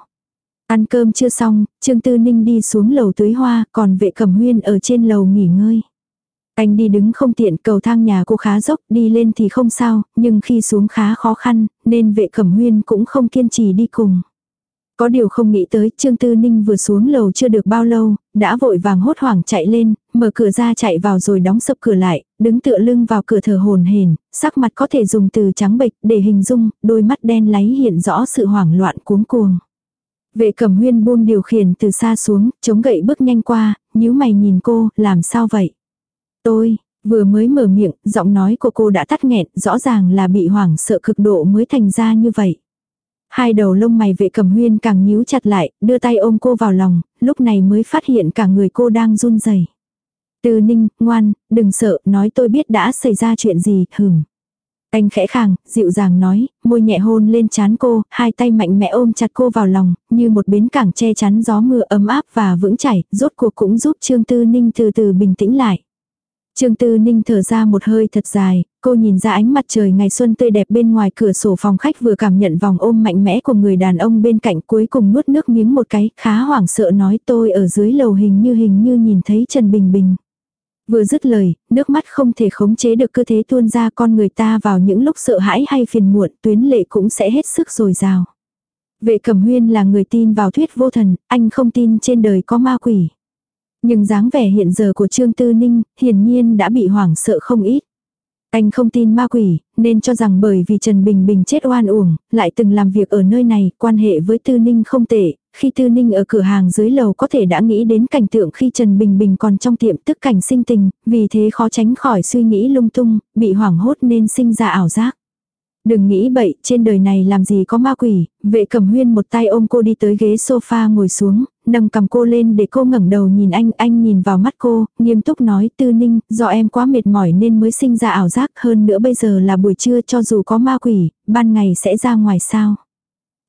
Ăn cơm chưa xong, Trương Tư Ninh đi xuống lầu tưới hoa, còn vệ cẩm huyên ở trên lầu nghỉ ngơi. Anh đi đứng không tiện, cầu thang nhà cô khá dốc, đi lên thì không sao, nhưng khi xuống khá khó khăn, nên vệ cẩm huyên cũng không kiên trì đi cùng. Có điều không nghĩ tới, Trương Tư Ninh vừa xuống lầu chưa được bao lâu, đã vội vàng hốt hoảng chạy lên, mở cửa ra chạy vào rồi đóng sập cửa lại, đứng tựa lưng vào cửa thờ hồn hển, sắc mặt có thể dùng từ trắng bệch để hình dung, đôi mắt đen láy hiện rõ sự hoảng loạn cuống cuồng. Vệ cẩm huyên buông điều khiển từ xa xuống, chống gậy bước nhanh qua, nhíu mày nhìn cô, làm sao vậy? Tôi, vừa mới mở miệng, giọng nói của cô đã tắt nghẹn, rõ ràng là bị hoảng sợ cực độ mới thành ra như vậy. Hai đầu lông mày vệ cầm huyên càng nhíu chặt lại, đưa tay ôm cô vào lòng, lúc này mới phát hiện cả người cô đang run rẩy. Từ ninh, ngoan, đừng sợ, nói tôi biết đã xảy ra chuyện gì, hửm. Anh khẽ khàng, dịu dàng nói, môi nhẹ hôn lên chán cô, hai tay mạnh mẽ ôm chặt cô vào lòng, như một bến cảng che chắn gió mưa ấm áp và vững chảy, rốt cuộc cũng giúp Trương Tư Ninh từ từ bình tĩnh lại. Trương Tư Ninh thở ra một hơi thật dài, cô nhìn ra ánh mặt trời ngày xuân tươi đẹp bên ngoài cửa sổ phòng khách vừa cảm nhận vòng ôm mạnh mẽ của người đàn ông bên cạnh cuối cùng nuốt nước miếng một cái, khá hoảng sợ nói tôi ở dưới lầu hình như hình như nhìn thấy Trần Bình Bình. Vừa dứt lời, nước mắt không thể khống chế được cơ thế tuôn ra con người ta vào những lúc sợ hãi hay phiền muộn, tuyến lệ cũng sẽ hết sức rồi rào. Vệ cẩm huyên là người tin vào thuyết vô thần, anh không tin trên đời có ma quỷ. Nhưng dáng vẻ hiện giờ của Trương Tư Ninh, hiển nhiên đã bị hoảng sợ không ít. Anh không tin ma quỷ, nên cho rằng bởi vì Trần Bình Bình chết oan uổng, lại từng làm việc ở nơi này, quan hệ với Tư Ninh không tệ, khi Tư Ninh ở cửa hàng dưới lầu có thể đã nghĩ đến cảnh tượng khi Trần Bình Bình còn trong tiệm tức cảnh sinh tình, vì thế khó tránh khỏi suy nghĩ lung tung, bị hoảng hốt nên sinh ra ảo giác. Đừng nghĩ bậy, trên đời này làm gì có ma quỷ, vệ cẩm huyên một tay ôm cô đi tới ghế sofa ngồi xuống, nâng cầm cô lên để cô ngẩng đầu nhìn anh, anh nhìn vào mắt cô, nghiêm túc nói tư ninh, do em quá mệt mỏi nên mới sinh ra ảo giác hơn nữa bây giờ là buổi trưa cho dù có ma quỷ, ban ngày sẽ ra ngoài sao.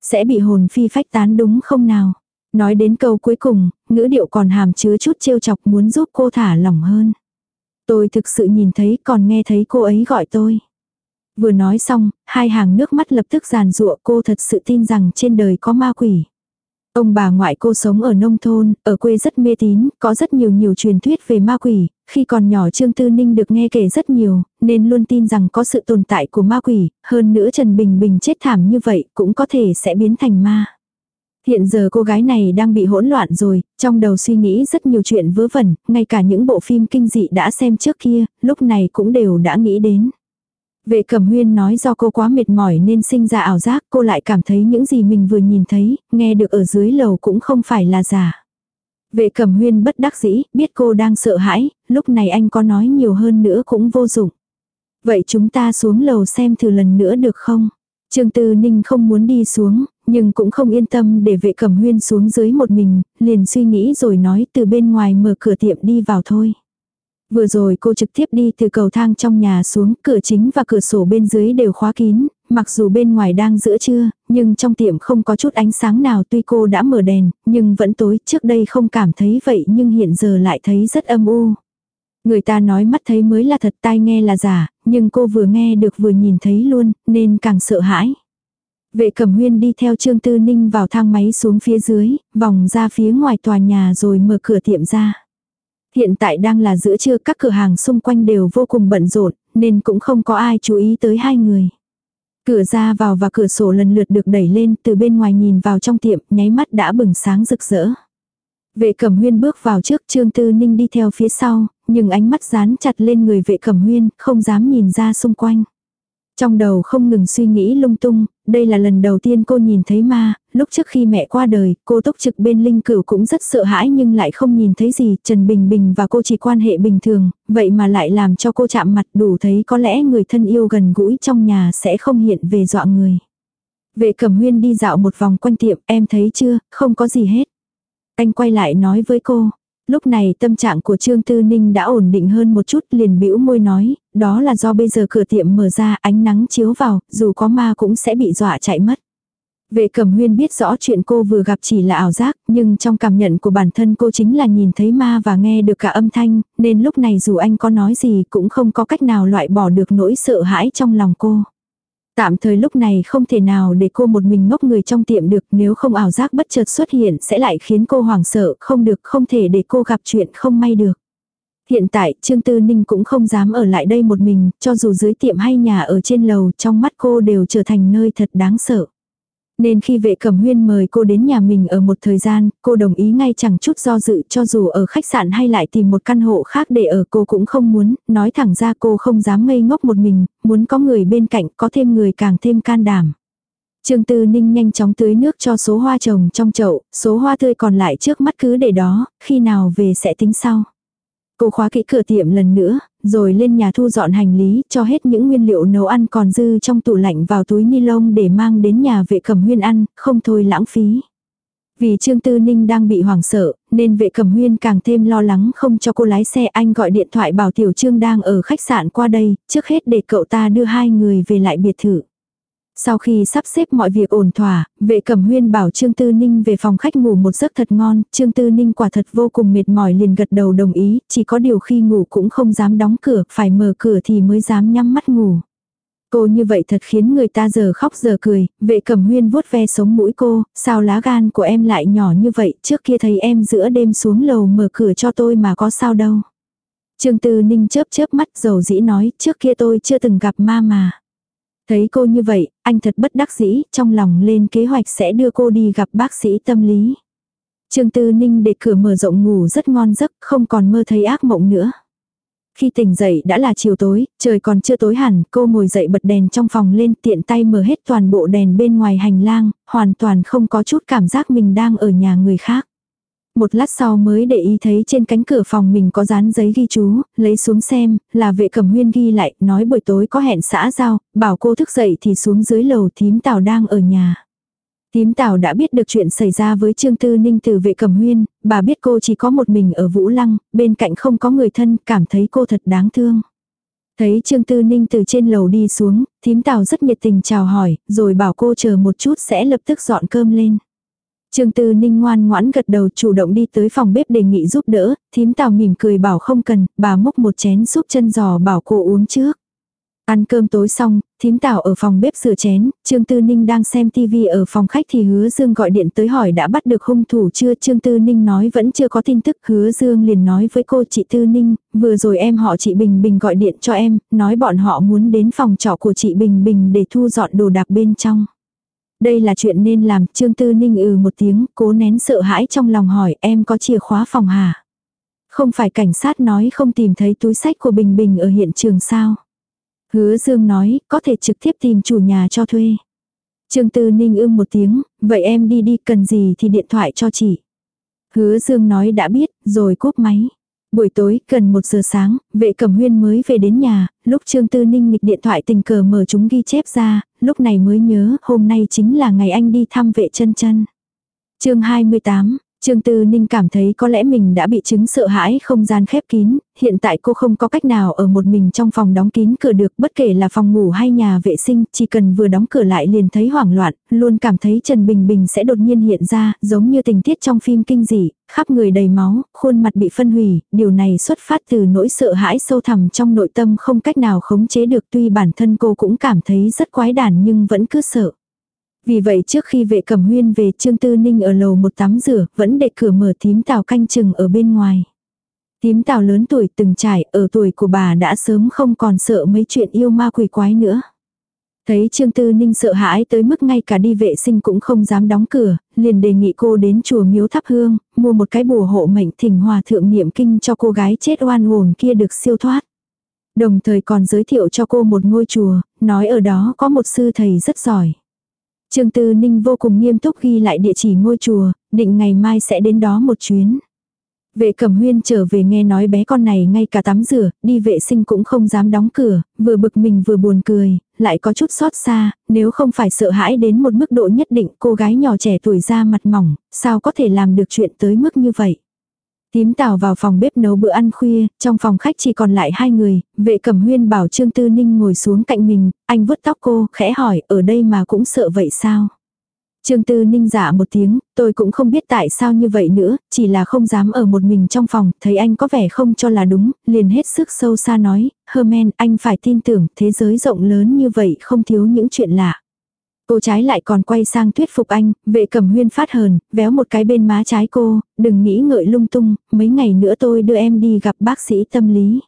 Sẽ bị hồn phi phách tán đúng không nào? Nói đến câu cuối cùng, ngữ điệu còn hàm chứa chút trêu chọc muốn giúp cô thả lỏng hơn. Tôi thực sự nhìn thấy còn nghe thấy cô ấy gọi tôi. Vừa nói xong, hai hàng nước mắt lập tức giàn rụa cô thật sự tin rằng trên đời có ma quỷ. Ông bà ngoại cô sống ở nông thôn, ở quê rất mê tín, có rất nhiều nhiều truyền thuyết về ma quỷ, khi còn nhỏ Trương Tư Ninh được nghe kể rất nhiều, nên luôn tin rằng có sự tồn tại của ma quỷ, hơn nữa Trần Bình Bình chết thảm như vậy cũng có thể sẽ biến thành ma. Hiện giờ cô gái này đang bị hỗn loạn rồi, trong đầu suy nghĩ rất nhiều chuyện vớ vẩn, ngay cả những bộ phim kinh dị đã xem trước kia, lúc này cũng đều đã nghĩ đến. Vệ cẩm huyên nói do cô quá mệt mỏi nên sinh ra ảo giác cô lại cảm thấy những gì mình vừa nhìn thấy, nghe được ở dưới lầu cũng không phải là giả. Vệ cẩm huyên bất đắc dĩ, biết cô đang sợ hãi, lúc này anh có nói nhiều hơn nữa cũng vô dụng. Vậy chúng ta xuống lầu xem thử lần nữa được không? Trương Tư Ninh không muốn đi xuống, nhưng cũng không yên tâm để vệ cẩm huyên xuống dưới một mình, liền suy nghĩ rồi nói từ bên ngoài mở cửa tiệm đi vào thôi. Vừa rồi cô trực tiếp đi từ cầu thang trong nhà xuống, cửa chính và cửa sổ bên dưới đều khóa kín, mặc dù bên ngoài đang giữa trưa, nhưng trong tiệm không có chút ánh sáng nào tuy cô đã mở đèn, nhưng vẫn tối, trước đây không cảm thấy vậy nhưng hiện giờ lại thấy rất âm u. Người ta nói mắt thấy mới là thật tai nghe là giả, nhưng cô vừa nghe được vừa nhìn thấy luôn, nên càng sợ hãi. Vệ cẩm huyên đi theo Trương Tư Ninh vào thang máy xuống phía dưới, vòng ra phía ngoài tòa nhà rồi mở cửa tiệm ra. Hiện tại đang là giữa trưa các cửa hàng xung quanh đều vô cùng bận rộn, nên cũng không có ai chú ý tới hai người. Cửa ra vào và cửa sổ lần lượt được đẩy lên từ bên ngoài nhìn vào trong tiệm nháy mắt đã bừng sáng rực rỡ. Vệ cẩm huyên bước vào trước Trương Tư Ninh đi theo phía sau, nhưng ánh mắt dán chặt lên người vệ cẩm huyên, không dám nhìn ra xung quanh. Trong đầu không ngừng suy nghĩ lung tung, đây là lần đầu tiên cô nhìn thấy ma, lúc trước khi mẹ qua đời, cô túc trực bên linh cửu cũng rất sợ hãi nhưng lại không nhìn thấy gì, Trần Bình Bình và cô chỉ quan hệ bình thường, vậy mà lại làm cho cô chạm mặt đủ thấy có lẽ người thân yêu gần gũi trong nhà sẽ không hiện về dọa người. Vệ cẩm huyên đi dạo một vòng quanh tiệm, em thấy chưa, không có gì hết. Anh quay lại nói với cô, Lúc này tâm trạng của Trương Tư Ninh đã ổn định hơn một chút liền bĩu môi nói, đó là do bây giờ cửa tiệm mở ra ánh nắng chiếu vào, dù có ma cũng sẽ bị dọa chạy mất. Vệ cẩm huyên biết rõ chuyện cô vừa gặp chỉ là ảo giác, nhưng trong cảm nhận của bản thân cô chính là nhìn thấy ma và nghe được cả âm thanh, nên lúc này dù anh có nói gì cũng không có cách nào loại bỏ được nỗi sợ hãi trong lòng cô. Tạm thời lúc này không thể nào để cô một mình ngốc người trong tiệm được nếu không ảo giác bất chợt xuất hiện sẽ lại khiến cô hoảng sợ không được không thể để cô gặp chuyện không may được. Hiện tại Trương Tư Ninh cũng không dám ở lại đây một mình, cho dù dưới tiệm hay nhà ở trên lầu trong mắt cô đều trở thành nơi thật đáng sợ. Nên khi vệ cẩm huyên mời cô đến nhà mình ở một thời gian, cô đồng ý ngay chẳng chút do dự cho dù ở khách sạn hay lại tìm một căn hộ khác để ở cô cũng không muốn, nói thẳng ra cô không dám ngây ngốc một mình, muốn có người bên cạnh có thêm người càng thêm can đảm. Trương Tư Ninh nhanh chóng tưới nước cho số hoa trồng trong chậu, số hoa tươi còn lại trước mắt cứ để đó, khi nào về sẽ tính sau. Cô khóa kỹ cửa tiệm lần nữa, rồi lên nhà thu dọn hành lý, cho hết những nguyên liệu nấu ăn còn dư trong tủ lạnh vào túi ni lông để mang đến nhà vệ cầm huyên ăn, không thôi lãng phí. Vì Trương Tư Ninh đang bị hoảng sợ, nên vệ cầm huyên càng thêm lo lắng không cho cô lái xe anh gọi điện thoại bảo Tiểu Trương đang ở khách sạn qua đây, trước hết để cậu ta đưa hai người về lại biệt thự. Sau khi sắp xếp mọi việc ổn thỏa, vệ cẩm huyên bảo Trương Tư Ninh về phòng khách ngủ một giấc thật ngon, Trương Tư Ninh quả thật vô cùng mệt mỏi liền gật đầu đồng ý, chỉ có điều khi ngủ cũng không dám đóng cửa, phải mở cửa thì mới dám nhắm mắt ngủ. Cô như vậy thật khiến người ta giờ khóc giờ cười, vệ cẩm huyên vuốt ve sống mũi cô, sao lá gan của em lại nhỏ như vậy, trước kia thấy em giữa đêm xuống lầu mở cửa cho tôi mà có sao đâu. Trương Tư Ninh chớp chớp mắt dầu dĩ nói, trước kia tôi chưa từng gặp ma mà. Thấy cô như vậy, anh thật bất đắc dĩ, trong lòng lên kế hoạch sẽ đưa cô đi gặp bác sĩ tâm lý. Trương Tư Ninh để cửa mở rộng ngủ rất ngon giấc, không còn mơ thấy ác mộng nữa. Khi tỉnh dậy đã là chiều tối, trời còn chưa tối hẳn, cô ngồi dậy bật đèn trong phòng lên tiện tay mở hết toàn bộ đèn bên ngoài hành lang, hoàn toàn không có chút cảm giác mình đang ở nhà người khác. Một lát sau mới để ý thấy trên cánh cửa phòng mình có dán giấy ghi chú, lấy xuống xem, là vệ cẩm huyên ghi lại, nói buổi tối có hẹn xã giao, bảo cô thức dậy thì xuống dưới lầu thím tào đang ở nhà. Tím Tào đã biết được chuyện xảy ra với Trương Tư Ninh từ vệ cẩm huyên, bà biết cô chỉ có một mình ở Vũ Lăng, bên cạnh không có người thân, cảm thấy cô thật đáng thương. Thấy Trương Tư Ninh từ trên lầu đi xuống, tím Tào rất nhiệt tình chào hỏi, rồi bảo cô chờ một chút sẽ lập tức dọn cơm lên. Trương Tư Ninh ngoan ngoãn gật đầu chủ động đi tới phòng bếp đề nghị giúp đỡ, thím Tào mỉm cười bảo không cần, bà múc một chén súp chân giò bảo cô uống trước. Ăn cơm tối xong, thím tảo ở phòng bếp rửa chén, Trương Tư Ninh đang xem tivi ở phòng khách thì hứa Dương gọi điện tới hỏi đã bắt được hung thủ chưa. Trương Tư Ninh nói vẫn chưa có tin tức, hứa Dương liền nói với cô chị Tư Ninh, vừa rồi em họ chị Bình Bình gọi điện cho em, nói bọn họ muốn đến phòng trọ của chị Bình Bình để thu dọn đồ đạc bên trong. Đây là chuyện nên làm, Trương Tư Ninh ừ một tiếng, cố nén sợ hãi trong lòng hỏi em có chìa khóa phòng hả? Không phải cảnh sát nói không tìm thấy túi sách của Bình Bình ở hiện trường sao? Hứa Dương nói, có thể trực tiếp tìm chủ nhà cho thuê. Trương Tư Ninh ưm một tiếng, vậy em đi đi cần gì thì điện thoại cho chị. Hứa Dương nói đã biết, rồi cúp máy. Buổi tối, gần một giờ sáng, vệ cẩm huyên mới về đến nhà, lúc Trương Tư Ninh nghịch điện thoại tình cờ mở chúng ghi chép ra, lúc này mới nhớ hôm nay chính là ngày anh đi thăm vệ chân chân. chương 28, Trương Tư Ninh cảm thấy có lẽ mình đã bị chứng sợ hãi không gian khép kín, hiện tại cô không có cách nào ở một mình trong phòng đóng kín cửa được bất kể là phòng ngủ hay nhà vệ sinh, chỉ cần vừa đóng cửa lại liền thấy hoảng loạn, luôn cảm thấy Trần Bình Bình sẽ đột nhiên hiện ra, giống như tình tiết trong phim kinh dị, khắp người đầy máu, khuôn mặt bị phân hủy, điều này xuất phát từ nỗi sợ hãi sâu thẳm trong nội tâm không cách nào khống chế được tuy bản thân cô cũng cảm thấy rất quái đản nhưng vẫn cứ sợ. Vì vậy trước khi vệ cẩm huyên về Trương Tư Ninh ở lầu một tắm rửa, vẫn để cửa mở tím tào canh chừng ở bên ngoài. Tím tào lớn tuổi từng trải, ở tuổi của bà đã sớm không còn sợ mấy chuyện yêu ma quỷ quái nữa. Thấy Trương Tư Ninh sợ hãi tới mức ngay cả đi vệ sinh cũng không dám đóng cửa, liền đề nghị cô đến chùa miếu thắp hương, mua một cái bùa hộ mệnh thỉnh hòa thượng niệm kinh cho cô gái chết oan hồn kia được siêu thoát. Đồng thời còn giới thiệu cho cô một ngôi chùa, nói ở đó có một sư thầy rất giỏi. Trương Tư Ninh vô cùng nghiêm túc ghi lại địa chỉ ngôi chùa, định ngày mai sẽ đến đó một chuyến. Vệ cẩm huyên trở về nghe nói bé con này ngay cả tắm rửa, đi vệ sinh cũng không dám đóng cửa, vừa bực mình vừa buồn cười, lại có chút xót xa, nếu không phải sợ hãi đến một mức độ nhất định cô gái nhỏ trẻ tuổi ra mặt mỏng, sao có thể làm được chuyện tới mức như vậy. Tím tào vào phòng bếp nấu bữa ăn khuya, trong phòng khách chỉ còn lại hai người, vệ cẩm huyên bảo Trương Tư Ninh ngồi xuống cạnh mình, anh vuốt tóc cô, khẽ hỏi, ở đây mà cũng sợ vậy sao? Trương Tư Ninh giả một tiếng, tôi cũng không biết tại sao như vậy nữa, chỉ là không dám ở một mình trong phòng, thấy anh có vẻ không cho là đúng, liền hết sức sâu xa nói, Herman, anh phải tin tưởng, thế giới rộng lớn như vậy không thiếu những chuyện lạ. Cô trái lại còn quay sang thuyết phục anh, vệ cẩm huyên phát hờn, véo một cái bên má trái cô, đừng nghĩ ngợi lung tung, mấy ngày nữa tôi đưa em đi gặp bác sĩ tâm lý.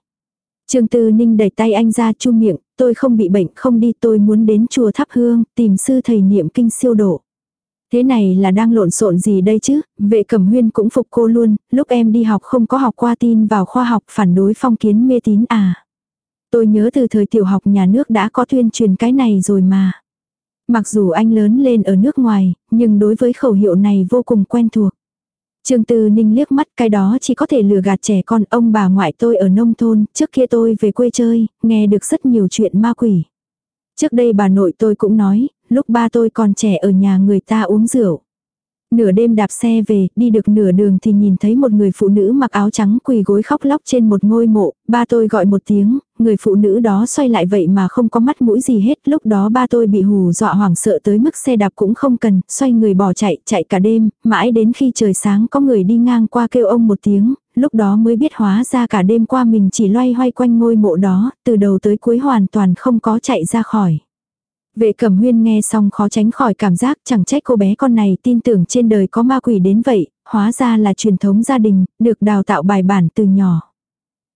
Trương Tư Ninh đẩy tay anh ra chu miệng, tôi không bị bệnh không đi tôi muốn đến chùa thắp hương, tìm sư thầy niệm kinh siêu độ. Thế này là đang lộn xộn gì đây chứ, vệ cẩm huyên cũng phục cô luôn, lúc em đi học không có học qua tin vào khoa học phản đối phong kiến mê tín à. Tôi nhớ từ thời tiểu học nhà nước đã có tuyên truyền cái này rồi mà. Mặc dù anh lớn lên ở nước ngoài, nhưng đối với khẩu hiệu này vô cùng quen thuộc. Trương Tư Ninh liếc mắt cái đó chỉ có thể lừa gạt trẻ con ông bà ngoại tôi ở nông thôn, trước kia tôi về quê chơi, nghe được rất nhiều chuyện ma quỷ. Trước đây bà nội tôi cũng nói, lúc ba tôi còn trẻ ở nhà người ta uống rượu. Nửa đêm đạp xe về, đi được nửa đường thì nhìn thấy một người phụ nữ mặc áo trắng quỳ gối khóc lóc trên một ngôi mộ, ba tôi gọi một tiếng, người phụ nữ đó xoay lại vậy mà không có mắt mũi gì hết, lúc đó ba tôi bị hù dọa hoảng sợ tới mức xe đạp cũng không cần, xoay người bỏ chạy, chạy cả đêm, mãi đến khi trời sáng có người đi ngang qua kêu ông một tiếng, lúc đó mới biết hóa ra cả đêm qua mình chỉ loay hoay quanh ngôi mộ đó, từ đầu tới cuối hoàn toàn không có chạy ra khỏi. Vệ cẩm huyên nghe xong khó tránh khỏi cảm giác chẳng trách cô bé con này tin tưởng trên đời có ma quỷ đến vậy, hóa ra là truyền thống gia đình, được đào tạo bài bản từ nhỏ.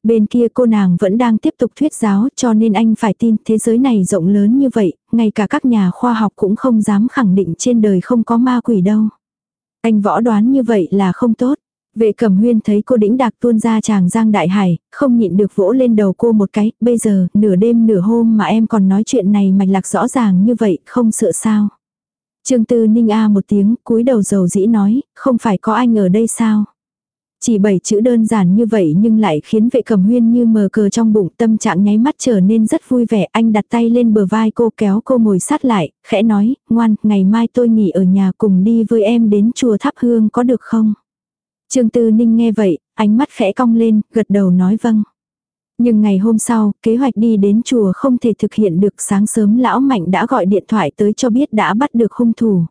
Bên kia cô nàng vẫn đang tiếp tục thuyết giáo cho nên anh phải tin thế giới này rộng lớn như vậy, ngay cả các nhà khoa học cũng không dám khẳng định trên đời không có ma quỷ đâu. Anh võ đoán như vậy là không tốt. Vệ cẩm huyên thấy cô đĩnh đạc tuôn ra chàng giang đại hải, không nhịn được vỗ lên đầu cô một cái, bây giờ, nửa đêm nửa hôm mà em còn nói chuyện này mạch lạc rõ ràng như vậy, không sợ sao. Trương Tư Ninh A một tiếng, cúi đầu dầu dĩ nói, không phải có anh ở đây sao. Chỉ bảy chữ đơn giản như vậy nhưng lại khiến vệ cẩm huyên như mờ cờ trong bụng tâm trạng nháy mắt trở nên rất vui vẻ. Anh đặt tay lên bờ vai cô kéo cô ngồi sát lại, khẽ nói, ngoan, ngày mai tôi nghỉ ở nhà cùng đi với em đến chùa thắp hương có được không? Trương Tư Ninh nghe vậy, ánh mắt khẽ cong lên, gật đầu nói vâng. Nhưng ngày hôm sau, kế hoạch đi đến chùa không thể thực hiện được sáng sớm lão mạnh đã gọi điện thoại tới cho biết đã bắt được hung thủ.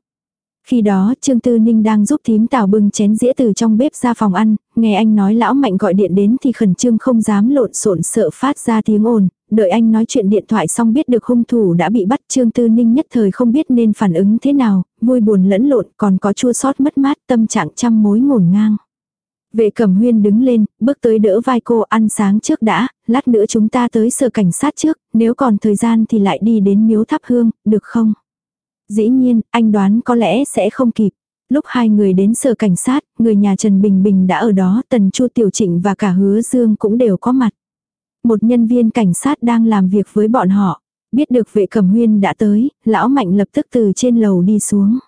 Khi đó Trương Tư Ninh đang giúp thím tào bưng chén dĩa từ trong bếp ra phòng ăn, nghe anh nói lão mạnh gọi điện đến thì khẩn trương không dám lộn xộn sợ phát ra tiếng ồn, đợi anh nói chuyện điện thoại xong biết được hung thủ đã bị bắt Trương Tư Ninh nhất thời không biết nên phản ứng thế nào, vui buồn lẫn lộn còn có chua sót mất mát tâm trạng trăm mối ngổn ngang. Vệ cẩm huyên đứng lên, bước tới đỡ vai cô ăn sáng trước đã, lát nữa chúng ta tới sở cảnh sát trước, nếu còn thời gian thì lại đi đến miếu thắp hương, được không? Dĩ nhiên, anh đoán có lẽ sẽ không kịp. Lúc hai người đến sở cảnh sát, người nhà Trần Bình Bình đã ở đó, Tần Chu Tiểu Trịnh và cả Hứa Dương cũng đều có mặt. Một nhân viên cảnh sát đang làm việc với bọn họ. Biết được vệ cẩm huyên đã tới, lão mạnh lập tức từ trên lầu đi xuống.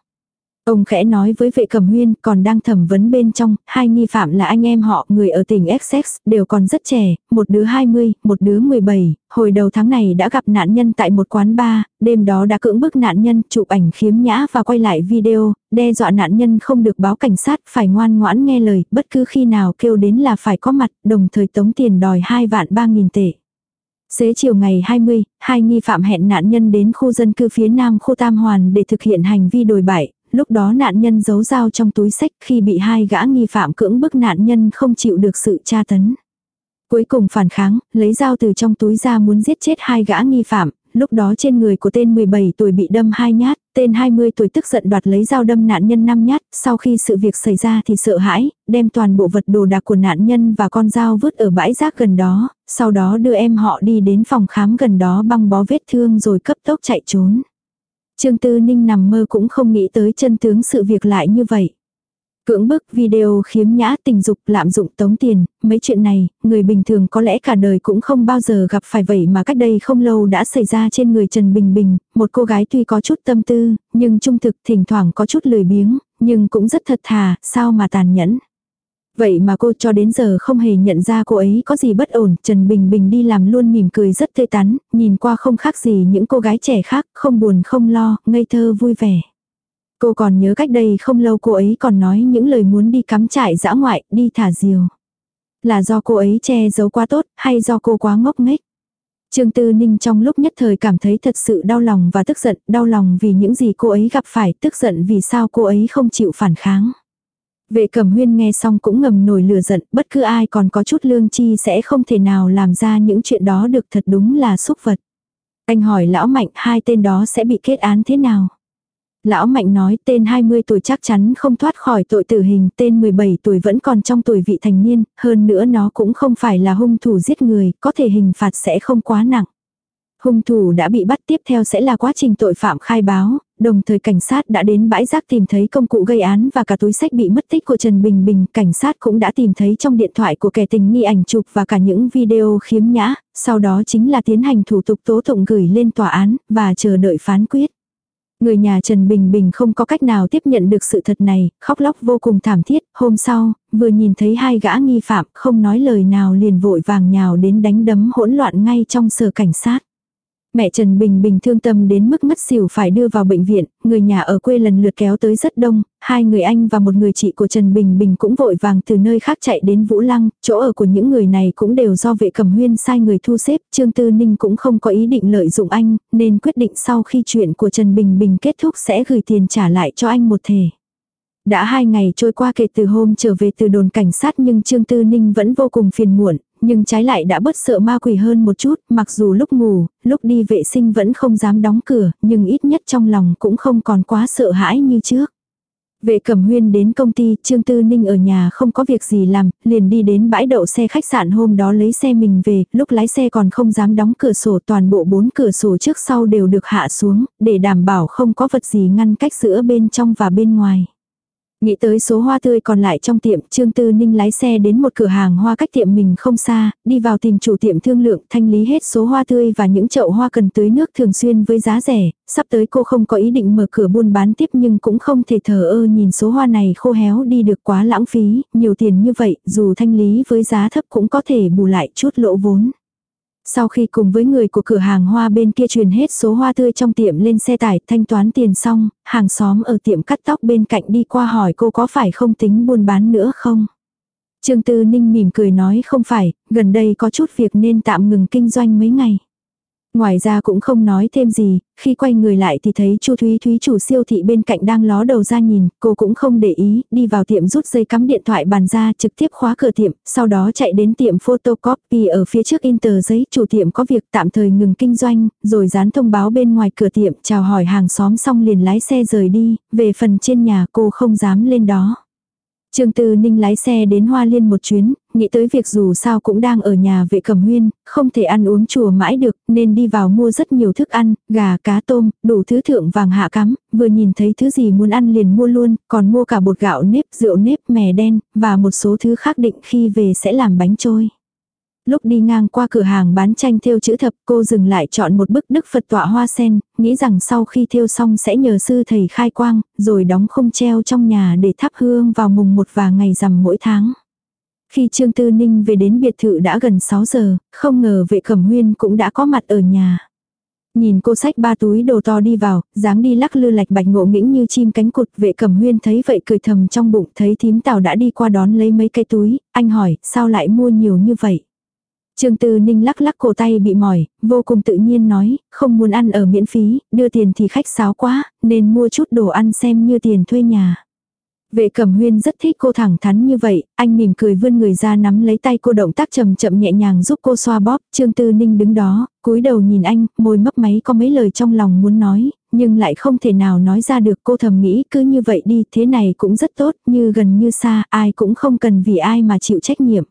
Ông khẽ nói với vệ cầm huyên còn đang thẩm vấn bên trong, hai nghi phạm là anh em họ, người ở tỉnh Essex, đều còn rất trẻ, một đứa 20, một đứa 17, hồi đầu tháng này đã gặp nạn nhân tại một quán bar, đêm đó đã cưỡng bức nạn nhân, chụp ảnh khiếm nhã và quay lại video, đe dọa nạn nhân không được báo cảnh sát, phải ngoan ngoãn nghe lời, bất cứ khi nào kêu đến là phải có mặt, đồng thời tống tiền đòi 2 vạn 3 nghìn tệ. Xế chiều ngày 20, hai nghi phạm hẹn nạn nhân đến khu dân cư phía nam khu Tam Hoàn để thực hiện hành vi đồi bại, lúc đó nạn nhân giấu dao trong túi sách khi bị hai gã nghi phạm cưỡng bức nạn nhân không chịu được sự tra tấn. Cuối cùng phản kháng, lấy dao từ trong túi ra muốn giết chết hai gã nghi phạm, lúc đó trên người của tên 17 tuổi bị đâm hai nhát, tên 20 tuổi tức giận đoạt lấy dao đâm nạn nhân 5 nhát, sau khi sự việc xảy ra thì sợ hãi, đem toàn bộ vật đồ đạc của nạn nhân và con dao vứt ở bãi rác gần đó, sau đó đưa em họ đi đến phòng khám gần đó băng bó vết thương rồi cấp tốc chạy trốn. Trương Tư Ninh nằm mơ cũng không nghĩ tới chân tướng sự việc lại như vậy. Cưỡng bức video khiếm nhã tình dục lạm dụng tống tiền, mấy chuyện này, người bình thường có lẽ cả đời cũng không bao giờ gặp phải vậy mà cách đây không lâu đã xảy ra trên người Trần Bình Bình, một cô gái tuy có chút tâm tư, nhưng trung thực thỉnh thoảng có chút lười biếng, nhưng cũng rất thật thà, sao mà tàn nhẫn. Vậy mà cô cho đến giờ không hề nhận ra cô ấy có gì bất ổn, Trần Bình Bình đi làm luôn mỉm cười rất tươi tắn, nhìn qua không khác gì những cô gái trẻ khác, không buồn không lo, ngây thơ vui vẻ. Cô còn nhớ cách đây không lâu cô ấy còn nói những lời muốn đi cắm trại dã ngoại, đi thả diều. Là do cô ấy che giấu quá tốt, hay do cô quá ngốc nghếch? Trương Tư Ninh trong lúc nhất thời cảm thấy thật sự đau lòng và tức giận, đau lòng vì những gì cô ấy gặp phải, tức giận vì sao cô ấy không chịu phản kháng. Vệ cẩm huyên nghe xong cũng ngầm nổi lửa giận, bất cứ ai còn có chút lương chi sẽ không thể nào làm ra những chuyện đó được thật đúng là xúc vật. Anh hỏi lão mạnh hai tên đó sẽ bị kết án thế nào? Lão Mạnh nói tên 20 tuổi chắc chắn không thoát khỏi tội tử hình, tên 17 tuổi vẫn còn trong tuổi vị thành niên, hơn nữa nó cũng không phải là hung thủ giết người, có thể hình phạt sẽ không quá nặng. Hung thủ đã bị bắt tiếp theo sẽ là quá trình tội phạm khai báo, đồng thời cảnh sát đã đến bãi rác tìm thấy công cụ gây án và cả túi sách bị mất tích của Trần Bình Bình. Cảnh sát cũng đã tìm thấy trong điện thoại của kẻ tình nghi ảnh chụp và cả những video khiếm nhã, sau đó chính là tiến hành thủ tục tố tụng gửi lên tòa án và chờ đợi phán quyết. Người nhà Trần Bình Bình không có cách nào tiếp nhận được sự thật này, khóc lóc vô cùng thảm thiết, hôm sau, vừa nhìn thấy hai gã nghi phạm không nói lời nào liền vội vàng nhào đến đánh đấm hỗn loạn ngay trong sở cảnh sát. Mẹ Trần Bình Bình thương tâm đến mức ngất xỉu phải đưa vào bệnh viện, người nhà ở quê lần lượt kéo tới rất đông, hai người anh và một người chị của Trần Bình Bình cũng vội vàng từ nơi khác chạy đến Vũ Lăng, chỗ ở của những người này cũng đều do vệ cầm huyên sai người thu xếp, Trương Tư Ninh cũng không có ý định lợi dụng anh, nên quyết định sau khi chuyện của Trần Bình Bình kết thúc sẽ gửi tiền trả lại cho anh một thể. Đã hai ngày trôi qua kể từ hôm trở về từ đồn cảnh sát nhưng Trương Tư Ninh vẫn vô cùng phiền muộn, nhưng trái lại đã bớt sợ ma quỷ hơn một chút, mặc dù lúc ngủ, lúc đi vệ sinh vẫn không dám đóng cửa, nhưng ít nhất trong lòng cũng không còn quá sợ hãi như trước. Vệ cẩm huyên đến công ty, Trương Tư Ninh ở nhà không có việc gì làm, liền đi đến bãi đậu xe khách sạn hôm đó lấy xe mình về, lúc lái xe còn không dám đóng cửa sổ toàn bộ bốn cửa sổ trước sau đều được hạ xuống, để đảm bảo không có vật gì ngăn cách giữa bên trong và bên ngoài. Nghĩ tới số hoa tươi còn lại trong tiệm, Trương Tư Ninh lái xe đến một cửa hàng hoa cách tiệm mình không xa, đi vào tìm chủ tiệm thương lượng thanh lý hết số hoa tươi và những chậu hoa cần tưới nước thường xuyên với giá rẻ, sắp tới cô không có ý định mở cửa buôn bán tiếp nhưng cũng không thể thờ ơ nhìn số hoa này khô héo đi được quá lãng phí, nhiều tiền như vậy, dù thanh lý với giá thấp cũng có thể bù lại chút lỗ vốn. Sau khi cùng với người của cửa hàng hoa bên kia truyền hết số hoa tươi trong tiệm lên xe tải thanh toán tiền xong, hàng xóm ở tiệm cắt tóc bên cạnh đi qua hỏi cô có phải không tính buôn bán nữa không. Trương Tư Ninh mỉm cười nói không phải, gần đây có chút việc nên tạm ngừng kinh doanh mấy ngày. Ngoài ra cũng không nói thêm gì, khi quay người lại thì thấy Chu Thúy Thúy chủ siêu thị bên cạnh đang ló đầu ra nhìn, cô cũng không để ý, đi vào tiệm rút dây cắm điện thoại bàn ra trực tiếp khóa cửa tiệm, sau đó chạy đến tiệm photocopy ở phía trước in tờ giấy, chủ tiệm có việc tạm thời ngừng kinh doanh, rồi dán thông báo bên ngoài cửa tiệm, chào hỏi hàng xóm xong liền lái xe rời đi, về phần trên nhà cô không dám lên đó. Trương Tư Ninh lái xe đến Hoa Liên một chuyến, nghĩ tới việc dù sao cũng đang ở nhà vệ cẩm huyên, không thể ăn uống chùa mãi được, nên đi vào mua rất nhiều thức ăn, gà, cá tôm, đủ thứ thượng vàng hạ cắm, vừa nhìn thấy thứ gì muốn ăn liền mua luôn, còn mua cả bột gạo nếp, rượu nếp, mè đen, và một số thứ khác định khi về sẽ làm bánh trôi. Lúc đi ngang qua cửa hàng bán tranh thêu chữ thập cô dừng lại chọn một bức đức Phật tọa hoa sen, nghĩ rằng sau khi thêu xong sẽ nhờ sư thầy khai quang, rồi đóng khung treo trong nhà để thắp hương vào mùng một và ngày rằm mỗi tháng. Khi Trương Tư Ninh về đến biệt thự đã gần 6 giờ, không ngờ vệ cẩm huyên cũng đã có mặt ở nhà. Nhìn cô sách ba túi đồ to đi vào, dáng đi lắc lư lạch bạch ngộ nghĩnh như chim cánh cụt vệ cẩm huyên thấy vậy cười thầm trong bụng thấy thím tàu đã đi qua đón lấy mấy cái túi, anh hỏi sao lại mua nhiều như vậy. Trương Tư Ninh lắc lắc cổ tay bị mỏi, vô cùng tự nhiên nói, không muốn ăn ở miễn phí, đưa tiền thì khách sáo quá, nên mua chút đồ ăn xem như tiền thuê nhà. Vệ cẩm huyên rất thích cô thẳng thắn như vậy, anh mỉm cười vươn người ra nắm lấy tay cô động tác chậm chậm nhẹ nhàng giúp cô xoa bóp, Trương Tư Ninh đứng đó, cúi đầu nhìn anh, môi mấp máy có mấy lời trong lòng muốn nói, nhưng lại không thể nào nói ra được cô thầm nghĩ cứ như vậy đi, thế này cũng rất tốt, như gần như xa, ai cũng không cần vì ai mà chịu trách nhiệm.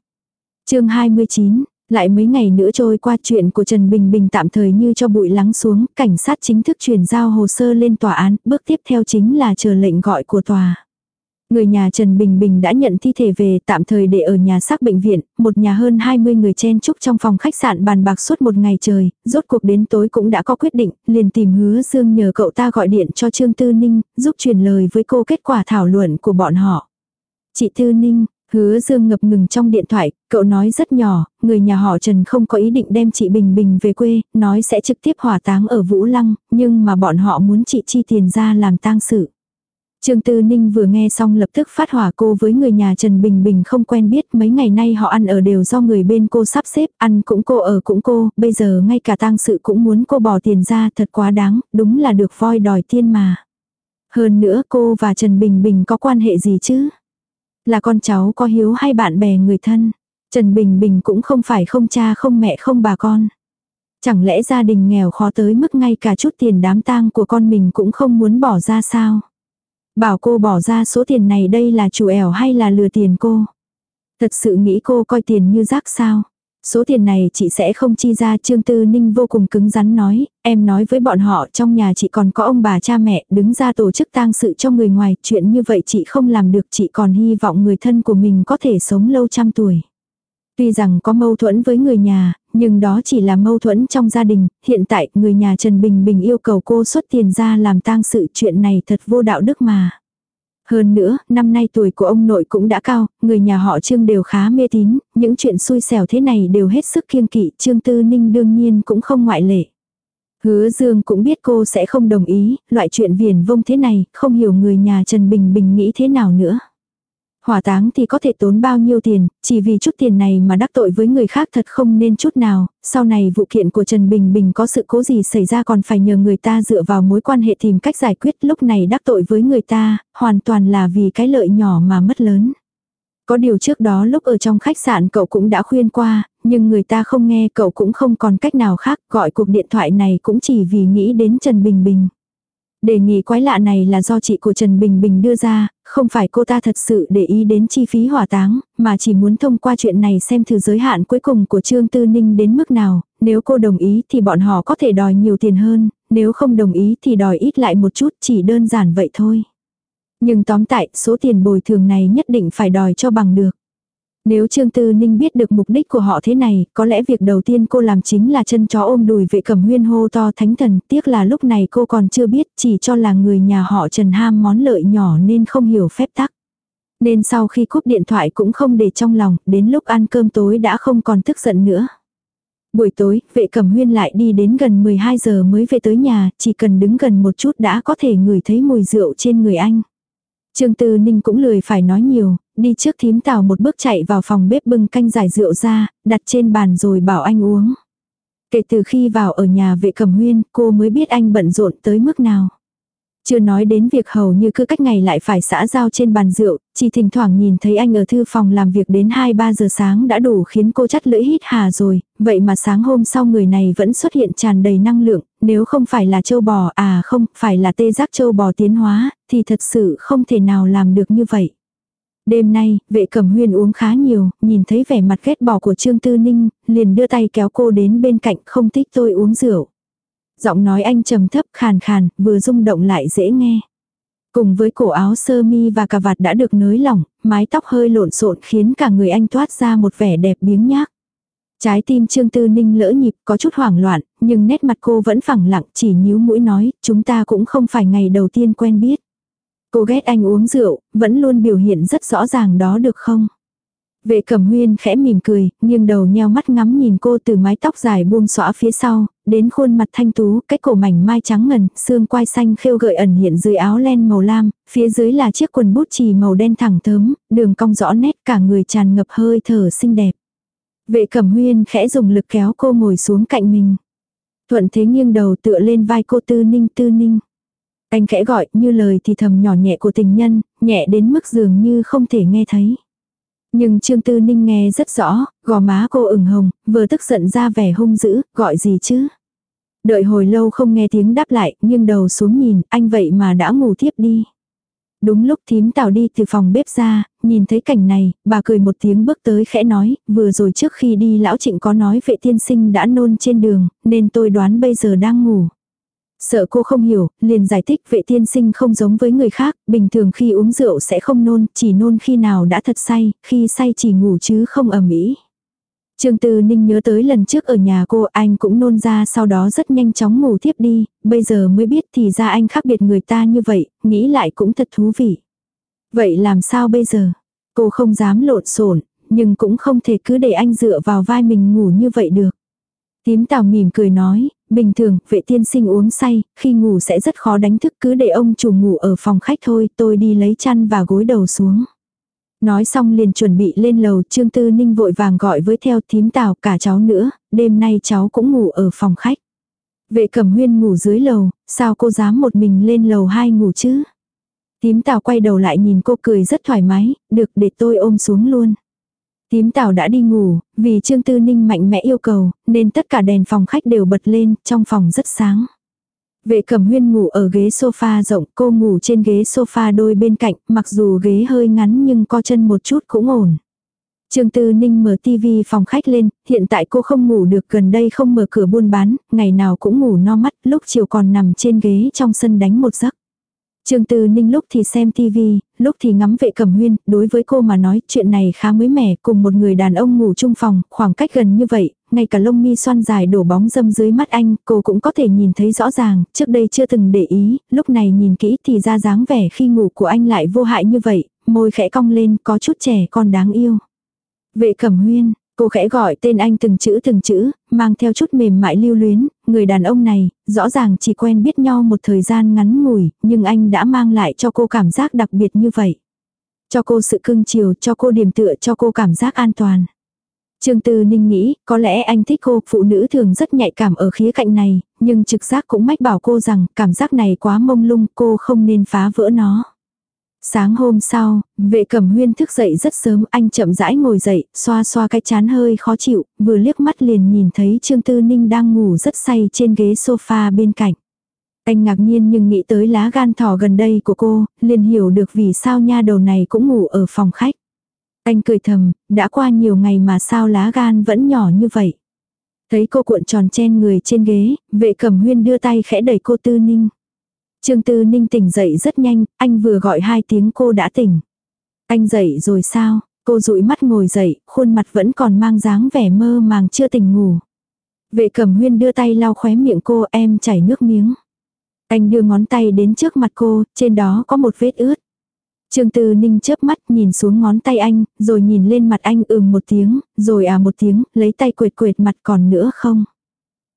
chương 29, lại mấy ngày nữa trôi qua chuyện của Trần Bình Bình tạm thời như cho bụi lắng xuống, cảnh sát chính thức chuyển giao hồ sơ lên tòa án, bước tiếp theo chính là chờ lệnh gọi của tòa. Người nhà Trần Bình Bình đã nhận thi thể về tạm thời để ở nhà xác bệnh viện, một nhà hơn 20 người chen chúc trong phòng khách sạn bàn bạc suốt một ngày trời, rốt cuộc đến tối cũng đã có quyết định, liền tìm hứa Dương nhờ cậu ta gọi điện cho Trương Tư Ninh, giúp truyền lời với cô kết quả thảo luận của bọn họ. Chị Tư Ninh, Hứa Dương ngập ngừng trong điện thoại, cậu nói rất nhỏ, người nhà họ Trần không có ý định đem chị Bình Bình về quê, nói sẽ trực tiếp hỏa táng ở Vũ Lăng, nhưng mà bọn họ muốn chị chi tiền ra làm tang sự. Trương Tư Ninh vừa nghe xong lập tức phát hỏa cô với người nhà Trần Bình Bình không quen biết mấy ngày nay họ ăn ở đều do người bên cô sắp xếp, ăn cũng cô ở cũng cô, bây giờ ngay cả tang sự cũng muốn cô bỏ tiền ra thật quá đáng, đúng là được voi đòi tiên mà. Hơn nữa cô và Trần Bình Bình có quan hệ gì chứ? Là con cháu có hiếu hay bạn bè người thân? Trần Bình Bình cũng không phải không cha không mẹ không bà con. Chẳng lẽ gia đình nghèo khó tới mức ngay cả chút tiền đám tang của con mình cũng không muốn bỏ ra sao? Bảo cô bỏ ra số tiền này đây là chủ ẻo hay là lừa tiền cô? Thật sự nghĩ cô coi tiền như rác sao? Số tiền này chị sẽ không chi ra Trương Tư Ninh vô cùng cứng rắn nói, em nói với bọn họ trong nhà chị còn có ông bà cha mẹ đứng ra tổ chức tang sự cho người ngoài, chuyện như vậy chị không làm được chị còn hy vọng người thân của mình có thể sống lâu trăm tuổi. Tuy rằng có mâu thuẫn với người nhà, nhưng đó chỉ là mâu thuẫn trong gia đình, hiện tại người nhà Trần Bình Bình yêu cầu cô xuất tiền ra làm tang sự chuyện này thật vô đạo đức mà. Hơn nữa, năm nay tuổi của ông nội cũng đã cao, người nhà họ Trương đều khá mê tín, những chuyện xui xẻo thế này đều hết sức kiêng kỵ, Trương Tư Ninh đương nhiên cũng không ngoại lệ. Hứa Dương cũng biết cô sẽ không đồng ý, loại chuyện viển vông thế này, không hiểu người nhà Trần Bình Bình nghĩ thế nào nữa. Hỏa táng thì có thể tốn bao nhiêu tiền, chỉ vì chút tiền này mà đắc tội với người khác thật không nên chút nào, sau này vụ kiện của Trần Bình Bình có sự cố gì xảy ra còn phải nhờ người ta dựa vào mối quan hệ tìm cách giải quyết lúc này đắc tội với người ta, hoàn toàn là vì cái lợi nhỏ mà mất lớn. Có điều trước đó lúc ở trong khách sạn cậu cũng đã khuyên qua, nhưng người ta không nghe cậu cũng không còn cách nào khác, gọi cuộc điện thoại này cũng chỉ vì nghĩ đến Trần Bình Bình. Đề nghị quái lạ này là do chị của Trần Bình Bình đưa ra, không phải cô ta thật sự để ý đến chi phí hỏa táng, mà chỉ muốn thông qua chuyện này xem thử giới hạn cuối cùng của Trương Tư Ninh đến mức nào, nếu cô đồng ý thì bọn họ có thể đòi nhiều tiền hơn, nếu không đồng ý thì đòi ít lại một chút, chỉ đơn giản vậy thôi. Nhưng tóm tại, số tiền bồi thường này nhất định phải đòi cho bằng được. Nếu Trương Tư Ninh biết được mục đích của họ thế này, có lẽ việc đầu tiên cô làm chính là chân chó ôm đùi vệ cẩm huyên hô to thánh thần, tiếc là lúc này cô còn chưa biết, chỉ cho là người nhà họ Trần ham món lợi nhỏ nên không hiểu phép tắc. Nên sau khi cúp điện thoại cũng không để trong lòng, đến lúc ăn cơm tối đã không còn tức giận nữa. Buổi tối, vệ cẩm huyên lại đi đến gần 12 giờ mới về tới nhà, chỉ cần đứng gần một chút đã có thể ngửi thấy mùi rượu trên người anh. Trương Tư Ninh cũng lười phải nói nhiều, đi trước thím tào một bước chạy vào phòng bếp bưng canh giải rượu ra, đặt trên bàn rồi bảo anh uống. Kể từ khi vào ở nhà vệ cẩm huyên, cô mới biết anh bận rộn tới mức nào. Chưa nói đến việc hầu như cứ cách ngày lại phải xã giao trên bàn rượu, chỉ thỉnh thoảng nhìn thấy anh ở thư phòng làm việc đến 2-3 giờ sáng đã đủ khiến cô chắt lưỡi hít hà rồi, vậy mà sáng hôm sau người này vẫn xuất hiện tràn đầy năng lượng, nếu không phải là châu bò à không, phải là tê giác châu bò tiến hóa, thì thật sự không thể nào làm được như vậy. Đêm nay, vệ cẩm huyên uống khá nhiều, nhìn thấy vẻ mặt ghét bỏ của Trương Tư Ninh, liền đưa tay kéo cô đến bên cạnh không thích tôi uống rượu. Giọng nói anh trầm thấp khàn khàn, vừa rung động lại dễ nghe. Cùng với cổ áo sơ mi và cà vạt đã được nới lỏng, mái tóc hơi lộn xộn khiến cả người anh toát ra một vẻ đẹp biếng nhác. Trái tim Trương Tư Ninh lỡ nhịp có chút hoảng loạn, nhưng nét mặt cô vẫn phẳng lặng chỉ nhíu mũi nói, chúng ta cũng không phải ngày đầu tiên quen biết. Cô ghét anh uống rượu, vẫn luôn biểu hiện rất rõ ràng đó được không? Vệ cẩm huyên khẽ mỉm cười, nghiêng đầu nheo mắt ngắm nhìn cô từ mái tóc dài buông xõa phía sau, đến khuôn mặt thanh tú, cái cổ mảnh mai trắng ngần, xương quai xanh khêu gợi ẩn hiện dưới áo len màu lam, phía dưới là chiếc quần bút chì màu đen thẳng thớm, đường cong rõ nét cả người tràn ngập hơi thở xinh đẹp. Vệ cẩm huyên khẽ dùng lực kéo cô ngồi xuống cạnh mình. Thuận thế nghiêng đầu tựa lên vai cô tư ninh tư ninh. Anh khẽ gọi như lời thì thầm nhỏ nhẹ của tình nhân, nhẹ đến mức dường như không thể nghe thấy. Nhưng Trương Tư Ninh nghe rất rõ, gò má cô ửng hồng, vừa tức giận ra vẻ hung dữ, gọi gì chứ. Đợi hồi lâu không nghe tiếng đáp lại, nhưng đầu xuống nhìn, anh vậy mà đã ngủ tiếp đi. Đúng lúc thím tào đi từ phòng bếp ra, nhìn thấy cảnh này, bà cười một tiếng bước tới khẽ nói, vừa rồi trước khi đi lão trịnh có nói vệ tiên sinh đã nôn trên đường, nên tôi đoán bây giờ đang ngủ. Sợ cô không hiểu, liền giải thích vệ tiên sinh không giống với người khác, bình thường khi uống rượu sẽ không nôn, chỉ nôn khi nào đã thật say, khi say chỉ ngủ chứ không ẩm ý. Trương Tư Ninh nhớ tới lần trước ở nhà cô anh cũng nôn ra sau đó rất nhanh chóng ngủ tiếp đi, bây giờ mới biết thì ra anh khác biệt người ta như vậy, nghĩ lại cũng thật thú vị. Vậy làm sao bây giờ? Cô không dám lộn xộn nhưng cũng không thể cứ để anh dựa vào vai mình ngủ như vậy được. Tím tào mỉm cười nói, bình thường, vệ tiên sinh uống say, khi ngủ sẽ rất khó đánh thức cứ để ông chủ ngủ ở phòng khách thôi, tôi đi lấy chăn và gối đầu xuống. Nói xong liền chuẩn bị lên lầu, Trương Tư Ninh vội vàng gọi với theo thím tào cả cháu nữa, đêm nay cháu cũng ngủ ở phòng khách. Vệ cẩm huyên ngủ dưới lầu, sao cô dám một mình lên lầu hai ngủ chứ? Tím tào quay đầu lại nhìn cô cười rất thoải mái, được để tôi ôm xuống luôn. Tím tảo đã đi ngủ, vì Trương Tư Ninh mạnh mẽ yêu cầu, nên tất cả đèn phòng khách đều bật lên, trong phòng rất sáng. Vệ cẩm huyên ngủ ở ghế sofa rộng, cô ngủ trên ghế sofa đôi bên cạnh, mặc dù ghế hơi ngắn nhưng co chân một chút cũng ổn. Trương Tư Ninh mở tivi phòng khách lên, hiện tại cô không ngủ được gần đây không mở cửa buôn bán, ngày nào cũng ngủ no mắt, lúc chiều còn nằm trên ghế trong sân đánh một giấc. Trương Tư Ninh lúc thì xem TV, lúc thì ngắm vệ cẩm huyên, đối với cô mà nói chuyện này khá mới mẻ, cùng một người đàn ông ngủ chung phòng, khoảng cách gần như vậy, ngay cả lông mi xoăn dài đổ bóng dâm dưới mắt anh, cô cũng có thể nhìn thấy rõ ràng, trước đây chưa từng để ý, lúc này nhìn kỹ thì ra dáng vẻ khi ngủ của anh lại vô hại như vậy, môi khẽ cong lên, có chút trẻ con đáng yêu. Vệ cẩm huyên, Cô khẽ gọi tên anh từng chữ từng chữ, mang theo chút mềm mại lưu luyến, người đàn ông này, rõ ràng chỉ quen biết nhau một thời gian ngắn ngủi, nhưng anh đã mang lại cho cô cảm giác đặc biệt như vậy. Cho cô sự cưng chiều, cho cô điểm tựa, cho cô cảm giác an toàn. Trương Tư Ninh nghĩ, có lẽ anh thích cô, phụ nữ thường rất nhạy cảm ở khía cạnh này, nhưng trực giác cũng mách bảo cô rằng cảm giác này quá mông lung, cô không nên phá vỡ nó. Sáng hôm sau, vệ cẩm huyên thức dậy rất sớm, anh chậm rãi ngồi dậy, xoa xoa cái chán hơi khó chịu, vừa liếc mắt liền nhìn thấy Trương Tư Ninh đang ngủ rất say trên ghế sofa bên cạnh. Anh ngạc nhiên nhưng nghĩ tới lá gan thỏ gần đây của cô, liền hiểu được vì sao nha đầu này cũng ngủ ở phòng khách. Anh cười thầm, đã qua nhiều ngày mà sao lá gan vẫn nhỏ như vậy. Thấy cô cuộn tròn chen người trên ghế, vệ cẩm huyên đưa tay khẽ đẩy cô Tư Ninh. Trương Tư Ninh tỉnh dậy rất nhanh, anh vừa gọi hai tiếng cô đã tỉnh. Anh dậy rồi sao? Cô dụi mắt ngồi dậy, khuôn mặt vẫn còn mang dáng vẻ mơ màng chưa tỉnh ngủ. Vệ cẩm huyên đưa tay lau khóe miệng cô em chảy nước miếng. Anh đưa ngón tay đến trước mặt cô, trên đó có một vết ướt. Trương Tư Ninh chớp mắt nhìn xuống ngón tay anh, rồi nhìn lên mặt anh ừm một tiếng, rồi à một tiếng, lấy tay quệt quệt mặt còn nữa không.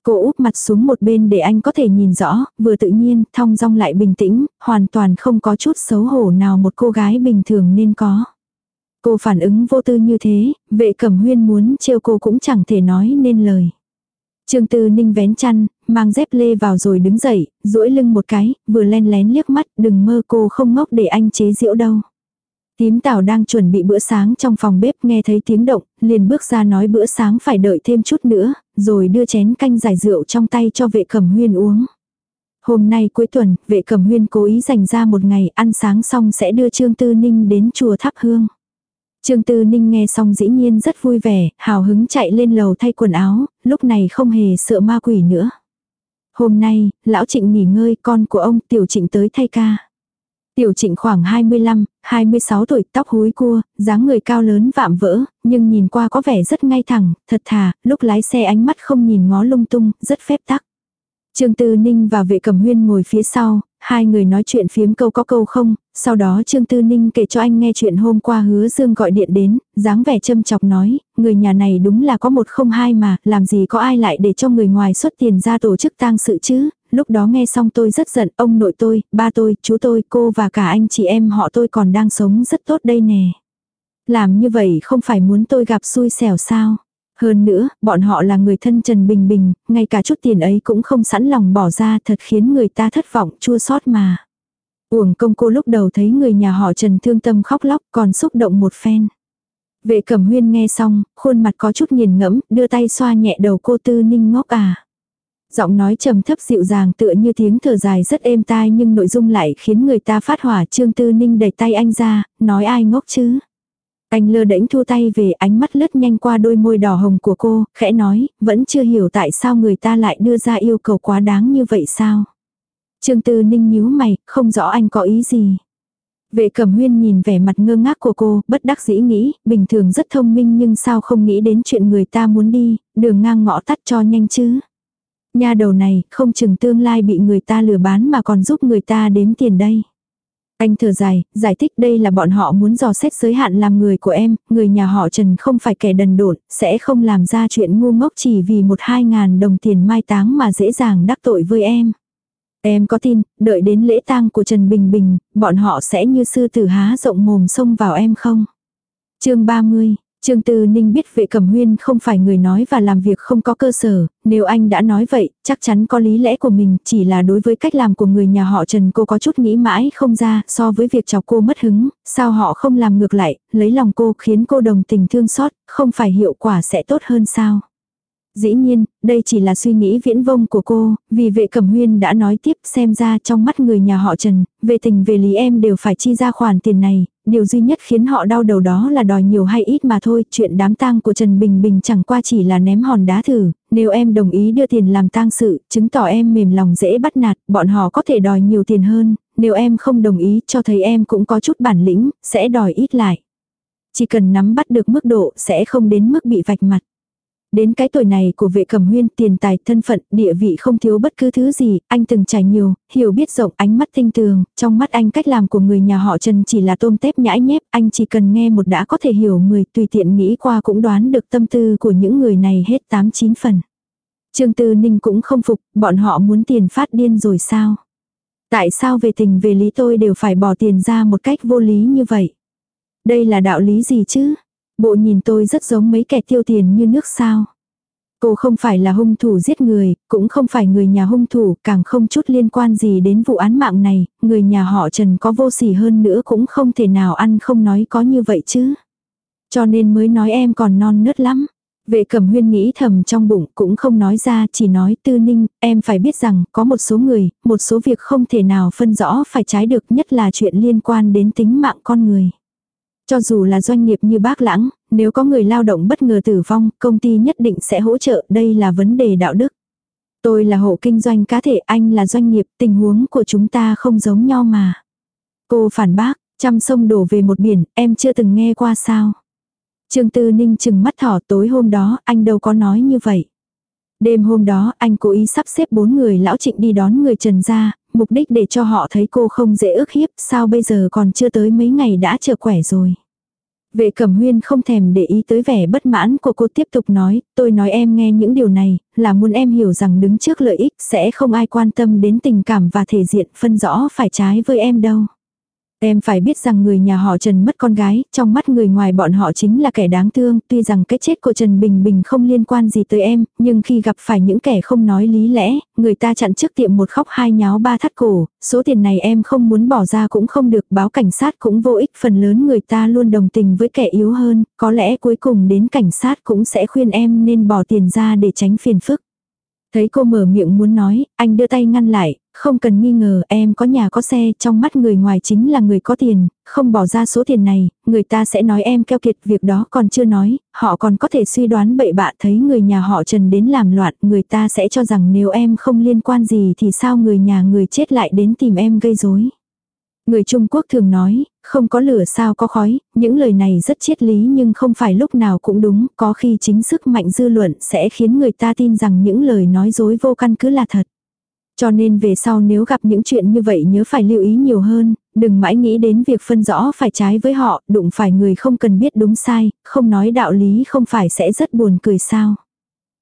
Cô úp mặt xuống một bên để anh có thể nhìn rõ, vừa tự nhiên, thong dong lại bình tĩnh, hoàn toàn không có chút xấu hổ nào một cô gái bình thường nên có. Cô phản ứng vô tư như thế, vệ cẩm huyên muốn trêu cô cũng chẳng thể nói nên lời. Trương Tư Ninh vén chăn, mang dép lê vào rồi đứng dậy, duỗi lưng một cái, vừa len lén liếc mắt, đừng mơ cô không ngốc để anh chế giễu đâu. Tím tảo đang chuẩn bị bữa sáng trong phòng bếp nghe thấy tiếng động, liền bước ra nói bữa sáng phải đợi thêm chút nữa, rồi đưa chén canh giải rượu trong tay cho vệ cẩm huyên uống. Hôm nay cuối tuần, vệ cẩm huyên cố ý dành ra một ngày ăn sáng xong sẽ đưa Trương Tư Ninh đến chùa thắp hương. Trương Tư Ninh nghe xong dĩ nhiên rất vui vẻ, hào hứng chạy lên lầu thay quần áo, lúc này không hề sợ ma quỷ nữa. Hôm nay, lão trịnh nghỉ ngơi, con của ông tiểu trịnh tới thay ca. Tiểu trịnh khoảng 25, 26 tuổi, tóc húi cua, dáng người cao lớn vạm vỡ, nhưng nhìn qua có vẻ rất ngay thẳng, thật thà, lúc lái xe ánh mắt không nhìn ngó lung tung, rất phép tắc. Trương Tư Ninh và vệ cẩm huyên ngồi phía sau, hai người nói chuyện phiếm câu có câu không, sau đó Trương Tư Ninh kể cho anh nghe chuyện hôm qua hứa Dương gọi điện đến, dáng vẻ châm chọc nói, người nhà này đúng là có một không hai mà, làm gì có ai lại để cho người ngoài xuất tiền ra tổ chức tang sự chứ, lúc đó nghe xong tôi rất giận, ông nội tôi, ba tôi, chú tôi, cô và cả anh chị em họ tôi còn đang sống rất tốt đây nè. Làm như vậy không phải muốn tôi gặp xui xẻo sao. Hơn nữa, bọn họ là người thân Trần Bình Bình, ngay cả chút tiền ấy cũng không sẵn lòng bỏ ra thật khiến người ta thất vọng chua xót mà. Uổng công cô lúc đầu thấy người nhà họ Trần thương tâm khóc lóc còn xúc động một phen. Vệ cẩm huyên nghe xong, khuôn mặt có chút nghiền ngẫm, đưa tay xoa nhẹ đầu cô tư ninh ngốc à. Giọng nói trầm thấp dịu dàng tựa như tiếng thở dài rất êm tai nhưng nội dung lại khiến người ta phát hỏa trương tư ninh đẩy tay anh ra, nói ai ngốc chứ. Anh lơ đễnh thu tay về ánh mắt lướt nhanh qua đôi môi đỏ hồng của cô, khẽ nói, vẫn chưa hiểu tại sao người ta lại đưa ra yêu cầu quá đáng như vậy sao. Trương Tư Ninh nhíu mày, không rõ anh có ý gì. Vệ cẩm huyên nhìn vẻ mặt ngơ ngác của cô, bất đắc dĩ nghĩ, bình thường rất thông minh nhưng sao không nghĩ đến chuyện người ta muốn đi, đường ngang ngõ tắt cho nhanh chứ. Nhà đầu này, không chừng tương lai bị người ta lừa bán mà còn giúp người ta đếm tiền đây. Anh thở dài, giải thích đây là bọn họ muốn dò xét giới hạn làm người của em, người nhà họ Trần không phải kẻ đần độn, sẽ không làm ra chuyện ngu ngốc chỉ vì một hai ngàn đồng tiền mai táng mà dễ dàng đắc tội với em. Em có tin, đợi đến lễ tang của Trần Bình Bình, bọn họ sẽ như sư tử há rộng mồm xông vào em không? chương 30, Trương Tư Ninh biết vệ cẩm huyên không phải người nói và làm việc không có cơ sở, nếu anh đã nói vậy, chắc chắn có lý lẽ của mình, chỉ là đối với cách làm của người nhà họ Trần cô có chút nghĩ mãi không ra, so với việc chọc cô mất hứng, sao họ không làm ngược lại, lấy lòng cô khiến cô đồng tình thương xót, không phải hiệu quả sẽ tốt hơn sao. Dĩ nhiên, đây chỉ là suy nghĩ viễn vông của cô, vì vệ cẩm huyên đã nói tiếp xem ra trong mắt người nhà họ Trần, về tình về lý em đều phải chi ra khoản tiền này, điều duy nhất khiến họ đau đầu đó là đòi nhiều hay ít mà thôi, chuyện đám tang của Trần Bình Bình chẳng qua chỉ là ném hòn đá thử, nếu em đồng ý đưa tiền làm tang sự, chứng tỏ em mềm lòng dễ bắt nạt, bọn họ có thể đòi nhiều tiền hơn, nếu em không đồng ý cho thấy em cũng có chút bản lĩnh, sẽ đòi ít lại. Chỉ cần nắm bắt được mức độ sẽ không đến mức bị vạch mặt. Đến cái tuổi này của vệ cẩm huyên tiền tài thân phận địa vị không thiếu bất cứ thứ gì, anh từng trải nhiều, hiểu biết rộng ánh mắt tinh tường, trong mắt anh cách làm của người nhà họ Trần chỉ là tôm tép nhãi nhép, anh chỉ cần nghe một đã có thể hiểu người tùy tiện nghĩ qua cũng đoán được tâm tư của những người này hết tám chín phần. Trương Tư Ninh cũng không phục, bọn họ muốn tiền phát điên rồi sao? Tại sao về tình về lý tôi đều phải bỏ tiền ra một cách vô lý như vậy? Đây là đạo lý gì chứ? Bộ nhìn tôi rất giống mấy kẻ tiêu tiền như nước sao. Cô không phải là hung thủ giết người, cũng không phải người nhà hung thủ, càng không chút liên quan gì đến vụ án mạng này, người nhà họ Trần có vô sỉ hơn nữa cũng không thể nào ăn không nói có như vậy chứ. Cho nên mới nói em còn non nớt lắm. Vệ cẩm huyên nghĩ thầm trong bụng cũng không nói ra chỉ nói tư ninh, em phải biết rằng có một số người, một số việc không thể nào phân rõ phải trái được nhất là chuyện liên quan đến tính mạng con người. Cho dù là doanh nghiệp như bác lãng, nếu có người lao động bất ngờ tử vong, công ty nhất định sẽ hỗ trợ, đây là vấn đề đạo đức. Tôi là hộ kinh doanh cá thể, anh là doanh nghiệp, tình huống của chúng ta không giống nhau mà. Cô phản bác, trăm sông đổ về một biển, em chưa từng nghe qua sao. Trương Tư Ninh chừng mắt thỏ tối hôm đó, anh đâu có nói như vậy. Đêm hôm đó, anh cố ý sắp xếp bốn người lão trịnh đi đón người Trần ra, mục đích để cho họ thấy cô không dễ ức hiếp, sao bây giờ còn chưa tới mấy ngày đã trở khỏe rồi. Vệ cẩm huyên không thèm để ý tới vẻ bất mãn của cô tiếp tục nói, tôi nói em nghe những điều này, là muốn em hiểu rằng đứng trước lợi ích sẽ không ai quan tâm đến tình cảm và thể diện phân rõ phải trái với em đâu. Em phải biết rằng người nhà họ Trần mất con gái, trong mắt người ngoài bọn họ chính là kẻ đáng thương, tuy rằng cái chết của Trần Bình Bình không liên quan gì tới em, nhưng khi gặp phải những kẻ không nói lý lẽ, người ta chặn trước tiệm một khóc hai nháo ba thắt cổ, số tiền này em không muốn bỏ ra cũng không được, báo cảnh sát cũng vô ích, phần lớn người ta luôn đồng tình với kẻ yếu hơn, có lẽ cuối cùng đến cảnh sát cũng sẽ khuyên em nên bỏ tiền ra để tránh phiền phức. Thấy cô mở miệng muốn nói, anh đưa tay ngăn lại, không cần nghi ngờ em có nhà có xe, trong mắt người ngoài chính là người có tiền, không bỏ ra số tiền này, người ta sẽ nói em keo kiệt việc đó còn chưa nói, họ còn có thể suy đoán bậy bạ thấy người nhà họ Trần đến làm loạn, người ta sẽ cho rằng nếu em không liên quan gì thì sao người nhà người chết lại đến tìm em gây rối. Người Trung Quốc thường nói, không có lửa sao có khói, những lời này rất triết lý nhưng không phải lúc nào cũng đúng, có khi chính sức mạnh dư luận sẽ khiến người ta tin rằng những lời nói dối vô căn cứ là thật. Cho nên về sau nếu gặp những chuyện như vậy nhớ phải lưu ý nhiều hơn, đừng mãi nghĩ đến việc phân rõ phải trái với họ, đụng phải người không cần biết đúng sai, không nói đạo lý không phải sẽ rất buồn cười sao.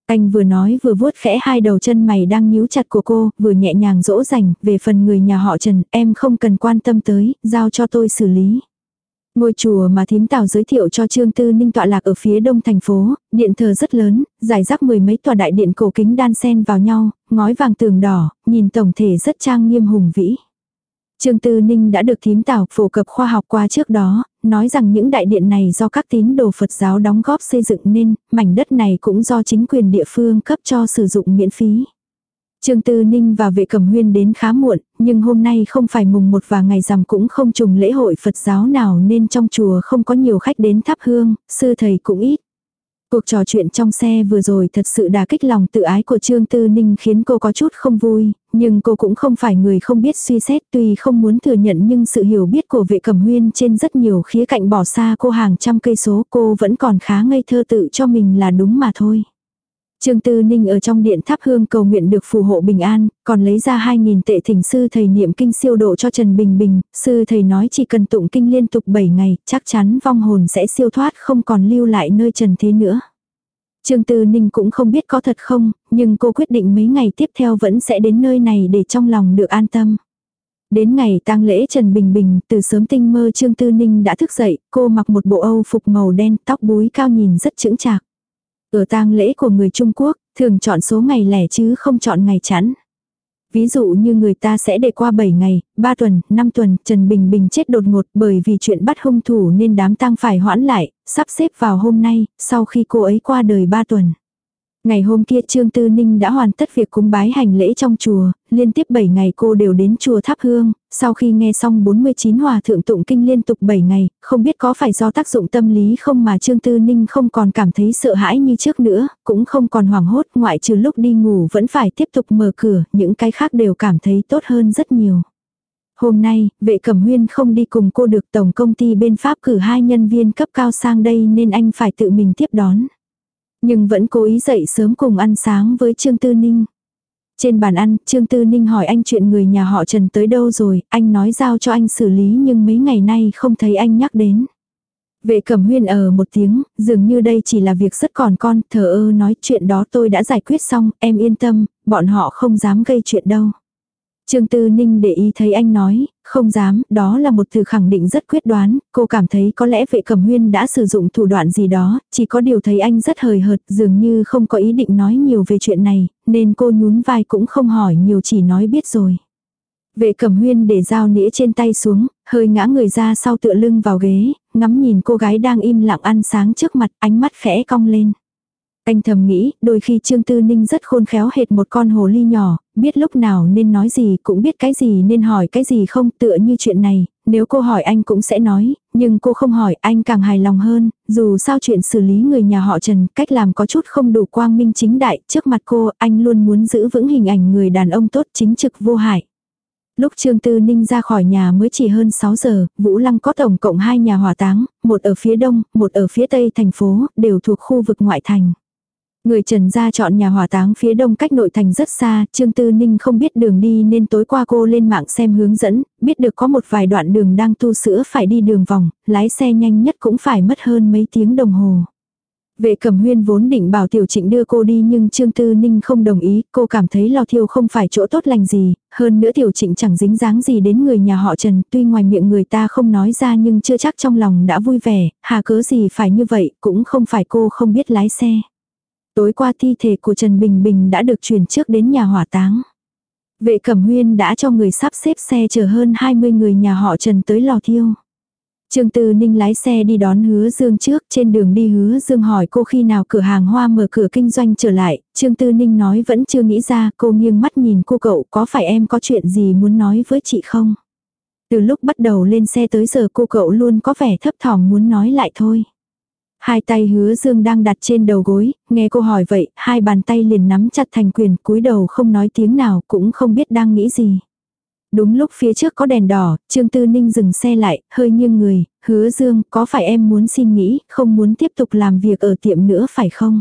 Anh vừa nói vừa vuốt khẽ hai đầu chân mày đang nhíu chặt của cô, vừa nhẹ nhàng dỗ dành, về phần người nhà họ Trần, em không cần quan tâm tới, giao cho tôi xử lý. Ngôi chùa mà thím tào giới thiệu cho Trương Tư Ninh tọa lạc ở phía đông thành phố, điện thờ rất lớn, giải rác mười mấy tòa đại điện cổ kính đan xen vào nhau, ngói vàng tường đỏ, nhìn tổng thể rất trang nghiêm hùng vĩ. Trương Tư Ninh đã được thím tào phổ cập khoa học qua trước đó, nói rằng những đại điện này do các tín đồ Phật giáo đóng góp xây dựng nên, mảnh đất này cũng do chính quyền địa phương cấp cho sử dụng miễn phí. Trương Tư Ninh và vệ cẩm huyên đến khá muộn, nhưng hôm nay không phải mùng một và ngày rằm cũng không trùng lễ hội Phật giáo nào nên trong chùa không có nhiều khách đến thắp hương, sư thầy cũng ít. Cuộc trò chuyện trong xe vừa rồi thật sự đã kích lòng tự ái của Trương Tư Ninh khiến cô có chút không vui, nhưng cô cũng không phải người không biết suy xét tuy không muốn thừa nhận nhưng sự hiểu biết của vệ cẩm huyên trên rất nhiều khía cạnh bỏ xa cô hàng trăm cây số cô vẫn còn khá ngây thơ tự cho mình là đúng mà thôi. Trương Tư Ninh ở trong điện tháp hương cầu nguyện được phù hộ bình an, còn lấy ra 2.000 tệ thỉnh sư thầy niệm kinh siêu độ cho Trần Bình Bình, sư thầy nói chỉ cần tụng kinh liên tục 7 ngày, chắc chắn vong hồn sẽ siêu thoát không còn lưu lại nơi trần thế nữa. Trương Tư Ninh cũng không biết có thật không, nhưng cô quyết định mấy ngày tiếp theo vẫn sẽ đến nơi này để trong lòng được an tâm. Đến ngày tang lễ Trần Bình Bình, từ sớm tinh mơ Trương Tư Ninh đã thức dậy, cô mặc một bộ âu phục màu đen, tóc búi cao nhìn rất chững chạc. Ở tang lễ của người Trung Quốc, thường chọn số ngày lẻ chứ không chọn ngày chẵn. Ví dụ như người ta sẽ để qua 7 ngày, 3 tuần, 5 tuần, Trần Bình Bình chết đột ngột bởi vì chuyện bắt hung thủ nên đám tang phải hoãn lại, sắp xếp vào hôm nay, sau khi cô ấy qua đời 3 tuần. Ngày hôm kia Trương Tư Ninh đã hoàn tất việc cúng bái hành lễ trong chùa, liên tiếp 7 ngày cô đều đến chùa thắp hương, sau khi nghe xong 49 hòa thượng tụng kinh liên tục 7 ngày, không biết có phải do tác dụng tâm lý không mà Trương Tư Ninh không còn cảm thấy sợ hãi như trước nữa, cũng không còn hoảng hốt ngoại trừ lúc đi ngủ vẫn phải tiếp tục mở cửa, những cái khác đều cảm thấy tốt hơn rất nhiều. Hôm nay, vệ cẩm huyên không đi cùng cô được tổng công ty bên Pháp cử hai nhân viên cấp cao sang đây nên anh phải tự mình tiếp đón. Nhưng vẫn cố ý dậy sớm cùng ăn sáng với Trương Tư Ninh. Trên bàn ăn, Trương Tư Ninh hỏi anh chuyện người nhà họ Trần tới đâu rồi, anh nói giao cho anh xử lý nhưng mấy ngày nay không thấy anh nhắc đến. Vệ cẩm huyên ở một tiếng, dường như đây chỉ là việc rất còn con, thờ ơ nói chuyện đó tôi đã giải quyết xong, em yên tâm, bọn họ không dám gây chuyện đâu. Trương Tư Ninh để ý thấy anh nói, không dám, đó là một từ khẳng định rất quyết đoán, cô cảm thấy có lẽ vệ cẩm huyên đã sử dụng thủ đoạn gì đó, chỉ có điều thấy anh rất hời hợt, dường như không có ý định nói nhiều về chuyện này, nên cô nhún vai cũng không hỏi nhiều chỉ nói biết rồi. Vệ cẩm huyên để dao nĩa trên tay xuống, hơi ngã người ra sau tựa lưng vào ghế, ngắm nhìn cô gái đang im lặng ăn sáng trước mặt, ánh mắt khẽ cong lên. Anh thầm nghĩ, đôi khi Trương Tư Ninh rất khôn khéo hệt một con hồ ly nhỏ, biết lúc nào nên nói gì cũng biết cái gì nên hỏi cái gì không tựa như chuyện này, nếu cô hỏi anh cũng sẽ nói, nhưng cô không hỏi anh càng hài lòng hơn, dù sao chuyện xử lý người nhà họ Trần cách làm có chút không đủ quang minh chính đại, trước mặt cô anh luôn muốn giữ vững hình ảnh người đàn ông tốt chính trực vô hại. Lúc Trương Tư Ninh ra khỏi nhà mới chỉ hơn 6 giờ, Vũ Lăng có tổng cộng hai nhà hỏa táng, một ở phía đông, một ở phía tây thành phố, đều thuộc khu vực ngoại thành. Người Trần gia chọn nhà hỏa táng phía đông cách nội thành rất xa, Trương Tư Ninh không biết đường đi nên tối qua cô lên mạng xem hướng dẫn, biết được có một vài đoạn đường đang tu sửa phải đi đường vòng, lái xe nhanh nhất cũng phải mất hơn mấy tiếng đồng hồ. Vệ cẩm huyên vốn định bảo tiểu trịnh đưa cô đi nhưng Trương Tư Ninh không đồng ý, cô cảm thấy lo thiêu không phải chỗ tốt lành gì, hơn nữa tiểu trịnh chẳng dính dáng gì đến người nhà họ Trần, tuy ngoài miệng người ta không nói ra nhưng chưa chắc trong lòng đã vui vẻ, hà cớ gì phải như vậy, cũng không phải cô không biết lái xe. Tối qua thi thể của Trần Bình Bình đã được chuyển trước đến nhà hỏa táng. Vệ Cẩm Huyên đã cho người sắp xếp xe chở hơn 20 người nhà họ Trần tới lò thiêu. Trương Tư Ninh lái xe đi đón Hứa Dương trước, trên đường đi Hứa Dương hỏi cô khi nào cửa hàng hoa mở cửa kinh doanh trở lại, Trương Tư Ninh nói vẫn chưa nghĩ ra, cô nghiêng mắt nhìn cô cậu có phải em có chuyện gì muốn nói với chị không? Từ lúc bắt đầu lên xe tới giờ cô cậu luôn có vẻ thấp thỏm muốn nói lại thôi. Hai tay hứa dương đang đặt trên đầu gối, nghe cô hỏi vậy, hai bàn tay liền nắm chặt thành quyền, cúi đầu không nói tiếng nào, cũng không biết đang nghĩ gì. Đúng lúc phía trước có đèn đỏ, Trương Tư Ninh dừng xe lại, hơi nghiêng người, hứa dương, có phải em muốn xin nghĩ, không muốn tiếp tục làm việc ở tiệm nữa phải không?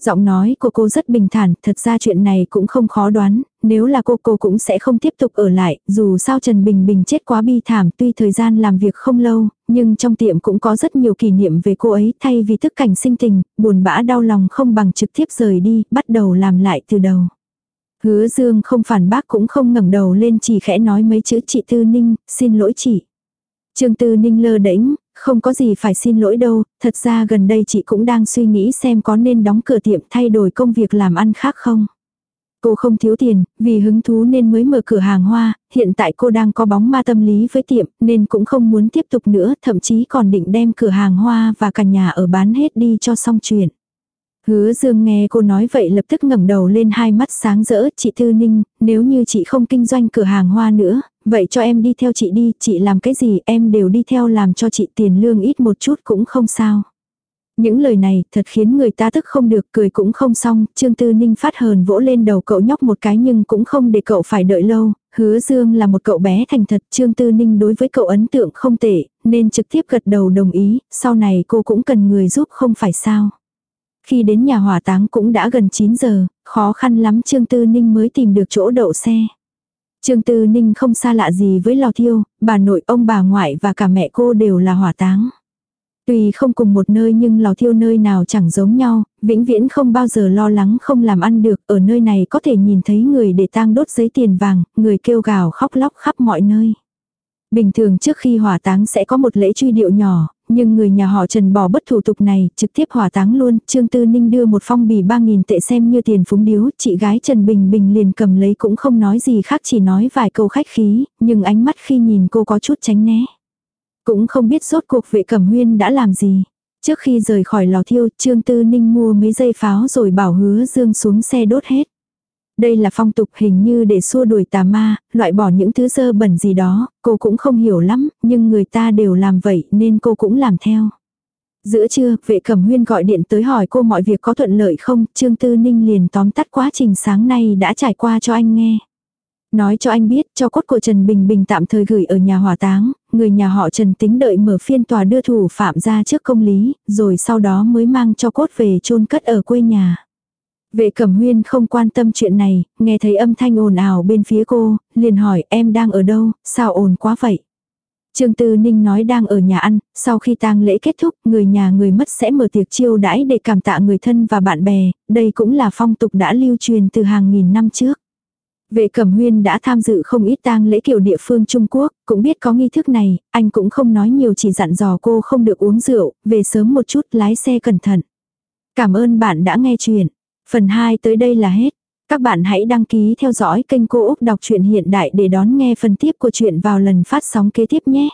Giọng nói của cô rất bình thản, thật ra chuyện này cũng không khó đoán, nếu là cô cô cũng sẽ không tiếp tục ở lại, dù sao Trần Bình Bình chết quá bi thảm tuy thời gian làm việc không lâu, nhưng trong tiệm cũng có rất nhiều kỷ niệm về cô ấy thay vì thức cảnh sinh tình, buồn bã đau lòng không bằng trực tiếp rời đi, bắt đầu làm lại từ đầu. Hứa Dương không phản bác cũng không ngẩng đầu lên chỉ khẽ nói mấy chữ chị Tư Ninh, xin lỗi chị. Trương Tư Ninh lơ đễnh, không có gì phải xin lỗi đâu, thật ra gần đây chị cũng đang suy nghĩ xem có nên đóng cửa tiệm thay đổi công việc làm ăn khác không. Cô không thiếu tiền, vì hứng thú nên mới mở cửa hàng hoa, hiện tại cô đang có bóng ma tâm lý với tiệm nên cũng không muốn tiếp tục nữa, thậm chí còn định đem cửa hàng hoa và cả nhà ở bán hết đi cho xong chuyện. Hứa Dương nghe cô nói vậy lập tức ngẩng đầu lên hai mắt sáng rỡ, chị Thư Ninh, nếu như chị không kinh doanh cửa hàng hoa nữa, vậy cho em đi theo chị đi, chị làm cái gì em đều đi theo làm cho chị tiền lương ít một chút cũng không sao. Những lời này thật khiến người ta tức không được cười cũng không xong, Trương Tư Ninh phát hờn vỗ lên đầu cậu nhóc một cái nhưng cũng không để cậu phải đợi lâu, hứa Dương là một cậu bé thành thật, Trương Tư Ninh đối với cậu ấn tượng không tệ, nên trực tiếp gật đầu đồng ý, sau này cô cũng cần người giúp không phải sao. Khi đến nhà hỏa táng cũng đã gần 9 giờ, khó khăn lắm Trương Tư Ninh mới tìm được chỗ đậu xe. Trương Tư Ninh không xa lạ gì với lò thiêu, bà nội ông bà ngoại và cả mẹ cô đều là hỏa táng. Tuy không cùng một nơi nhưng lò thiêu nơi nào chẳng giống nhau, vĩnh viễn không bao giờ lo lắng không làm ăn được, ở nơi này có thể nhìn thấy người để tang đốt giấy tiền vàng, người kêu gào khóc lóc khắp mọi nơi. Bình thường trước khi hỏa táng sẽ có một lễ truy điệu nhỏ, nhưng người nhà họ Trần bỏ bất thủ tục này, trực tiếp hỏa táng luôn, Trương Tư Ninh đưa một phong bì 3.000 tệ xem như tiền phúng điếu, chị gái Trần Bình Bình liền cầm lấy cũng không nói gì khác chỉ nói vài câu khách khí, nhưng ánh mắt khi nhìn cô có chút tránh né. Cũng không biết rốt cuộc vệ cẩm nguyên đã làm gì. Trước khi rời khỏi lò thiêu, Trương Tư Ninh mua mấy dây pháo rồi bảo hứa dương xuống xe đốt hết. Đây là phong tục hình như để xua đuổi tà ma, loại bỏ những thứ dơ bẩn gì đó, cô cũng không hiểu lắm, nhưng người ta đều làm vậy nên cô cũng làm theo. Giữa trưa, vệ cẩm huyên gọi điện tới hỏi cô mọi việc có thuận lợi không, Trương Tư Ninh liền tóm tắt quá trình sáng nay đã trải qua cho anh nghe. Nói cho anh biết, cho cốt của Trần Bình Bình tạm thời gửi ở nhà hỏa táng, người nhà họ Trần tính đợi mở phiên tòa đưa thủ phạm ra trước công lý, rồi sau đó mới mang cho cốt về chôn cất ở quê nhà. Vệ cẩm huyên không quan tâm chuyện này, nghe thấy âm thanh ồn ào bên phía cô, liền hỏi em đang ở đâu, sao ồn quá vậy. Trương Tư Ninh nói đang ở nhà ăn, sau khi tang lễ kết thúc, người nhà người mất sẽ mở tiệc chiêu đãi để cảm tạ người thân và bạn bè, đây cũng là phong tục đã lưu truyền từ hàng nghìn năm trước. Vệ Cẩm Huyên đã tham dự không ít tang lễ kiểu địa phương Trung Quốc, cũng biết có nghi thức này, anh cũng không nói nhiều chỉ dặn dò cô không được uống rượu, về sớm một chút lái xe cẩn thận. Cảm ơn bạn đã nghe chuyện. Phần 2 tới đây là hết. Các bạn hãy đăng ký theo dõi kênh Cô Úc Đọc truyện Hiện Đại để đón nghe phần tiếp của chuyện vào lần phát sóng kế tiếp nhé.